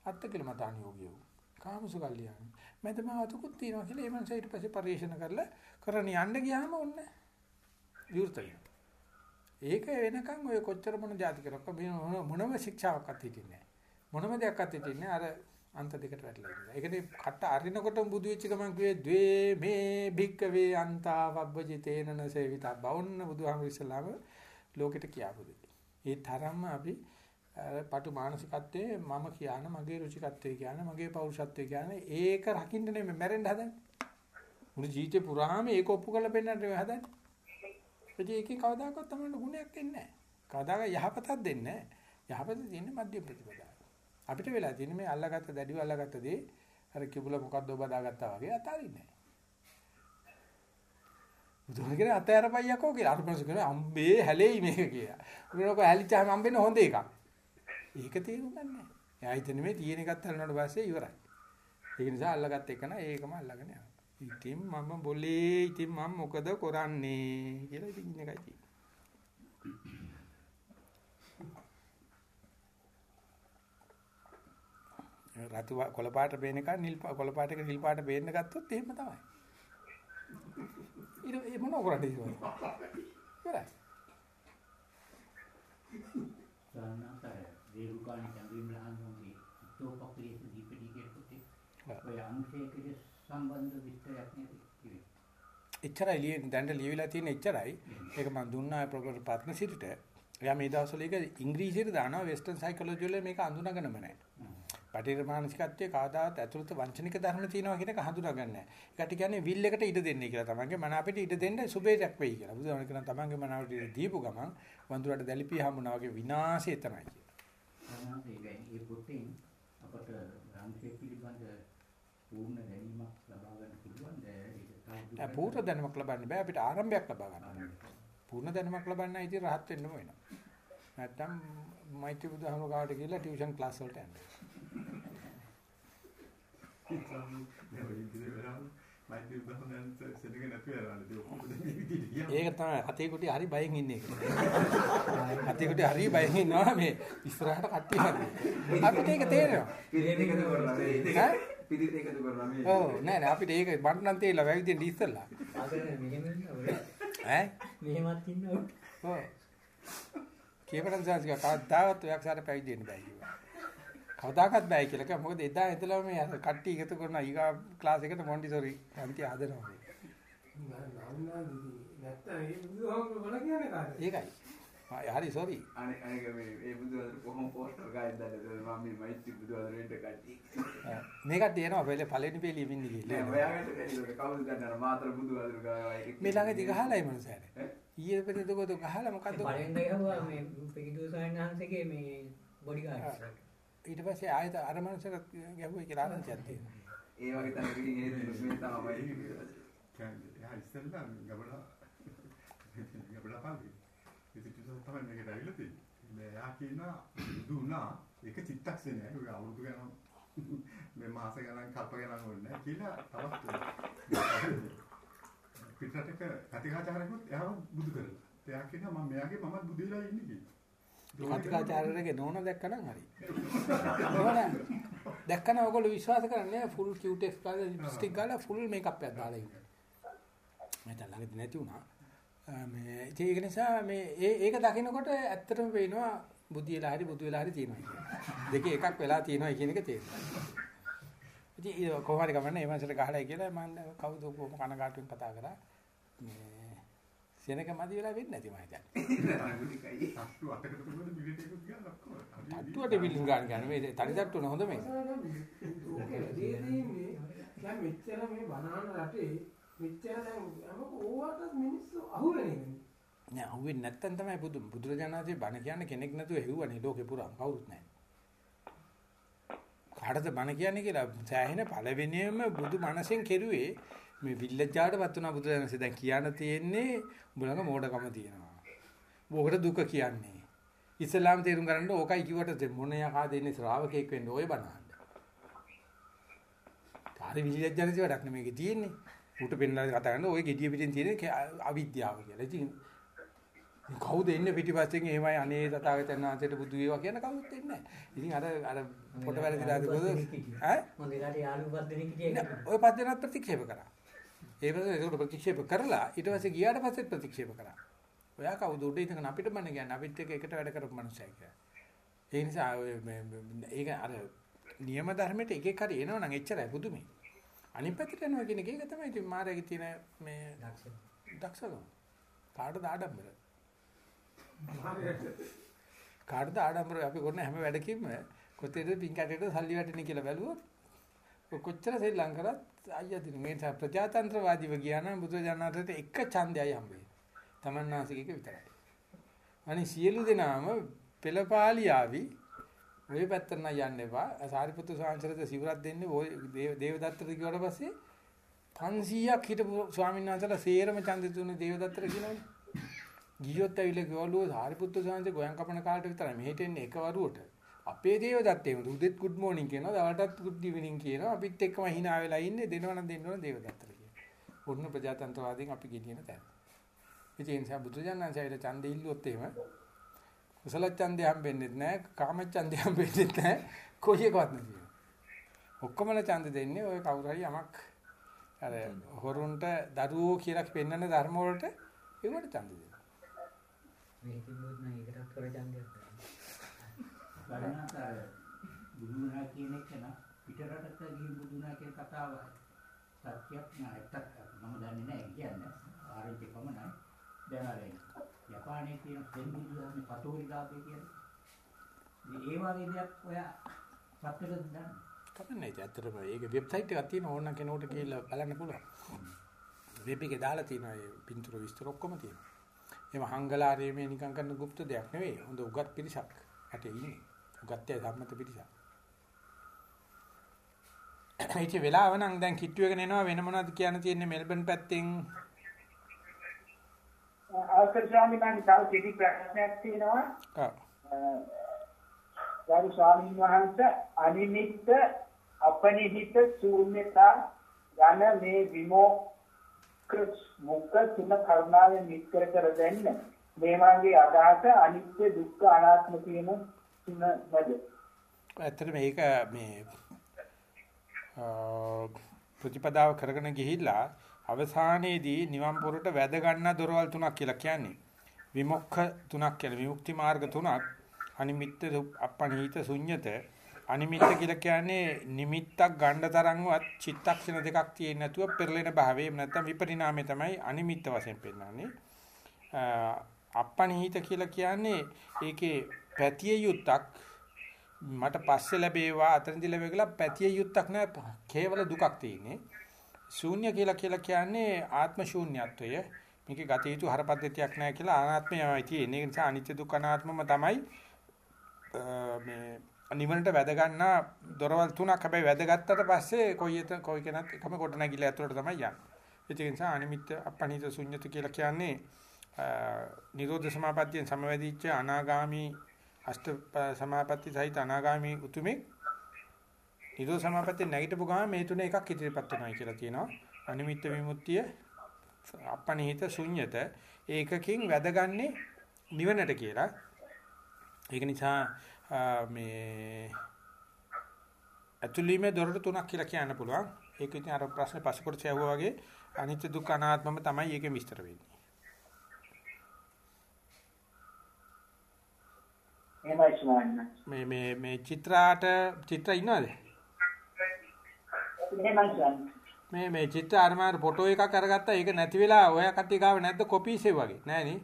A: අත්ත කියලා මතානියෝගියෝ. කාමසුකල්ලියන්. මැදම අතකුත් තියෙනවා කියලා ඒ මනස ඊට පස්සේ පරිශන කරලා කරන යන්න ගියාම ඔන්න විවෘත වෙනවා. ඒක වෙනකන් ඔය කොච්චර මොන જાති කරක් මොනම ශික්ෂාවක්වත් හිටින්නේ නැහැ. මොනම දෙයක්වත් හිටින්නේ අර අන්ත දෙකට වැටලා ඉන්නවා. ඒකනේ කට අරිනකොට බුදු වෙච්ච ගමන් කිව්වේ ද්වේ මේ භික්කවේ අන්තා වබ්බජිතේනන සේවිතා බවන්න බුදුහාමුදුරු ඉස්සලාම ලෝකෙට කියාපු දෙයක්. ඒ තරම්ම අපි පටු මානසිකත්වයේ මම කියන මගේ රුචිකත්වයේ කියන මගේ පෞරුෂත්වයේ කියන ඒක රකින්න නෙමෙයි මැරෙන්න හදන්නේ. මුළු ජීවිතේ පුරාම ඒක ඔප්පු කරලා පෙන්නන්න හදන්නේ. ඒ ඒකේ කවදාකවත් තමයි ගුණයක් එන්නේ නැහැ. කවදාක යහපතක් දෙන්නේ නැහැ. යහපත තියෙන්නේ මධ්‍යම ප්‍රතිපදාව. අපිට වෙලා තියෙන්නේ මේ අල්ලගත්ත දැඩිව අල්ලගත්ත දේ අර කිඹුල මොකද්ද බදාගත්තා වගේ අතාරින්නේ නැහැ. බුදුහාමගේ අතෑරපයියකෝ කියලා අර මිනිස්සු කියනවා අම්බේ හැලෙයි මේක කියලා. උනෝක හැලිච්චාම අම්බෙන්න හොඳ එකක්. ඒක තේරුම් ගන්න නැහැ. එයා හිතන්නේ මේ තියෙන එකත් හලනට පස්සේ ඉවරයි. ඒක නිසා අල්ලගත්ත එක නා ඒකම අල්ලගෙන යනවා. ඉතින් මම බොලේ ඉතින් මම මොකද කරන්නේ කියලා ඉතින් ඉන්න එකයි තියෙන්නේ. රතු කොළ පාට පේන එක නිල් කොළ පාටක නිල් පාට පේන්න ගත්තොත් එහෙම තමයි. ඊට ඒ මොනව කරන්නේ ඉතින්? ඉවරයි.
D: සානතර වේරුකාණ චන්ද්‍රීම් ලහන්ගේ උත්තෝපක්‍රියේ දීපටි කියපොතේ ඔය අංශයකේ සම්බන්ධ විස්තරයක් නේද කිව්වේ.
A: එච්චරයි ලියන්නේ දැන්ට ලියවිලා තියෙන එච්චරයි. ඒක මම දුන්නා ප්‍රොෆෙසර් පත්නසිරිට. එයා මේ දවස්වල ඒක ඉංග්‍රීසියට දානවා වෙස්ටර්න් සයිකොලොජි වල මේක අඳුනගන්නම නැහැ. බටහිර මානසිකත්වයේ කාදාත් ඇතුළත වංචනික ධර්ම තියෙනවා කියන එක හඳුනාගන්නේ නැහැ. ඒකට කියන්නේ විල් එකට ඉඩ දෙන්නේ කියලා. තමන්ගේ මන අපිට ඉඩ දෙන්න සුබේටක් වෙයි කියලා. බුදුහාම කියන තමන්ගේ මනාවට ඉඩ දීපු ගමන් වඳුරට දැලිපිය හමුනා වගේ විනාශය එතනයි කියලා.
D: අපට පූර්ණ දැනීමක් ගන්න
A: ලබන්න බෑ අපිට ආරම්භයක් ලබා ගන්න. පූර්ණ දැනුමක් ලබන්න ඉතින් රහත් වෙන්නම වෙනවා. නැත්තම් මෛත්‍රී බුදුහාමුදුරුවෝ ගාවට ගිහලා ටියුෂන් ක්ලාස් වලට යන්න. ඒක තමයි අතේ කුටි හරි බයෙන් ඉන්නේ. අතේ කුටි හරි බයෙන් ඉන්නවා මේ ඉස්සරහට කට්ටිය හරි. අපිට ඒක තේරෙනවා.
F: පිරිත් එකතු කරලා මේ
A: ඈ?
F: පිරිත් එකතු කරලා මේ
A: ඔව් නෑ නෑ අපිට ඒක මට නම් තේරිලා වැවිදෙන්න ඉස්සෙල්ලා.
G: ආදරේ මෙහෙම ඉන්නවද?
A: ඈ?
G: මෙහෙමත් ඉන්නවද?
A: ඔව්. කේපරන් සංස්කෘතිය කවදාවත් ඔයක් සාර පැවිදෙන්න බෑ කිව්වා. කවදාකවත් බෑ කියලා කිව්වා. මොකද එදා ඉඳලා මේ අර කට්ටිය එකතු කරන ඊගා ක්ලාස් එකට මොන්ටිසෝරි අන්ති
B: කාටද?
A: ඒකයි. හරි සෝරි.
F: අනේ අනේ මේ ඒ බුදුහාමුදුරු කොහොම පෝස්ටර් ගායන් දැන්නද මම මේ මෛත්‍රී බුදුහාමුදුරු වෙන්න කට්ටිය.
A: මේ කට්ටිය එනවා වෙලේ පළවෙනි පෙළිය වින්නේ
F: නෑ
A: කියලා.
F: ඔයාලට ඒක කවුද දන්නර මාතර බුදුහාමුදුරු ගාවා ඒක.
A: මේ ළඟදී ගහලා ඒ මනසට. ඊයේ පෙරේද ගහලා මොකද්ද?
G: පළවෙනි ගහුවා මේ පිටිදු සයන්හන්සේගේ මේ බොඩි ගාඩ්.
A: ඊට පස්සේ ආයෙත් අර මනසට ගැහුවේ කියලා ආරංචියක් තියෙනවා.
F: ඒ වගේ හේතු මේ තමයි.
E: එයා ඉස්සෙල්ලා ගබඩා [laughs] ගබඩා පාවි. ඉතින් තමයි මේකට ඇවිල්ලා තියෙන්නේ. මේ එයා කියනවා දුන්නා ඒක චිත්තක්ෂණයයි. ඔය අවුරුදු ගණන් [laughs] මේ මාස ගණන් කල්ප ගණන් ඕනේ කියලා තවත් [laughs] පිටරටක කතිකාචාර්යෙකුත් එයාව බුදු කරලා. එයා කියනවා මම මෙයාගේ මමත් බුදු වෙලා ඉන්නේ කියලා.
A: කතිකාචාර්යරගේ නෝන දැක්කනම් හරි. නෝන දැක්කම ඔයගොල්ලෝ විශ්වාස කරන්නේ ෆුල් කියුටෙක්ස් ගාලා ලිප්ස්ටික් ගාලා ෆුල් මේකප් එකක් දාලා ඉන්නේ. මට ළඟදී නැති වුණා. මේ ඉතින් ඒක නිසා මේ ඒ ඒක දකිනකොට ඇත්තටම පේනවා බුද්ධි වෙලා හරි බුදු වෙලා හරි තියෙනවා කියන්නේ. දෙකේ එකක් වෙලා තියෙනවා කියන එක තේරෙනවා. ඉතින් ඒ කොහොම හරි කමන්නේ මේ මාසෙට ගහලයි කියලා මම කවුද කොහොම කනගාටුවෙන් කතා කරා. මේ සෙනක මදි වෙලා වෙන්නේ නැති මම හිතන්නේ. තට්ටුවට බිලින් ගන්න ගන්න මේ තනි තට්ටුවන හොඳ මේ.
B: ඕකේ වැඩි දෙන්නේ දැන් මෙච්චර මේ බනාන රටේ මෙච්චර දැන් අමක ඕවට මිනිස්සු අහුවෙන්නේ
A: නෑ අහුවෙන්නේ නැත්තම් තමයි බුදු බුදුරජාණන්සේ බණ කියන්නේ කෙනෙක් නැතුව හෙව්වනේ ලෝකේ පුරා කවුරුත් නැහැ. කාටද බණ කියන්නේ කියලා සෑහෙන පළවෙනියම බුදු මනසෙන් කෙරුවේ මේ විල්ලජ්ජාටපත් වුණා බුදුරජාණන්සේ දැන් කියන්න තියෙන්නේ උඹලඟ මෝඩකම තියෙනවා. මොකට දුක කියන්නේ. ඉස්ලාම් තේරුම් ගන්න ඕකයි කිව්වට මොන යකා දෙන්නේ ශ්‍රාවකෙක් වෙන්න ඔය බණහන්න. කාරි විල්ලජ්ජානේ වැඩක් නෙමෙයි තියෙන්නේ. උට පෙන්නලා කතා කරන ඔය gediya පිටින් තියෙන අවිද්‍යාව කියලා. ඉතින් කවුද එන්නේ පිටිපස්සෙන් එහෙමයි අනේ තථාගතයන් වහන්සේට බුදු වේවා කියන කවුරුත් එන්නේ නැහැ. ඉතින් අර අර පොට වැරදිලා තිබුණොත් ඈ
G: මගේ රටේ යාළු පස් දෙනෙක් හිටියේ
A: ඔය පස් දෙනාත් ප්‍රතික්ෂේප කරා. ඒ පස්සේ ඒක ප්‍රතික්ෂේප කරලා ඊට පස්සේ ගියාට පස්සේ ප්‍රතික්ෂේප කරා. ඔයා කවුද උඩ ඉඳගෙන අපිට මන කියන්නේ අපිත් එක්ක එකට වැඩ කරපු මනුස්සයෙක් කියලා. ඒ නිසා ඔය මේක අර නියම ධර්මයට එක එක හරි එනවනම් එච්චරයි පුදුමයි. අනිත් පැත්තට යනවා කියන එක ඒක තමයි ඉතින් මාරගේ තියෙන මේ දක්ෂකම. කාටද ආඩම්බර? කාටද ආඩම්බර අපි කරන හැම වැඩකින්ම කොතේද පින් කැටේට සල්ලි වැටෙන්නේ කියලා බැලුවොත් කොච්චර ශ්‍රී ලංකාවත් අයියා දින මේ ප්‍රජාතන්ත්‍රවාදීව ගියා නම් බුදුජානනාථට එක ඡන්දයයි හම්බෙන්නේ. තමන්නාසික එක විතරයි. අනිත් සියලු දෙනාම පෙළපාලියාවි ඔය පැත්තට නම් යන්න එපා. සාරිපුත්තු සාංශරද සිවුරක් දෙන්නේ ඔය දේවදත්තට කිව්වට පස්සේ 500ක් හිටපු ස්වාමීන් වහන්සේලා සේරම ඡන්දෙ දුන්නේ දේවදත්තට කියනවනේ. ගියොත් ඇවිල්ලා ගවලුව සාරිපුත්තු සාංශේ ගෝයන් කපන කාලට විතරයි මෙහෙට එන්නේ එක වරුවට. අපේ දේවදත්තේ උදෙත් good morning කියනවා දවල්ටත් good evening කියනවා අපිත් එක්කම hina වෙලා ඉන්නේ දෙනවනම් දෙන්නවනම් දේවදත්තට කියනවා. ඔන්න ප්‍රජාතන්ත්‍රවාදීන් අපි ගෙනියන තැන. ඉතින් ඒ නිසා බුදුජානනාංශයට ඡන්දෙ ඉල්ලුවොත් එහෙම කුසල ඡන්දය හම්බෙන්නේ නැහැ කාම ඡන්දය හම්බෙන්නේ නැහැ කොයි එකවත් නෙවෙයි. ඔක්කොමල ඡන්ද දෙන්නේ ඔය කවුරු හරි යමක් අර හොරුන්ට දරුවෝ කියලා පෙන්වන ධර්ම වලට ඒවට ඡන්ද දෙනවා.
G: මේ තිබුණොත් නම් ඒකටත් කර ඡන්දයක්
D: ගණනාකාර බුදුනා කියන එක න පිටරටක ගිහින් බුදුනා කියන කතාව සත්‍යයක් නෑ ඇත්තක් මම දන්නේ නෑ කියන්නේ ආරංචි පමණයි දැන් අර ජපානයේ තියෙන සෙන් බුදුදහමේ පතෝරි දාපේ කියන්නේ ඒ වගේ දෙයක් ඔය පත්තරද දන්නේ
A: කමන්නේ ඇත්තටම ඒක වෙබ්සයිට් එකක් තියෙන ඕන කෙනෙකුට ගිහිල්ලා බලන්න පුළුවන්. වෙබ් එකේ දාලා තියෙනවා ඒ පින්තූර විස්තර ඔක්කොම තියෙනවා. එහෙම හංගලාරයේ මේ නිකන් කරන গুপ্ত දෙයක් නෙවෙයි. හොඳ උගත් පිරිසක් රටේ ඉන්නේ. උගත්ය සම්මත පිරිසක්. [clears throat] ඒකේ වෙලාව නම් දැන් කිට්ටු එකගෙන එනවා වෙන මොනවද කියන්න තියෙන්නේ මෙල්බන් පැත්තෙන්
C: අවසර ස්වාමීන් වහන්සේ තව කෙටි ප්‍රශ්නයක් තියෙනවා.
A: ඔව්.
C: ගරු ස්වාමීන් වහන්සේ අනිමිත්ත අපනිහිත ශූන්‍යතා යන මේ විමෝක්ඛ මුක්ඛ තුන කරුණාවෙන් විස්තර කර දෙන්න. මේ වගේ අදහස අනිත්‍ය දුක්ඛ අනාත්ම කියන තුනද?
A: ඇත්තට මේක මේ ප්‍රතිපදාව කරගෙන ගිහිල්ලා අවසානයේදී නිවන් පොරට වැද ගන්න දොරවල් තුනක් කියලා කියන්නේ. විමුක්ඛ තුනක් කියලා විමුක්ති මාර්ග තුනක් අනිමිත්ත අපණීත ශුන්්‍යත අනිමිත්ත කියලා කියන්නේ නිමිත්තක් ගන්න තරම්වත් චිත්තක්ෂණ දෙකක් තියෙන්නේ නැතුව පෙරලෙන භාවයේ නැත්නම් විපරිණාමය තමයි අනිමිත්ත වශයෙන් පෙන්නන්නේ. අපණීත කියලා කියන්නේ ඒකේ පැතිය යුත්තක් මට පස්සේ ලැබේවා අතනදි ලැබෙගලා පැතිය යුත්තක් නෑ කේවල දුකක් තියෙන්නේ. ශූන්‍ය කියලා කියලා කියන්නේ ආත්ම ශූන්‍යත්වය. මේකේ ගත යුතු හරපද්ධතියක් නැහැ කියලා අනාත්මයමයි තියෙන්නේ. ඒ නිසා අනිත්‍ය දුක්ඛ අනාත්මම තමයි මේ නිවනට වැද ගන්නා දොරවල් තුනක් හැබැයි වැදගත්තට පස්සේ කොයි එක කොයි කෙනත් එකම කොට නැගිලා ඇතුළට තමයි යන්නේ. ඒ නිසා අනිමිත්ත අපණිත ශුන්්‍යත කියලා කියන්නේ නිරෝධ සමාපත්තියෙන් සමවැදිච්ච අනාගාමි අෂ්ට සමාපatti සහිත අනාගාමි උතුමේ නිරෝධ සමාපatti නැගිටපු ගමන් මේ තුන එකක් ඉදිරියපත් වෙනවා කියලා කියනවා. අනිමිත්ත විමුක්තිය අපණිහිත ශුන්්‍යත ඒකකින් වැදගන්නේ නිවනට කියලා. ඒක නිසා මේ ඇතුළීමේ දොරට තුනක් කියලා කියන්න පුළුවන්. ඒක ඉතින් අර ප්‍රශ්නේ පස්සේ කොට කියවුවා වගේ අනිත්‍ය දුක්ඛ අනාත්මම තමයි ඒකෙ විස්තර වෙන්නේ.
C: එහෙමයි ස්වාමීන්
A: මේ මේ මේ චිත්‍රාට චිත්‍ර ඉන්නවද? මේ මේ චිත්‍ර අරමාර ෆොටෝ එකක් අරගත්තා. ඒක නැති වෙලා ඔය කට්ටිය ගාව නැද්ද කොපීස් ඒ වගේ? නෑ නේ?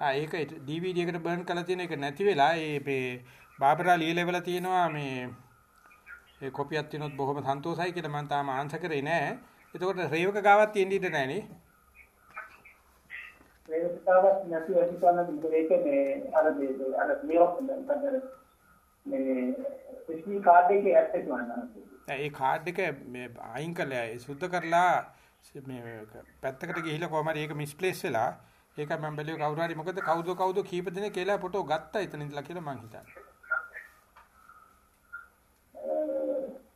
A: ආ ඒක DVD එකට බර්න් කරලා තියෙන එක නැති වෙලා ඒ මේ බාබරා ලියලෙවල තියෙනවා මේ ඒ කොපියක් තියෙනොත් බොහොම සන්තෝසයි කියලා මම තාම ආන්සර් කරේ නෑ එතකොට රේවක ගාවක් තියෙන්න ඉඩ නෑ නේ
C: වේදිකාවක් නැති වැඩිපුරම මේක මේ අර මේ අර මේවත් මේ ස්ටී කාඩ් එකේ ඇක්සස් වුණා.
A: ඒ කාඩ් එක මේ අයින් ඒ සුද්ධ කරලා මේ පැත්තකට ගිහිල්ලා කොහමද ඒක මිස්ප්ලේස් වෙලා ඒක මම බැලුවේ කවුරු හරි මොකද කවුද කවුද කීප දෙනෙක් කියලා ෆොටෝ ගත්තා එතන ඉඳලා කියලා මං හිතන්නේ.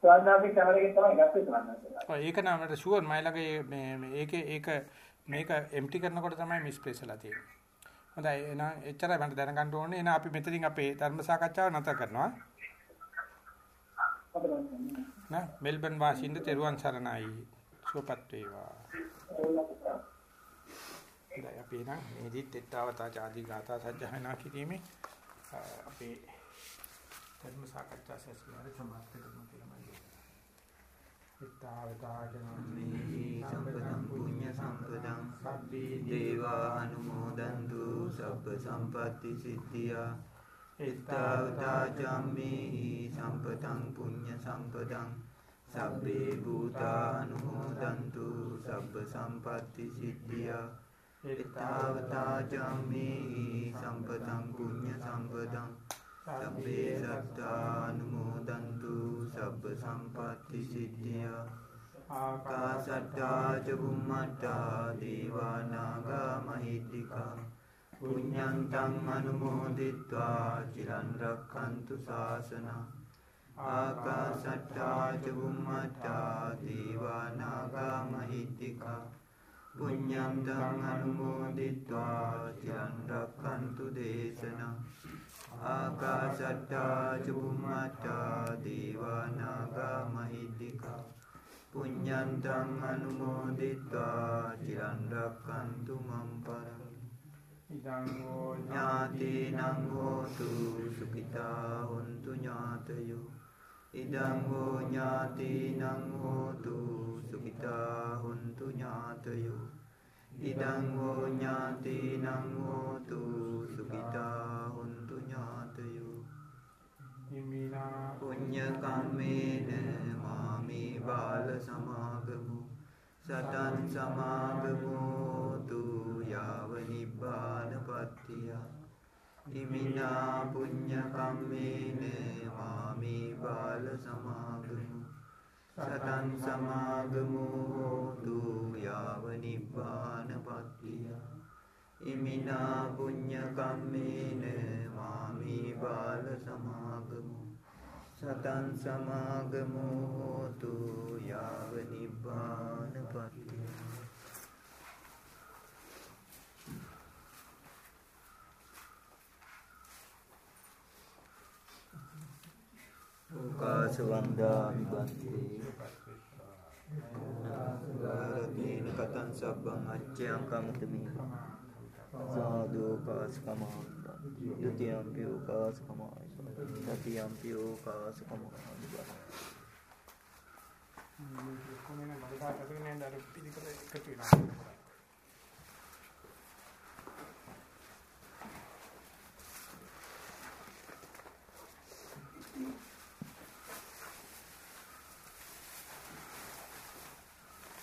C: ස්වාමීනාගේ කැමරා එකෙන් තමයි ගත්තේ ස්වාමීනාගේ.
A: ඔය ඒක නම් මට ෂුවර් මයි ළඟ මේ මේකේ ඒක මේක එම්ටි කරනකොට තමයි මිස්ප්ලේස් වෙලා තියෙන්නේ. හොඳයි එහෙනම් එච්චරයි මට දැනගන්න ඕනේ. එහෙනම් අපි මෙතනින් අපේ ධර්ම සාකච්ඡාව නැවත කරනවා. නා මෙල්බන් වාසීන්ද තෙරුවන් සරණයි. සුවපත් වේවා. හොඳයි අපි එහෙනම් මේදිත් ettavata ආදී ගාථා සජ්ජහනා කිරීමේ අපේ ධර්ම සාකච්ඡා සැසිවාර සමාප්ත කරමු කියලා මම
F: මේ සම්පතං පුඤ්ඤ සම්පතං සබ්බේ දේවා අනුමෝදන්තු. සබ්බ සම්පatti සිද්ධියා. එත්තාවතා චම්මේහි සම්පතං පුඤ්ඤ සම්පතං සබ්බේ භූතා අනුමෝදන්තු සබ්බ සම්පatti සිද්ධියා. එත්තාවතා චම්මේහි සම්පතං පුඤ්ඤ සම්පතං සබ්බේ සත්තානුමෝදන්තු සබ්බ සම්පatti සිද්ධියා ආකාසට්ටා ච බුම්මට්ටා දේවා නාග මහිද්దికා පුඤ්ඤං තං අනුමෝදිත්වා චිරන් රක්ඛන්තු ශාසනං ආකාසට්ටා ච බුම්මට්ටා දේවා නාග මහිද්దికා පුඤ්ඤං තං අනුමෝදිත්වා චිරන් රක්ඛන්තු දේශනං ආකාසට්ටා චුම්මට්ටා දේවා නාග මහිද්దికා පුඤ්ඤන්තං අනුමෝදිත්වා චිරන් රක්칸තු මම් පරම.
A: ඉදං හෝ
F: ඥාතිනං හෝතු සුඛිතා හොන්තු ඥාතයෝ. ඉදං හෝ ඥාතිනං හෝතු සුඛිතා හොන්තු ඥාතයෝ. ඉදං හෝ ඥාතිනං හෝතු සුඛිතා
A: හිමිනා
F: පුඤ්ඤ කම්මේන මාමේ බාල සමාගමු. සතං සමාගමෝ. තු යාව නිබ්බානපත්තිය හිමිනා පුඤ්ඤ කම්මේන මාමේ බාල සමාගමු. සතං සමාගමෝ. තු යාව නිබ්බානපත්තිය ඉමිනා පුඤ්ඤ කම්මේන මාමේ බාල සමාගමු සතං සමාගමෝ හෝතු යාව නිබ්බානපත්තිය ඕකාසවන්දාමි බන්තේ ගාරතේන කතං සබ්බං අච්චයං කමතමි සාදු කාස්කමාන්ත යතියම්පි ඕකාස්කමායි යතියම්පි ඕකාස්කමායි
A: කොමෙන් මඩ දාලා කරගෙන යන අර පිළිකර එකතු වෙනවා.